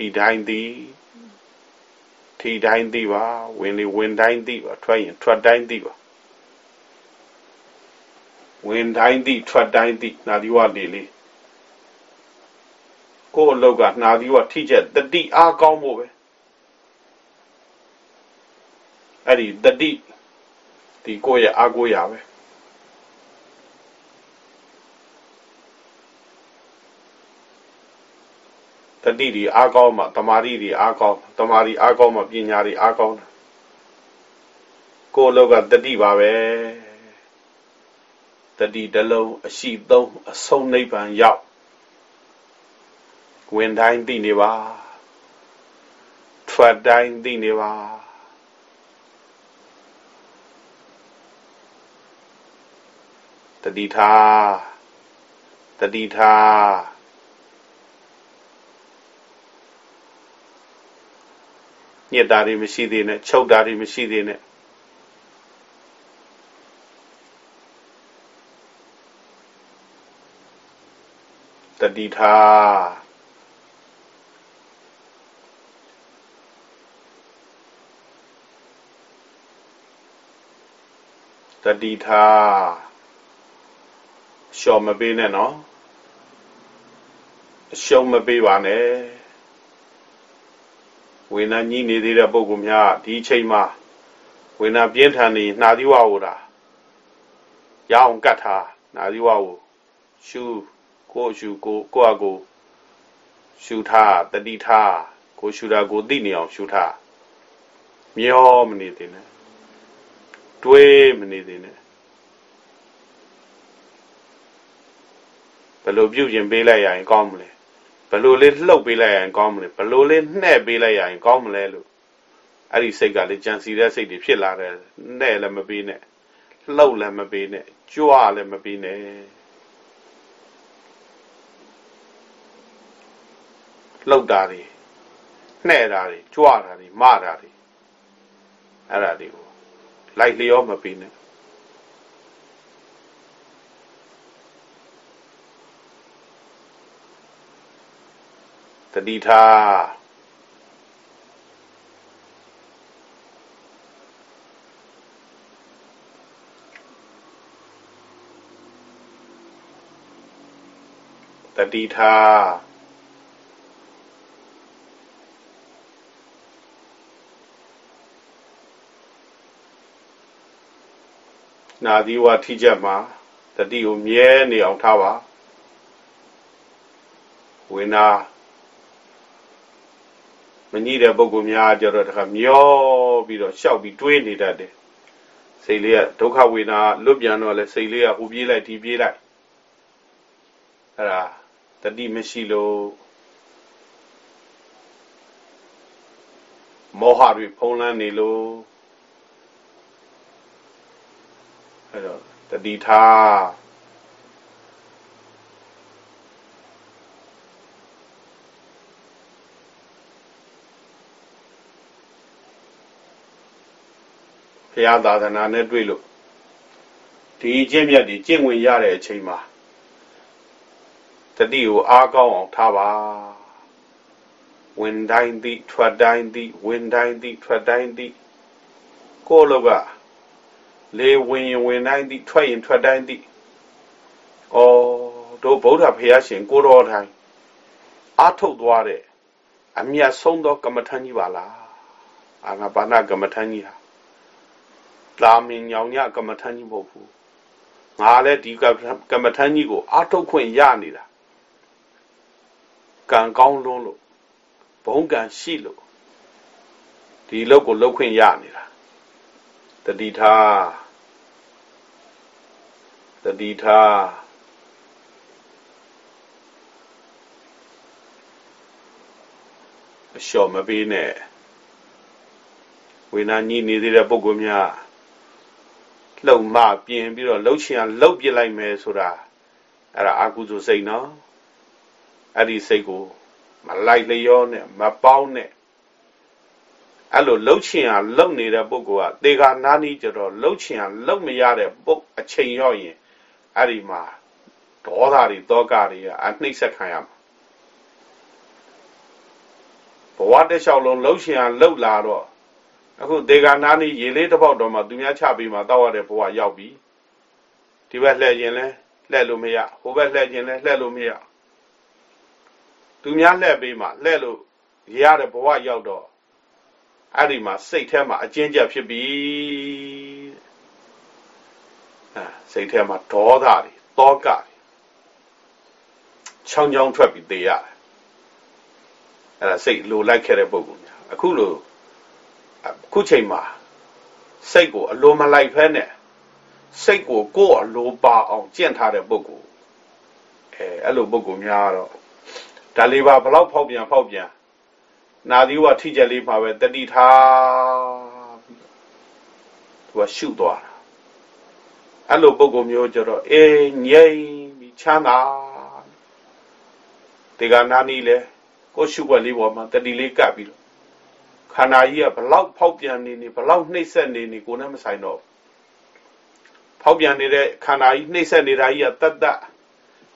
ထီတိုင်းသည်ထီတိုင်းသိပါဝင်လေဝင်တိုင်းသိပါထွက်ရင်ထွက်တိုင်းသိပါဝင်တိုင်းသိထွက်တိုင်းသိနာဒီဝလေလေကိုယ်အလောက်ကနာဒီဝထိချက်တတိအားကောင်းဖို့ပဲအဲ့ဒီတတိဒီကိုယ့်ရဲ့အားကိုးရပဲ တတိတွေအားကောင်းမှတမာရီတွေအားကောင်းတမာရီအားကောင်းမှပညာတွေအားကောင်းတယ်ကိုယ်လောက်ကတတိပါပဲတတိတလုံးအရှိသုံးအဆုံးနိဗ္ဗာန်ရောက်ဝင်တိုင်းသိနေပါထွက်တိုင်းသိနေပါတတိထားတတိထား ညစ်တာတွေမရှိသေးနဲ့ချုပ်တာတွေမရှိသေးနဲ့တတိထားတတိထားရှော်မပေးနဲ့နော်အရှုံးမပေးပါနဲ့ ဝေနာကြီးနေသေးတဲ့ပုဂ္ဂိုလ်များဒီအချိန်မှာဝေနာပြင်းထန်နေနှာသီးဝဟိုတာရအောင်ကတ်ထားနှာသီးဝဟိုရှူကိုရှူကိုကိုအကိုရှူထားတတိထားကိုရှူတာကိုသိနေအောင်ရှူထားမျောမနေသေးနဲ့တွေးမနေသေးနဲ့ဘယ်လိုပြုပြင်ပေးလိုက်ရရင်ကောင်းမလဲ ဘလို့လေးလှုပ်ပေးလိုက်ရင်ကောင်းမလဲဘလို့လေးနှဲ့ပေးလိုက်ရင်ကောင်းမလဲလို့အဲ့ဒီစိတ်ကလေကြံစီတဲ့စိတ်တွေဖြစ်လာတယ်နှဲ့လည်းမပေးနဲ့လှုပ်လည်းမပေးနဲ့ကြွလည်းမပေးနဲ့လှုပ်တာတွေနှဲ့တာတွေကြွတာတွေမတာတွေအဲ့ဒါတွေကိုလိုက်လျောမပေးနဲ့ တတိထားတတိထားနာသီဝထိချက်မှာတတိကိုမြဲနေအောင်ထားပါဝိနာ မညှိတဲ့ပုဂ္ဂိုလ်များကြတော့တခါမျောပြီးတော့ရှောက်ပြီးတွေးနေတတ်တယ်စိတ်လေးကဒုက္ခဝေဒနာလွတ်ပြန်တော့လဲစိတ်လေးကဟိုပြေးလိုက်ဒီပြေးလိုက်အဲ့ဒါတတိမရှိလို့မောဟတွေဖုံးလန်းနေလို့အဲ့တော့တတိထား ရားသာသနာနဲ့တွေ့လို့ဒီအကျင့်မြတ်ဒီကျင့်ဝင်ရတဲ့အချိန်မှာတတိကိုအားကောင်းအောင်ထားပါဝင်တိုင်းသည့်ထွက်တိုင်းသည့်ဝင်တိုင်းသည့်ထွက်တိုင်းသည့်ကိုလောကလေဝင်ရင်ဝင်တိုင်းသည့်ထွက်ရင်ထွက်တိုင်းသည့်ဩတို့ဗုဒ္ဓဘုရားရှင် ကိုတော်ထိုင်အားထုတ်သွားတဲ့အမြတ်ဆုံးသောကမ္မထမ်းကြီးပါလားအာနာပါနကမ္မထမ်းကြီးဟာ လာမင်းညောင်ညကမ္မထမ်းကြီးမဟုတ်ဘူးငါလည်းဒီကမ္မထမ်းကြီးကိုအာထုတ်ခွင့်ရနေတာကံကောင်းလွန်းလို့ဘုံကံရှိလို့ဒီလောက်ကိုလောက်ခွင့်ရနေတာတတိထားတတိထားအလျှော်မပေးနဲ့ဝိညာဉ်ကြီးနေသေးတဲ့ပုဂ္ဂိုလ်များ လှုပ်မှပြင်ပြီးတော့လှုပ်ချင်အောင်လှုပ်ပြလိုက်မယ်ဆိုတာအဲ့ဒါအာကုသိုလ်စိတ်နော်အဲ့ဒီစိတ်ကိုမလိုက်လျောနဲ့မပေါင်းနဲ့အဲ့လိုလှုပ်ချင်အောင်လှုပ်နေတဲ့ပုဂ္ဂိုလ်ကတေဃာနာနီကြတော့လှုပ်ချင်အောင်လှုပ်မရတဲ့ပုတ်အချိန်ရောက်ရင်အဲ့ဒီမှာဒေါသတွေတောကတွေကအနှိမ့်ဆက်ခံရမှာဘဝတစ်လျှောက်လုံးလှုပ်ချင်အောင်လှုပ်လာတော့ အခုဒေဂာနာနီရေလေးတစ်ပေါက်တော့မှသူများချပြီးမှတောက်ရတဲ့ဘဝရောက်ပြီဒီဘက်လှည့်ရင်လဲလှည့်လို့မရဟိုဘက်လှည့်ရင်လဲလှည့်လို့မရသူများလှည့်ပြီးမှလှည့်လို့ရတဲ့ဘဝရောက်တော့အဲ့ဒီမှာစိတ်ထဲမှာအကျဉ်းချက်ဖြစ်ပြီအဲစိတ်ထဲမှာဒေါသတွေတောကတွေချောင်းချောင်းထွက်ပြီးသေရတယ်အဲ့ဒါစိတ်လိုလိုက်ခဲ့တဲ့ပုံကူများအခုလို့အ ခုချိန်မှာစိတ်ကိုအလိုမလိုက်ဖဲနဲ့စိတ်ကိုကိုယ်အလိုပါအောင်ကျင့်ထားတဲ့ပုဂ္ဂိုလ်အဲအဲ့လိုပုဂ္ဂိုလ်များတော့ဒါလေးပါဘလောက်ဖောက်ပြန်ဖောက်ပြန်နာသီဝထိချက်လေးမှာပဲတတိထားသူကရှုသွားတာအဲ့လိုပုဂ္ဂိုလ်မျိုးကြတော့အေးငြိမ်ပြီးချမ်းသာဒီကနာနီလေကိုရှုွက်လေးပေါ်မှာတတိလေးကပ်ပြီးတော့ ခန္ဓာကြီးကဘလောက်ဖောက်ပြန်နေနေဘလောက်နှိမ့်ဆက်နေနေကိုနဲ့မဆိုင်တော့ဖောက်ပြန်နေတဲ့ခန္ဓာကြီးနှိမ့်ဆက်နေတာကြီးကတတ်တတ်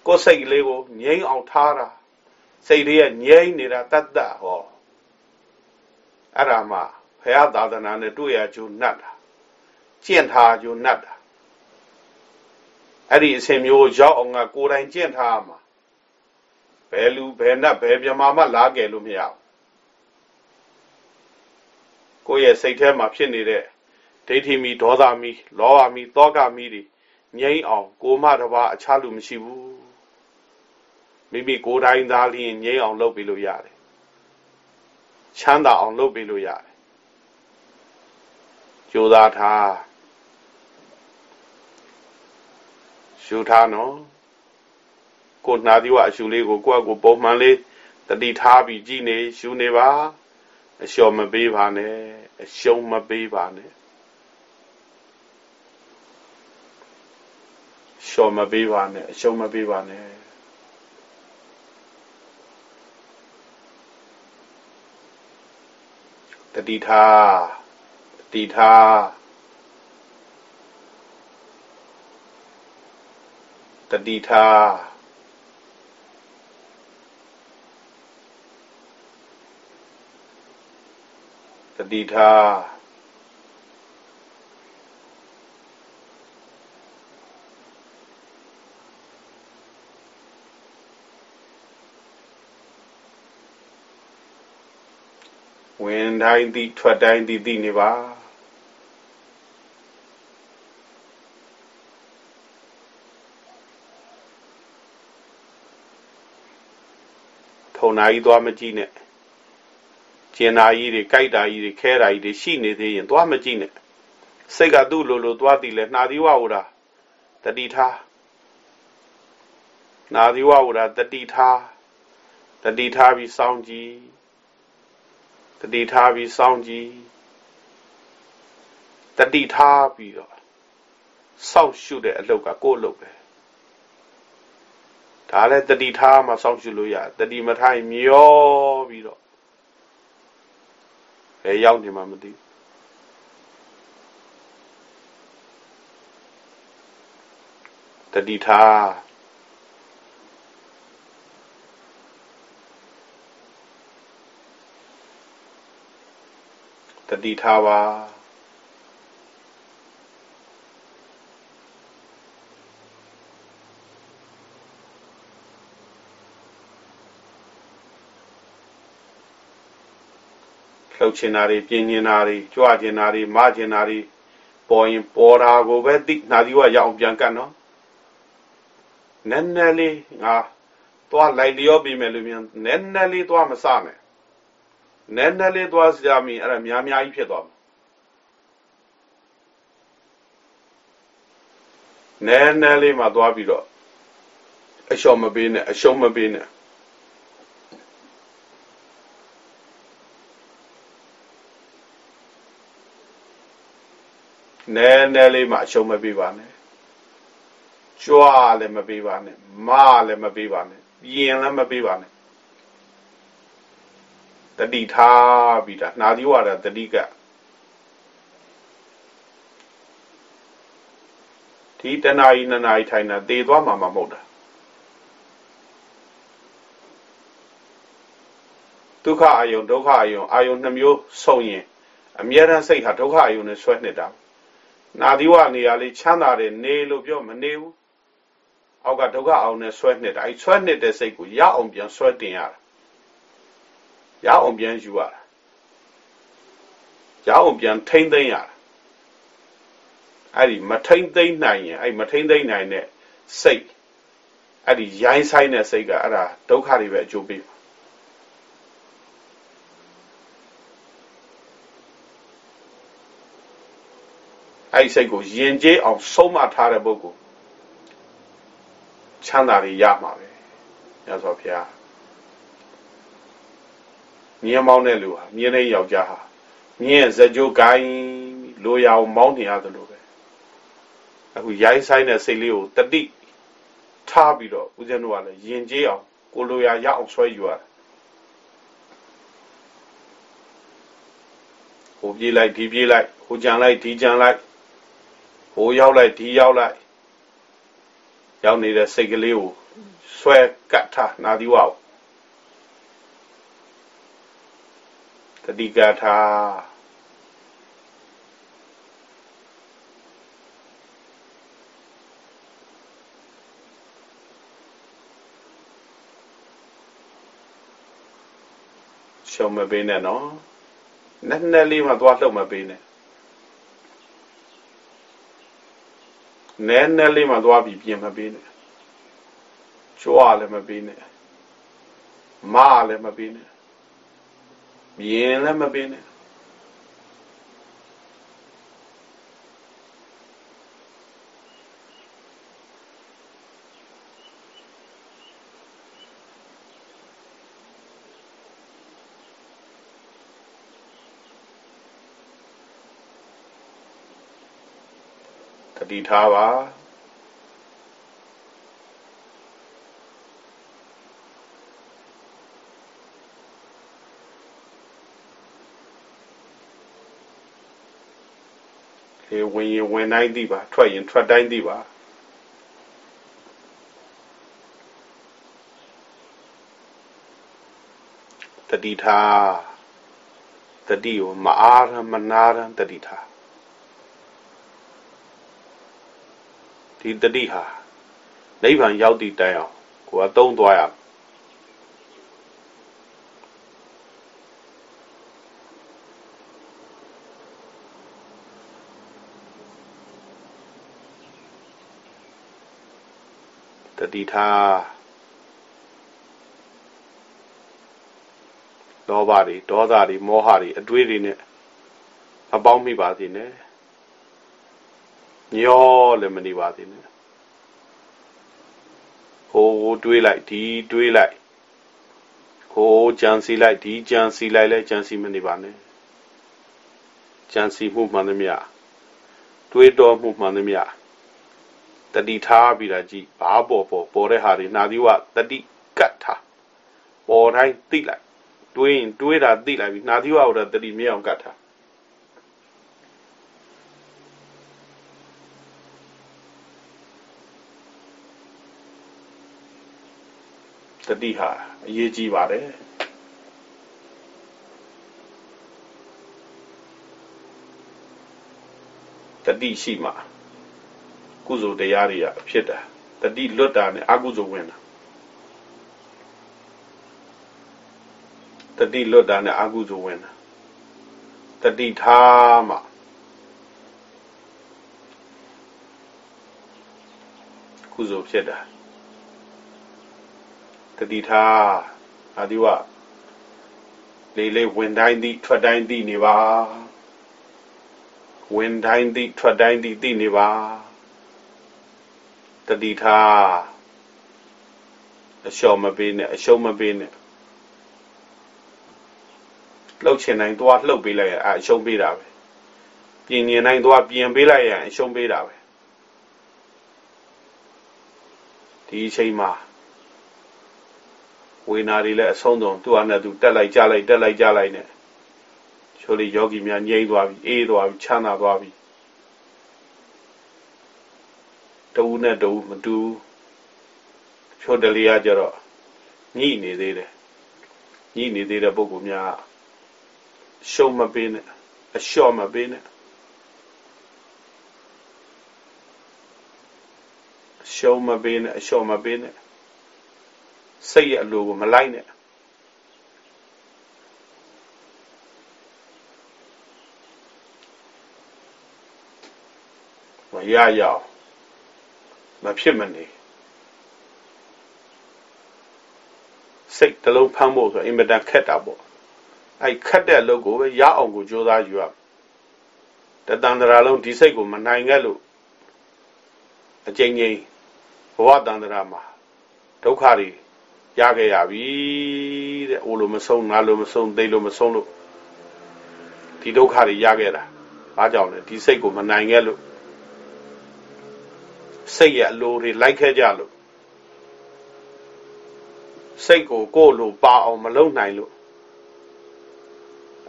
ကိုယ်စိတ်လေးကိုငြိမ်းအောင်ထားတာစိတ်လေးကငြိမ်းနေတာတတ်တတ်ဟောအဲ့ဒါမှဘုရားသာသနာနဲ့တွေ့ရကြုံနှတ်တာကျင့်ထားကြုံနှတ်တာအဲ့ဒီအစဉ်မျိုးရောက်အောင်ကကိုယ်တိုင်ကျင့်ထားမှာဘယ်လူဘယ်နတ်ဘယ်မြမာမှလာကြလို့မရဘူး ကိုယ့်ရဲ့စိတ်ထဲမှာဖြစ်နေတဲ့ဒိဋ္ဌိမီဒေါသမီလောဘမီတောကမီတွေငြိမ်းအောင် ကိုမတပါအခြားလူမရှိဘူးမိမိကိုယ်တိုင်သားလျင်ငြိမ်းအောင်လုပ်ပေးလို့ရတယ်ချမ်းသာအောင်လုပ်ပေးလို့ရတယ်ကြိုးစားထားရှုထားနော်ကိုနှာသီးဝအရှုလေးကိုကိုယ့်အကိုပုံမှန်လေးတတိထားပြီးကြည်နေရှုနေပါ အလျှော်မပေးပါနဲ့အရှုံးမပေးပါနဲ့လျှော်မပေးပါနဲ့အရှုံးမပေးပါနဲ့တတိထားတတိထားတတိထား တိထားဝင်တိုင်းသည်ထွက်တိုင်းသည်သိနေပါထုံနာကြီးသွားမကြည့်နဲ့ ကျင်နာကြီးတွေကြိုက်တာကြီးတွေခဲတာကြီးတွေရှိနေသေးရင်သွားမကြည့်နဲ့စိတ်ကသူ့လိုလိုသွားတည်လဲနှာသီဝဝရာတတိထားနာသီဝဝရာတတိထားတတိထားပြီးစောင့်ကြည့်တတိထားပြီးစောင့်ကြည့်တတိထားပြီးတော့စောင့်ရှုတဲ့အလုပ်ကကိုယ့်အလုပ်ပဲဒါလည်းတတိထားမှစောင့်ရှုလို့ရတတိမထိုင်မျောပြီးတော့ ဘယ်ရောက်နေမှမသိတတိထားတတိထားပါ လှုပ်ချင်တာတွေပြင်းကျင်တာတွေကြွချင်တာတွေမချင်တာတွေပေါ်ရင်ပေါ်တာကိုပဲသိနာသီဝရအောင်ပြန်ကတ်နော်နည်းနည်းလေးငါသွားလိုက်လျောပြီးမယ်လို့မြန်နည်းနည်းလေးသွားမစမယ်နည်းနည်းလေးသွားကြမိအဲ့ဒါများများကြီးဖြစ်သွားမှာနည်းနည်းလေးမှသွားပြီးတော့အလျှော်မပေးနဲ့အရှုံးမပေးနဲ့ နည်းနည်းလေးမှအရှုံးမပေးပါနဲ့ကြွားလည်းမပေးပါနဲ့မလည်းမပေးပါနဲ့ပြင်လည်းမပေးပါနဲ့တတိထားပြီးတာနှာသီးဝါဒတတိကဒီတနာရီနှစ်နာရီထိုင်တာသေသွားမှာမဟုတ်တာဒုက္ခအယုံဒုက္ခအယုံအာယုံနှမျိုးဆုံရင်အမြဲတမ်းစိတ်ဟာဒုက္ခအယုံနဲ့ဆွဲနှစ်တာ နာသီဝနေရာလေးချမ်းသာတယ်နေလို့ပြောမနေဘူးအောက်ကဒုက္ခအောင်နဲ့ဆွဲနှစ်တာအဲဆွဲနှစ်တဲ့စိတ်ကိုရအောင်ပြန်ဆွဲတင်ရတာရအောင်ပြန်ယူရတာရအောင်ပြန်ထိမ့်သိမ့်ရတာအဲ့ဒီမထိမ့်သိမ့်နိုင်ရင်အဲ့မထိမ့်သိမ့်နိုင်တဲ့စိတ်အဲ့ဒီရိုင်းဆိုင်တဲ့စိတ်ကအဲ့ဒါဒုက္ခတွေပဲအကျိုးပေး အဲ့ဒီစိတ်ကိုယဉ်ကျေးအောင်ဆုံးမထားတဲ့ပုဂ္ဂိုလ်ချမ်းသာတွေရမှာပဲညဆိုဖျားမြင်းမောင်းတဲ့လူဟာမြင်းတဲ့ယောက်ျားဟာမြင်းရဲ့ဇကြိုးကိုင်းလိုရအောင်မောင်းနေရသလိုပဲအခုရိုင်းဆိုင်တဲ့စိတ်လေးကိုတတိထားပြီးတော့ဦးဇင်းတို့ကလည်းယဉ်ကျေးအောင်ကိုလိုရရအောင်ဆွဲယူရတယ်ဟိုပြေးလိုက်ဒီပြေးလိုက်ဟိုကြံလိုက်ဒီကြံလိုက် ဟိုရောက်လိုက်ဒီရောက်လိုက်ရောက်နေတဲ့စိတ်ကလေးကိုဆွဲကတ်ထားနာသီဝကိုတတိကထားရှုံမပေးနဲ့နော်နက်နက်လေးမှသွားလှုပ်မပေးနဲ့ နည်းနည်းလေးမှသွားပြီးပြင်မပေးနဲ့ကြွားလည်းမပေးနဲ့မလည်းမပေးနဲ့ပြင်လည်းမပေးနဲ့ တိထားပါလေဝင်ရင်ဝင်တိုင်းသိပါထွက်ရင်ထွက်တိုင်းသိပါတတိထားတတိကိုမအားရမနာရတတိထား ဒီတတိဟာနိဗ္ဗာန်ရောက်သည့်တိုင်အောင်ကိုယ်ကသုံးသွားရတတိထားလောဘတွေဒေါသတွေမောဟတွေအတွေးတွေနဲ့မပေါင်းမိပါစေနဲ့ ညောလည်းမနေပါသေးနဲ့ဟိုတွေးလိုက်ဒီတွေးလိုက်ဟိုကြံစီလိုက်ဒီကြံစီလိုက်လဲကြံစီမနေပါနဲ့ကြံစီမှုမှန်သမျှတွေးတော်မှုမှန်သမျှတတိထားပြီးတာကြည့်ဘာပေါ်ပေါ်ပေါ်တဲ့ဟာတွေနာသီဝတတိကတ်ထားပေါ်တိုင်းသိလိုက်တွေးရင်တွေးတာသိလိုက်ပြီးနာသီဝဟိုတတိမြောင်ကတ်ထား တတိဟာအရေးကြီးပါတယ်တတိရှိမှကုသိုလ်တရားတွေကဖြစ်တာတတိလွတ်တာနဲ့အကုသိုလ်ဝင်တာတတိလွတ်တာနဲ့အကုသိုလ်ဝင်တာတတိထားမှကုသိုလ်ဖြစ်တာ တတိထားအာဒီဝလေးလေးဝင်တိုင်းသည့်ထွက်တိုင်းသိနေပါဝင်တိုင်းသည့်ထွက်တိုင်းသိသိနေပါတတိထားအလျှော်မပေးနဲ့အရှုံးမပေးနဲ့လှုပ်ချင်တိုင်းသွားလှုပ်ပေးလိုက်ရအရှုံးပေးတာပဲပြင်ရင်တိုင်းသွားပြင်ပေးလိုက်ရအရှုံးပေးတာပဲဒီအချိန်မှာ ဝေနာတွေလည်းအဆုံးစုံသူ့အနဲ့သူတက်လိုက်ကြလိုက်တက်လိုက်ကြလိုက်နဲ့ချိုးလေးယောဂီများငြိမ့်သွားပြီအေးသွားပြီချမ်းသာသွားပြီတူနဲ့တူမတူဖြိုးတလေးကကြတော့ညှိနေသေးတယ်ညှိနေသေးတဲ့ပုဂ္ဂိုလ်များရှုံးမပေးနဲ့အလျှော့မပေးနဲ့ရှုံးမပေးနဲ့အလျှော့မပေးနဲ့ စိတ်ရဲ့အလိုကိုမလိုက်နဲ့မရရအောင်မဖြစ်မနေစိတ်တလုံးဖမ်းဖို့ဆိုအင်မတန်ခက်တာပေါ့အဲ့ခက်တဲ့အလုပ်ကိုပဲရအောင်ကိုကြိုးစားယူရတတန်တရာလုံးဒီစိတ်ကိုမနိုင်ခဲ့လို့အကျဉ်းချင်းဘဝတန်တရာမှာဒုက္ခတွေ ရခဲ့ရပြီတဲ့အိုလိုမဆုံးငါလိုမဆုံးသိလိုမဆုံးလို့ဒီဒုက္ခတွေရခဲ့တာဘာကြောင့်လဲဒီစိတ်ကိုမနိုင်ခဲ့လို့စိတ်ရဲ့အလိုတွေလိုက်ခဲ့ကြလို့စိတ်ကိုကိုယ်လိုပါအောင်မလုပ်နိုင်လို့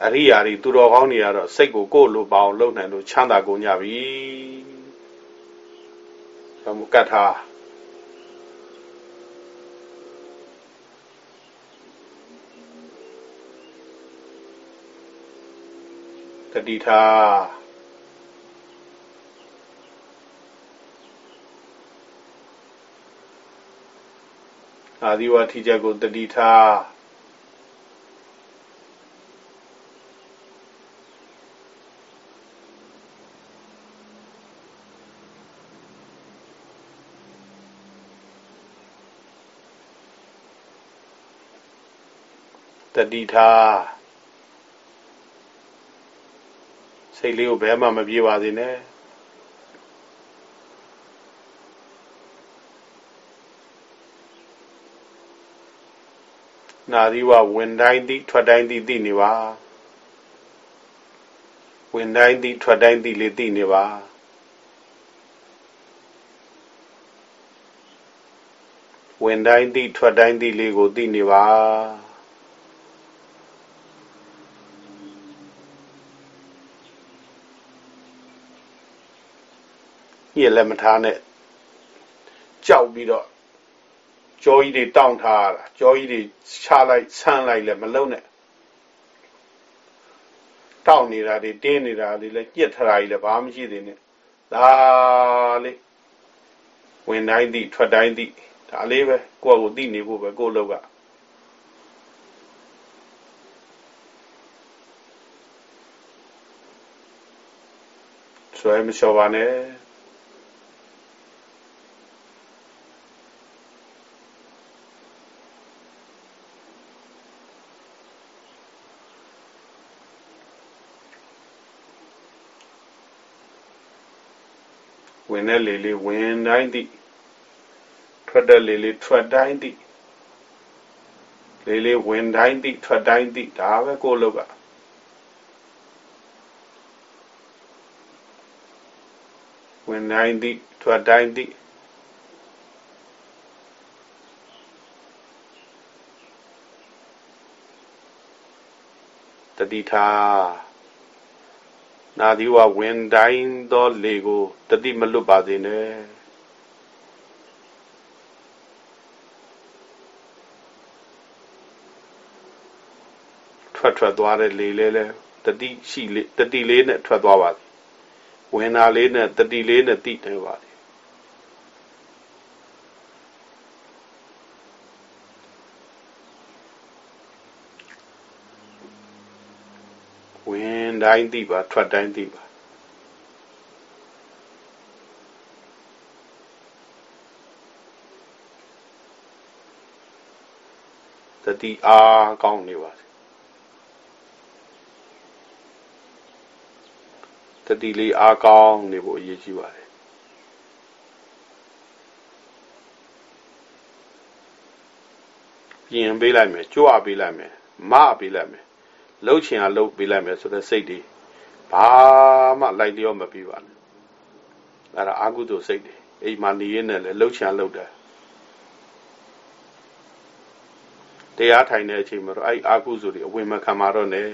အရိယာတွေသူတော်ကောင်းတွေကတော့စိတ်ကိုကိုယ်လိုပါအောင်လုပ်နိုင်လို့ချမ်းသာကုန်ကြပြီ။ဘာမကတ်ထား တတိထားအာဒီဝထိချက်ကိုတတိထားတတိထား စိတ်လေးကိုဘယ်မှမပြေပါစေနဲ့နာသီဝဝင်တိုင်းသည်ထွက်တိုင်းသည်သိနေပါဝင်တိုင်းသည်ထွက်တိုင်းသည်လေးသိနေပါဝင်တိုင်းသည်ထွက်တိုင်းသည်လေးကိုသိနေပါ ညစ်လည်းမထားနဲ့ကြောက်ပြီးတော့ကြောကြီးတွေတောင့်ထားတာကြောကြီးတွေချလိုက်ဆန်းလိုက်လည်းမလုံးနဲ့တောင့်နေတာတွေတင်းနေတာတွေလည်းညစ်ထတာကြီးလည်းဘာမှမရှိသေးနဲ့ဒါလေးဝင်တိုင်းသည့်ထွက်တိုင်းသည့်ဒါလေးပဲကိုယ့်ကိုသိနေဖို့ပဲကိုယ့်လောက်ကဆွဲမလျှော်ပါနဲ့ ဝင်တဲ့လေလေးဝင်တိုင်းသည့်ထွက်တဲ့လေလေးထွက်တိုင်းသည့်လေလေးဝင်တိုင်းသည့်ထွက်တိုင်းသည့်ဒါပဲကိုလောက်ကဝင်တိုင်းသည့်ထွက်တိုင်းသည့်တတိထား နာသီဝဝင်တိုင်းသောလေကိုတတိမလွတ်ပါစေနဲ့ထွက်ထွက်သွားတဲ့လေလေးလဲတတိရှိလေတတိလေးနဲ့ထွက်သွားပါသည်ဝင်နာလေးနဲ့တတိလေးနဲ့တိနေပါသည် တိုင်းသိပါထွက်တိုင်းသိပါတတိအားကောင်းနေပါစေတတိလေးအားကောင်းနေဖို့အရေးကြီးပါတယ်ပြင်ပေးလိုက်မယ်ကြွပေးလိုက်မယ်မပေးလိုက်မယ် လှုပ်ချင်အောင်လှုပ်ပေးလိုက်မယ်ဆိုတဲ့စိတ်တွေဘာမှလိုက်လျောမပြီးပါနဲ့အဲ့ဒါအာကုသိုလ်စိတ်တွေအိမ်မှာနေရင်းနဲ့လည်းလှုပ်ချင်လှုပ်တယ်တရားထိုင်တဲ့အချိန်မှာတော့အဲ့အာကုသိုလ်တွေအဝင်မခံပါတော့နဲ့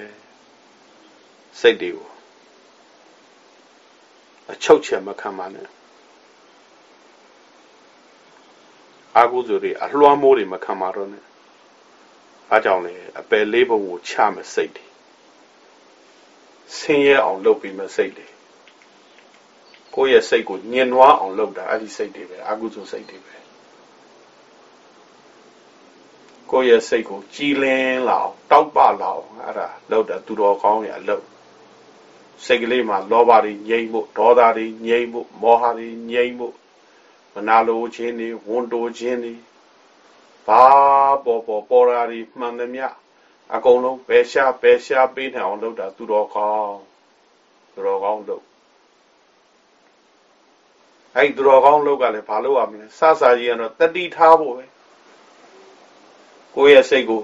စိတ်တွေကိုအချုပ်ချယ်မခံပါနဲ့အာကုသိုလ်တွေအလွှမ်းမိုးတွေမခံပါတော့နဲ့ အားကြောင့်လေအပယ်လေးပုံကိုချမစိတ်တွေဆင်းရဲအောင်လုပ်ပြီးမစိတ်တွေကိုယ့်ရဲ့စိတ်ကိုညှဉ်းနှွားအောင်လုပ်တာအဲ့ဒီစိတ်တွေပဲအာကုသိုလ်စိတ်တွေပဲကိုယ့်ရဲ့စိတ်ကိုကြည်လင်းလာအောင်တောက်ပလာအောင်အဲ့ဒါလုပ်တာသူတော်ကောင်းရဲ့အလုပ်စိတ်ကလေးမှာလောဘတွေငြိမ့်ဖို့ဒေါသတွေငြိမ့်ဖို့မောဟတွေငြိမ့်ဖို့မနာလိုခြင်းတွေဝန်တိုခြင်းတွေဘာ ပေါ်ပေါ်ပေါ်ရာတွေမှန်သမျှအကုန်လုံးပဲရှားပဲရှားပေးနေအောင်လုပ်တာသူတော်ကောင်းသူတော်ကောင်းလုပ်အဲ့သူတော်ကောင်းလုပ်ကလည်းဘာလုပ်ရမလဲစစကြီးကတော့တတိထားဖို့ပဲကိုယ့်ရဲ့စိတ်ကို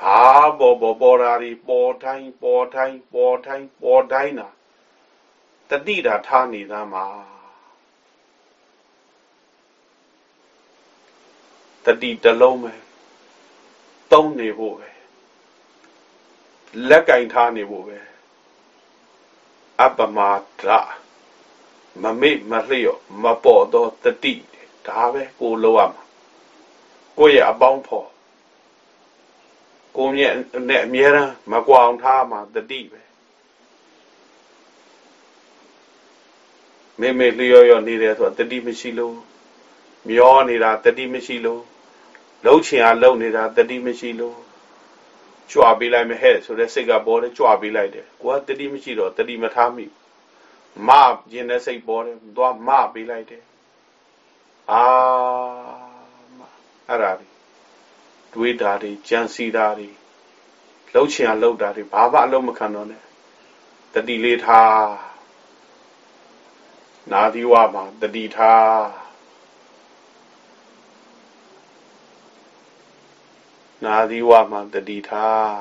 ဘာပေါ်ပေါ်ပေါ်ရာတွေပေါ်တိုင်းပေါ်တိုင်းပေါ်တိုင်းပေါ်တိုင်းတာတတိတာထားနေသားမှာ တတိတလုံးပဲတုံးနေဖို့ပဲလက်ကင်ထားနေဖို့ပဲအပမဒမမေ့မလျော့မပေါ်တော့တတိဒါပဲကိုလိုရမှာကိုရဲ့အပေါင်းဖော်ကိုမြက်နဲ့အမြဲတမ်းမကွာအောင်ထားမှာတတိပဲမေမေလျော့ရော့နေတယ်ဆိုတာတတိမရှိလို့မျောနေတာတတိမရှိလို့ လှုပ်ချင်အားလှုပ်နေတာတတိမရှိလို့ကြွပေးလိုက်မဟဲ့ဆိုတဲ့စိတ်ကပေါ်တယ်ကြွပေးလိုက်တယ်ကိုကတတိမရှိတော့တတိမထားမိမကျင်တဲ့စိတ်ပေါ်တယ်သွားမပေးလိုက်တယ်အာအဲ့ဒါတွေးတာတွေကြံစီတာတွေလှုပ်ချင်အားလှုပ်တာတွေဘာမှအလုံးမခံတော့နဲ့တတိလေးထားနာသီဝမှာတတိထား နာသီဝမှာတတိထား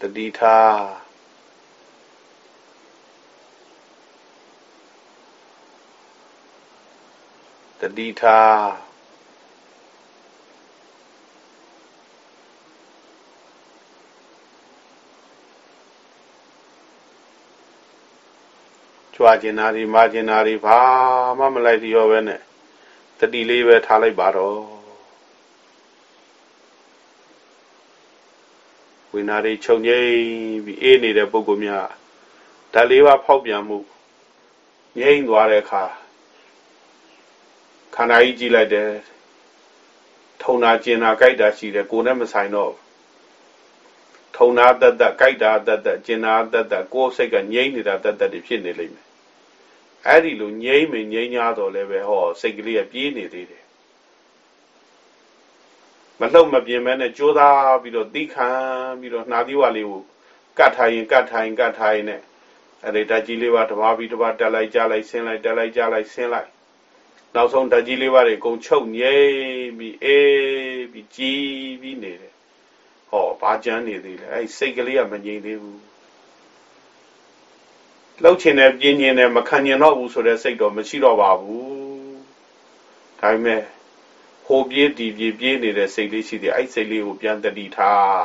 တတိထားတတိထား ကြွားကျင်နာတွေမာကျင်နာတွေဘာမှမလိုက်လျောပဲနဲ့တတိလေးပဲထားလိုက်ပါတော့ဝိနာတွေခြုံငိမ့်ပြီးအေးနေတဲ့ပုဂ္ဂိုလ်များဓာတ်လေးပါဖောက်ပြန်မှုငြိမ့်သွားတဲ့အခါခန္ဓာကြီးကြည့်လိုက်တယ်ထုံနာကျင်နာကြိုက်တာရှိတယ်ကိုယ်နဲ့မဆိုင်တော့ထုံနာတတ်တတ်ကြိုက်တာတတ်တတ်ကျင်နာတတ်တတ်ကိုယ်စိတ်ကငြိမ့်နေတာတတ်တတ်တွေဖြစ်နေလိမ့်မယ် အဲ့ဒီလိုငြိမ့်မငြိမ့်ညာတော့လည်းပဲဟောစိတ်ကလေးကပြေးနေသေးတယ်မလှုပ်မပြင်းမဲနဲ့ကြိုးစားပြီးတော့သိခံပြီးတော့နှာသီးဝါလေးကိုကတ်ထိုင်ရင်ကတ်ထိုင်ကတ်ထိုင်နဲ့အဲ့ဒီဓာတ်ကြီးလေးပါတစ်ပါးပြီးတစ်ပါးတက်လိုက်ကြလိုက်ဆင်းလိုက်တက်လိုက်ကြလိုက်ဆင်းလိုက်နောက်ဆုံးဓာတ်ကြီးလေးပါတွေအကုန်ချုပ်ငြိမ့်ပြီးအေးပြီးကြီးပြီးနေတယ်ဟောဘာကြမ်းနေသေးလဲအဲ့စိတ်ကလေးကမငြိမ်သေးဘူး လှုပ်ချင်တယ်ပြင်းကျင်တယ်မခံကျင်တော့ဘူးဆိုတဲ့စိတ်တော့မရှိတော့ပါဘူးဒါပေမဲ့ဟိုပြေးဒီပြေးပြေးနေတဲ့စိတ်လေးရှိတယ်အဲ့စိတ်လေးကိုပြန်တတိထား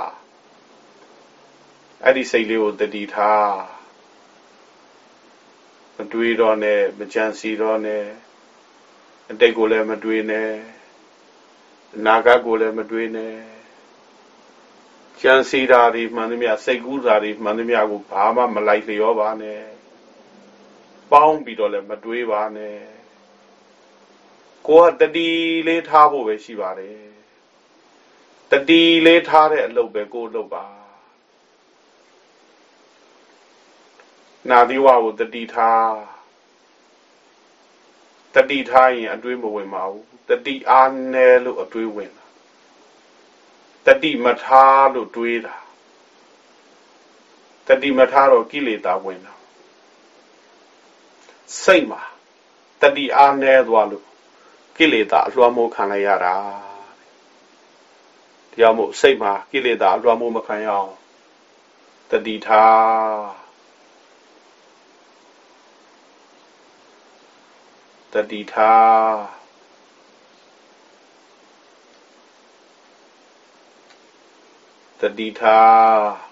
အဲ့ဒီစိတ်လေးကိုတတိထားမတွေးတော့နဲ့မကြံစီတော့နဲ့အတိတ်ကိုလည်းမတွေးနဲ့အနာဂတ်ကိုလည်းမတွေးနဲ့ကြံစီတာတွေမှန်သမျှစိတ်ကူးတာတွေမှန်သမျှကိုဘာမှမလိုက်လျောပါနဲ့ ပေါင်းပြီးတော့လည်းမတွေးပါနဲ့ကိုကတတိလေးထားဖို့ပဲရှိပါတယ်တတိလေးထားတဲ့အလုပ်ပဲကိုလုပ်ပါနာသီဝကိုတတိထားတတိထားရင်အတွေးမဝင်ပါဘူးတတိအားနည်းလို့အတွေးဝင်တာတတတိမထားလို့တွေးတာတတိမထားတော့ကိလေသာဝင်တာ စိတ်မှာတတိအားနည်းသွားလို့ကိလေသာအလွှမ်းမိုးခံလိုက်ရတာတရားမို့စိတ်မှာကိလေသာအလွှမ်းမိုးမခံရအောင်တတိထားတတိထားတတိထား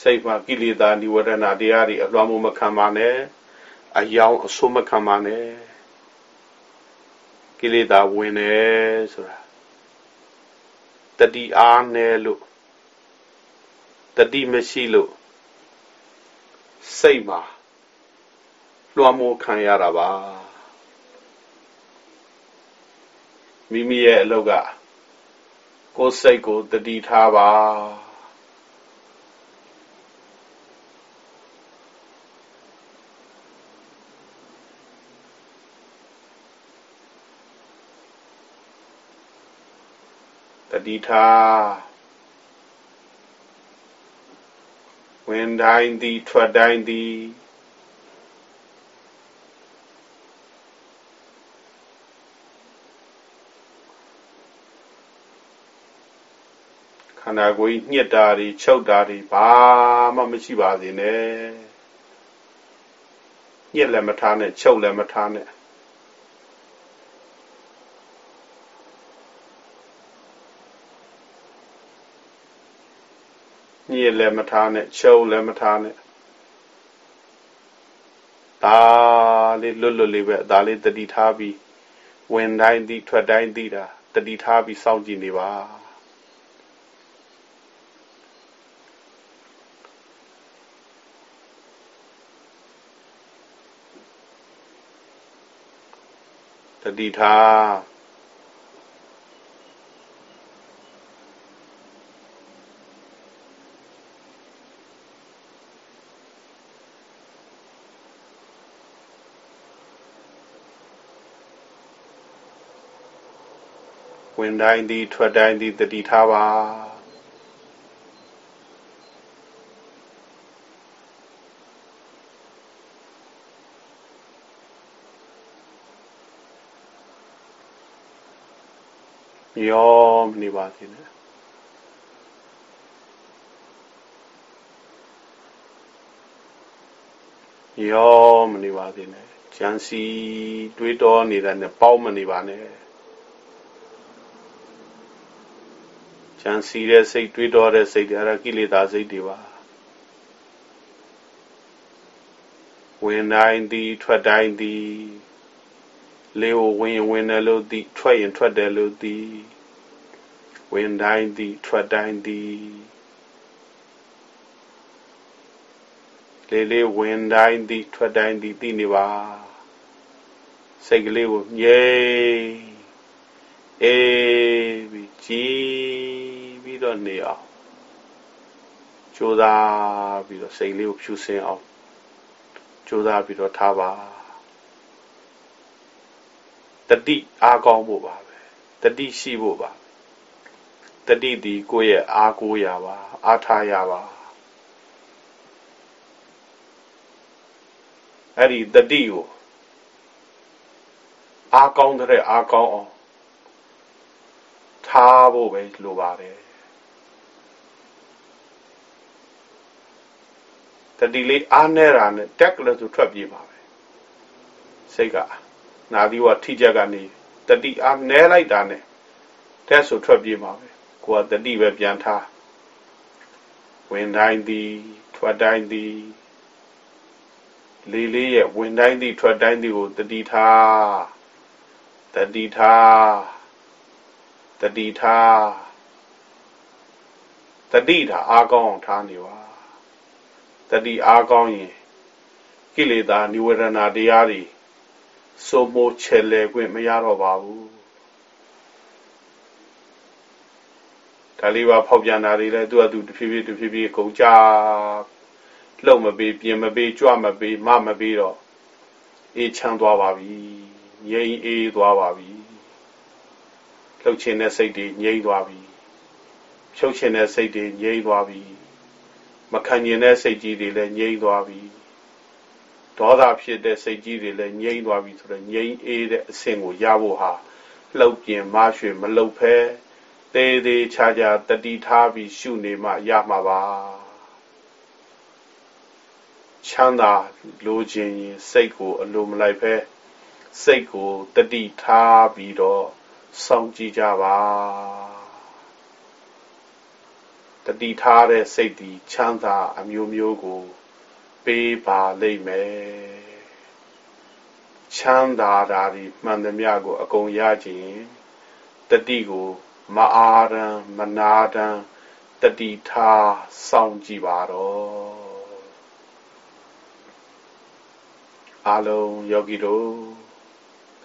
စိတ်မှာကိလေသာនិဝရဏတရားတွေအလွှမ်းမိုးမခံပါနဲ့အယောင်အဆိုးမခံပါနဲ့ကိလေသာဝင်တယ်ဆိုတာတတိအားနဲ့လို့တတိမရှိလို့စိတ်မှာလွှမ်းမိုးခံရတာပါမိမိရဲ့အလုပ်ကကိုယ်စိတ်ကိုတတိထားပါ တတိထားဝင်တိုင်းသည်ထွက်တိုင်းသည်ခန္ဓာကိုယ်ညှက်တာတွေချုပ်တာတွေဘာမှမရှိပါစေနဲ့ညှက်လည်းမထားနဲ့ချုပ်လည်းမထားနဲ့ ညစ်လည်းမထားနဲ့ချုပ်လည်းမထားနဲ့ဒါလေးလွတ်လွတ်လေးပဲဒါလေးတတိထားပြီးဝင်တိုင်းသည်ထွက်တိုင်းသည်တာတတိထားပြီးစောင့်ကြည့်နေပါတတိထား ဝင်တိုင်းသည်ထွက်တိုင်းသည်တတိထားပါယောမနေပါစေနဲ့ယောမနေပါစေနဲ့ဂျန်စီတွေးတောနေတဲ့နဲ့ပေါင်းမနေပါနဲ့ ကြံစီတဲ့စိတ်တွေးတောတဲ့စိတ်တွေအဲ့ဒါကိလေသာစိတ်တွေပါဝင်တိုင်းသည်ထွက်တိုင်းသည်လေကိုဝင်ရင်ဝင်တယ်လို့သိထွက်ရင်ထွက်တယ်လို့သိဝင်တိုင်းသည်ထွက်တိုင်းသည်လေလေဝင်တိုင်းသည်ထွက်တိုင်းသည်သိနေပါစိတ်ကလေးကိုငြိမ်အေးပြီးကြည် ပြီးတော့နေအောင်ကြိုးစားပြီးတော့စိတ်လေးကိုဖြူစင်အောင်ကြိုးစားပြီးတော့ထားပါတတိအားကောင်းဖို့ပါပဲတတိရှိဖို့ပါတတိဒီကိုယ့်ရဲ့အားကိုးရပါအားထားရပါအဲ့ဒီတတိကိုအားကောင်းတဲ့အားကောင်းအောင်ထားဖို့ပဲလိုပါတယ် တတိလေးအားနေတာနဲ့တက်ကလေးဆိုထွက်ပြေးပါပဲစိတ်ကနာသီဝထိချက်ကနေတတိအားနဲလိုက်တာနဲ့တက်ဆိုထွက်ပြေးပါပဲကိုကတတိပဲပြန်ထားဝင်တိုင်းသည်ထွက်တိုင်းသည်လေးလေးရဲ့ဝင်တိုင်းသည်ထွက်တိုင်းသည်ကိုတတိထားတတိထားတတိထားတတိထားအားကောင်းအောင်ထားနေပါ တတိအားကောင်းရင်ကိလေသာនិဝရဏတရားတွေစိုးမိုးချေလဲခွင့်မရတော့ပါဘူးဒါလေးပါဖောက်ပြန်တာတွေလည်းသူ့အတူတဖြည်းဖြည်းတဖြည်းဖြည်းကုန်ကြလှုပ်မပေးပြင်မပေးကြွမပေးမမပေးတော့အေးချမ်းသွားပါပြီငြိမ်အေးသွားပါပြီလှုပ်ခြင်းတဲ့စိတ်တွေငြိမ်သွားပြီဖြုတ်ခြင်းတဲ့စိတ်တွေငြိမ်သွားပြီ မခံကျင်တဲ့စိတ်ကြီးတွေလည်းငြိမ်သွားပြီဒေါသဖြစ်တဲ့စိတ်ကြီးတွေလည်းငြိမ်သွားပြီဆိုတော့ငြိမ်အေးတဲ့အဆင့်ကိုရဖို့ဟာလှုပ်ပြင်မရွှေမလှုပ်ဖဲသေးသေးချာချာတတိထားပြီးရှုနေမှရမှာပါချမ်းသာလိုခြင်းရင်စိတ်ကိုအလိုမလိုက်ဖဲစိတ်ကိုတတိထားပြီးတော့စောင့်ကြည့်ကြပါ တတိထားတဲ့စိတ်ဒီချမ်းသာအမျိုးမျိုးကို ပေးပါလိမ့်မယ်ချမ်းသာတာဒီမှန်သမျှကို အကုန်ရခြင်းတတိကိုမအားရန်မနာတန်တတိထားစောင့်ကြည့်ပါတော့အလုံးယောဂီတို့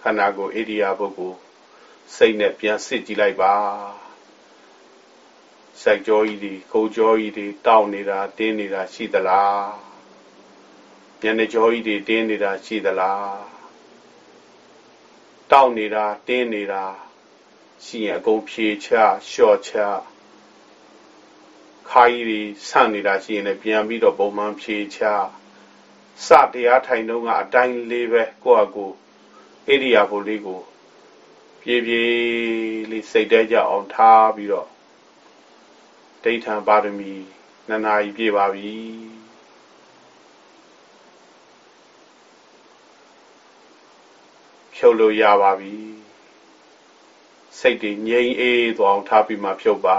ခန္ဓာကိုယ်ဣရိယာပုဂ္ဂိုလ်စိတ်နဲ့ပြန်စစ်ကြည့်လိုက်ပါ စိုက်ကြောကြီးတွေခုံကြောကြီးတွေတောက်နေတာတင်းနေတာရှိသလားညနေကြောကြီးတွေတင်းနေတာရှိသလားတောက်နေတာတင်းနေတာရှိရင်အကုန်ဖြေချလျှော့ချခါကြီးတွေဆန့်နေတာရှိရင်လည်းပြန်ပြီးတော့ပုံမှန်ဖြေချစတရားထိုင်တော့ကအတိုင်းလေးပဲကိုယ့်အကူဣရိယာပုလေးကိုပြေးပြေးလေးစိတ်တဲကြအောင်ထားပြီးတော့ ဒိဋ္ဌံပါရမီနှစ်နာရီပြည့်ပါပြီဖြုတ်လို့ရပါပြီစိတ်တွေငြိမ်အေးသွားအောင်ထားပြီးမှဖြုတ်ပါ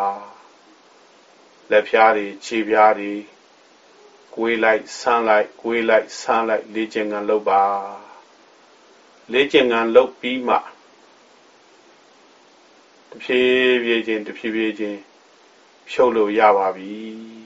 လက်ဖြားတွေခြေဖြားတွေကိုွေးလိုက်ဆန်းလိုက်ကိုွေးလိုက်ဆန်းလိုက်လေ့ကျင့်ကန်လုပ်ပါလေ့ကျင့်ကန်လုပ်ပြီးမှတဖြည်းဖြည်းချင်းတဖြည်းဖြည်းချင်း ဖြုတ်လို့ရပါပြီ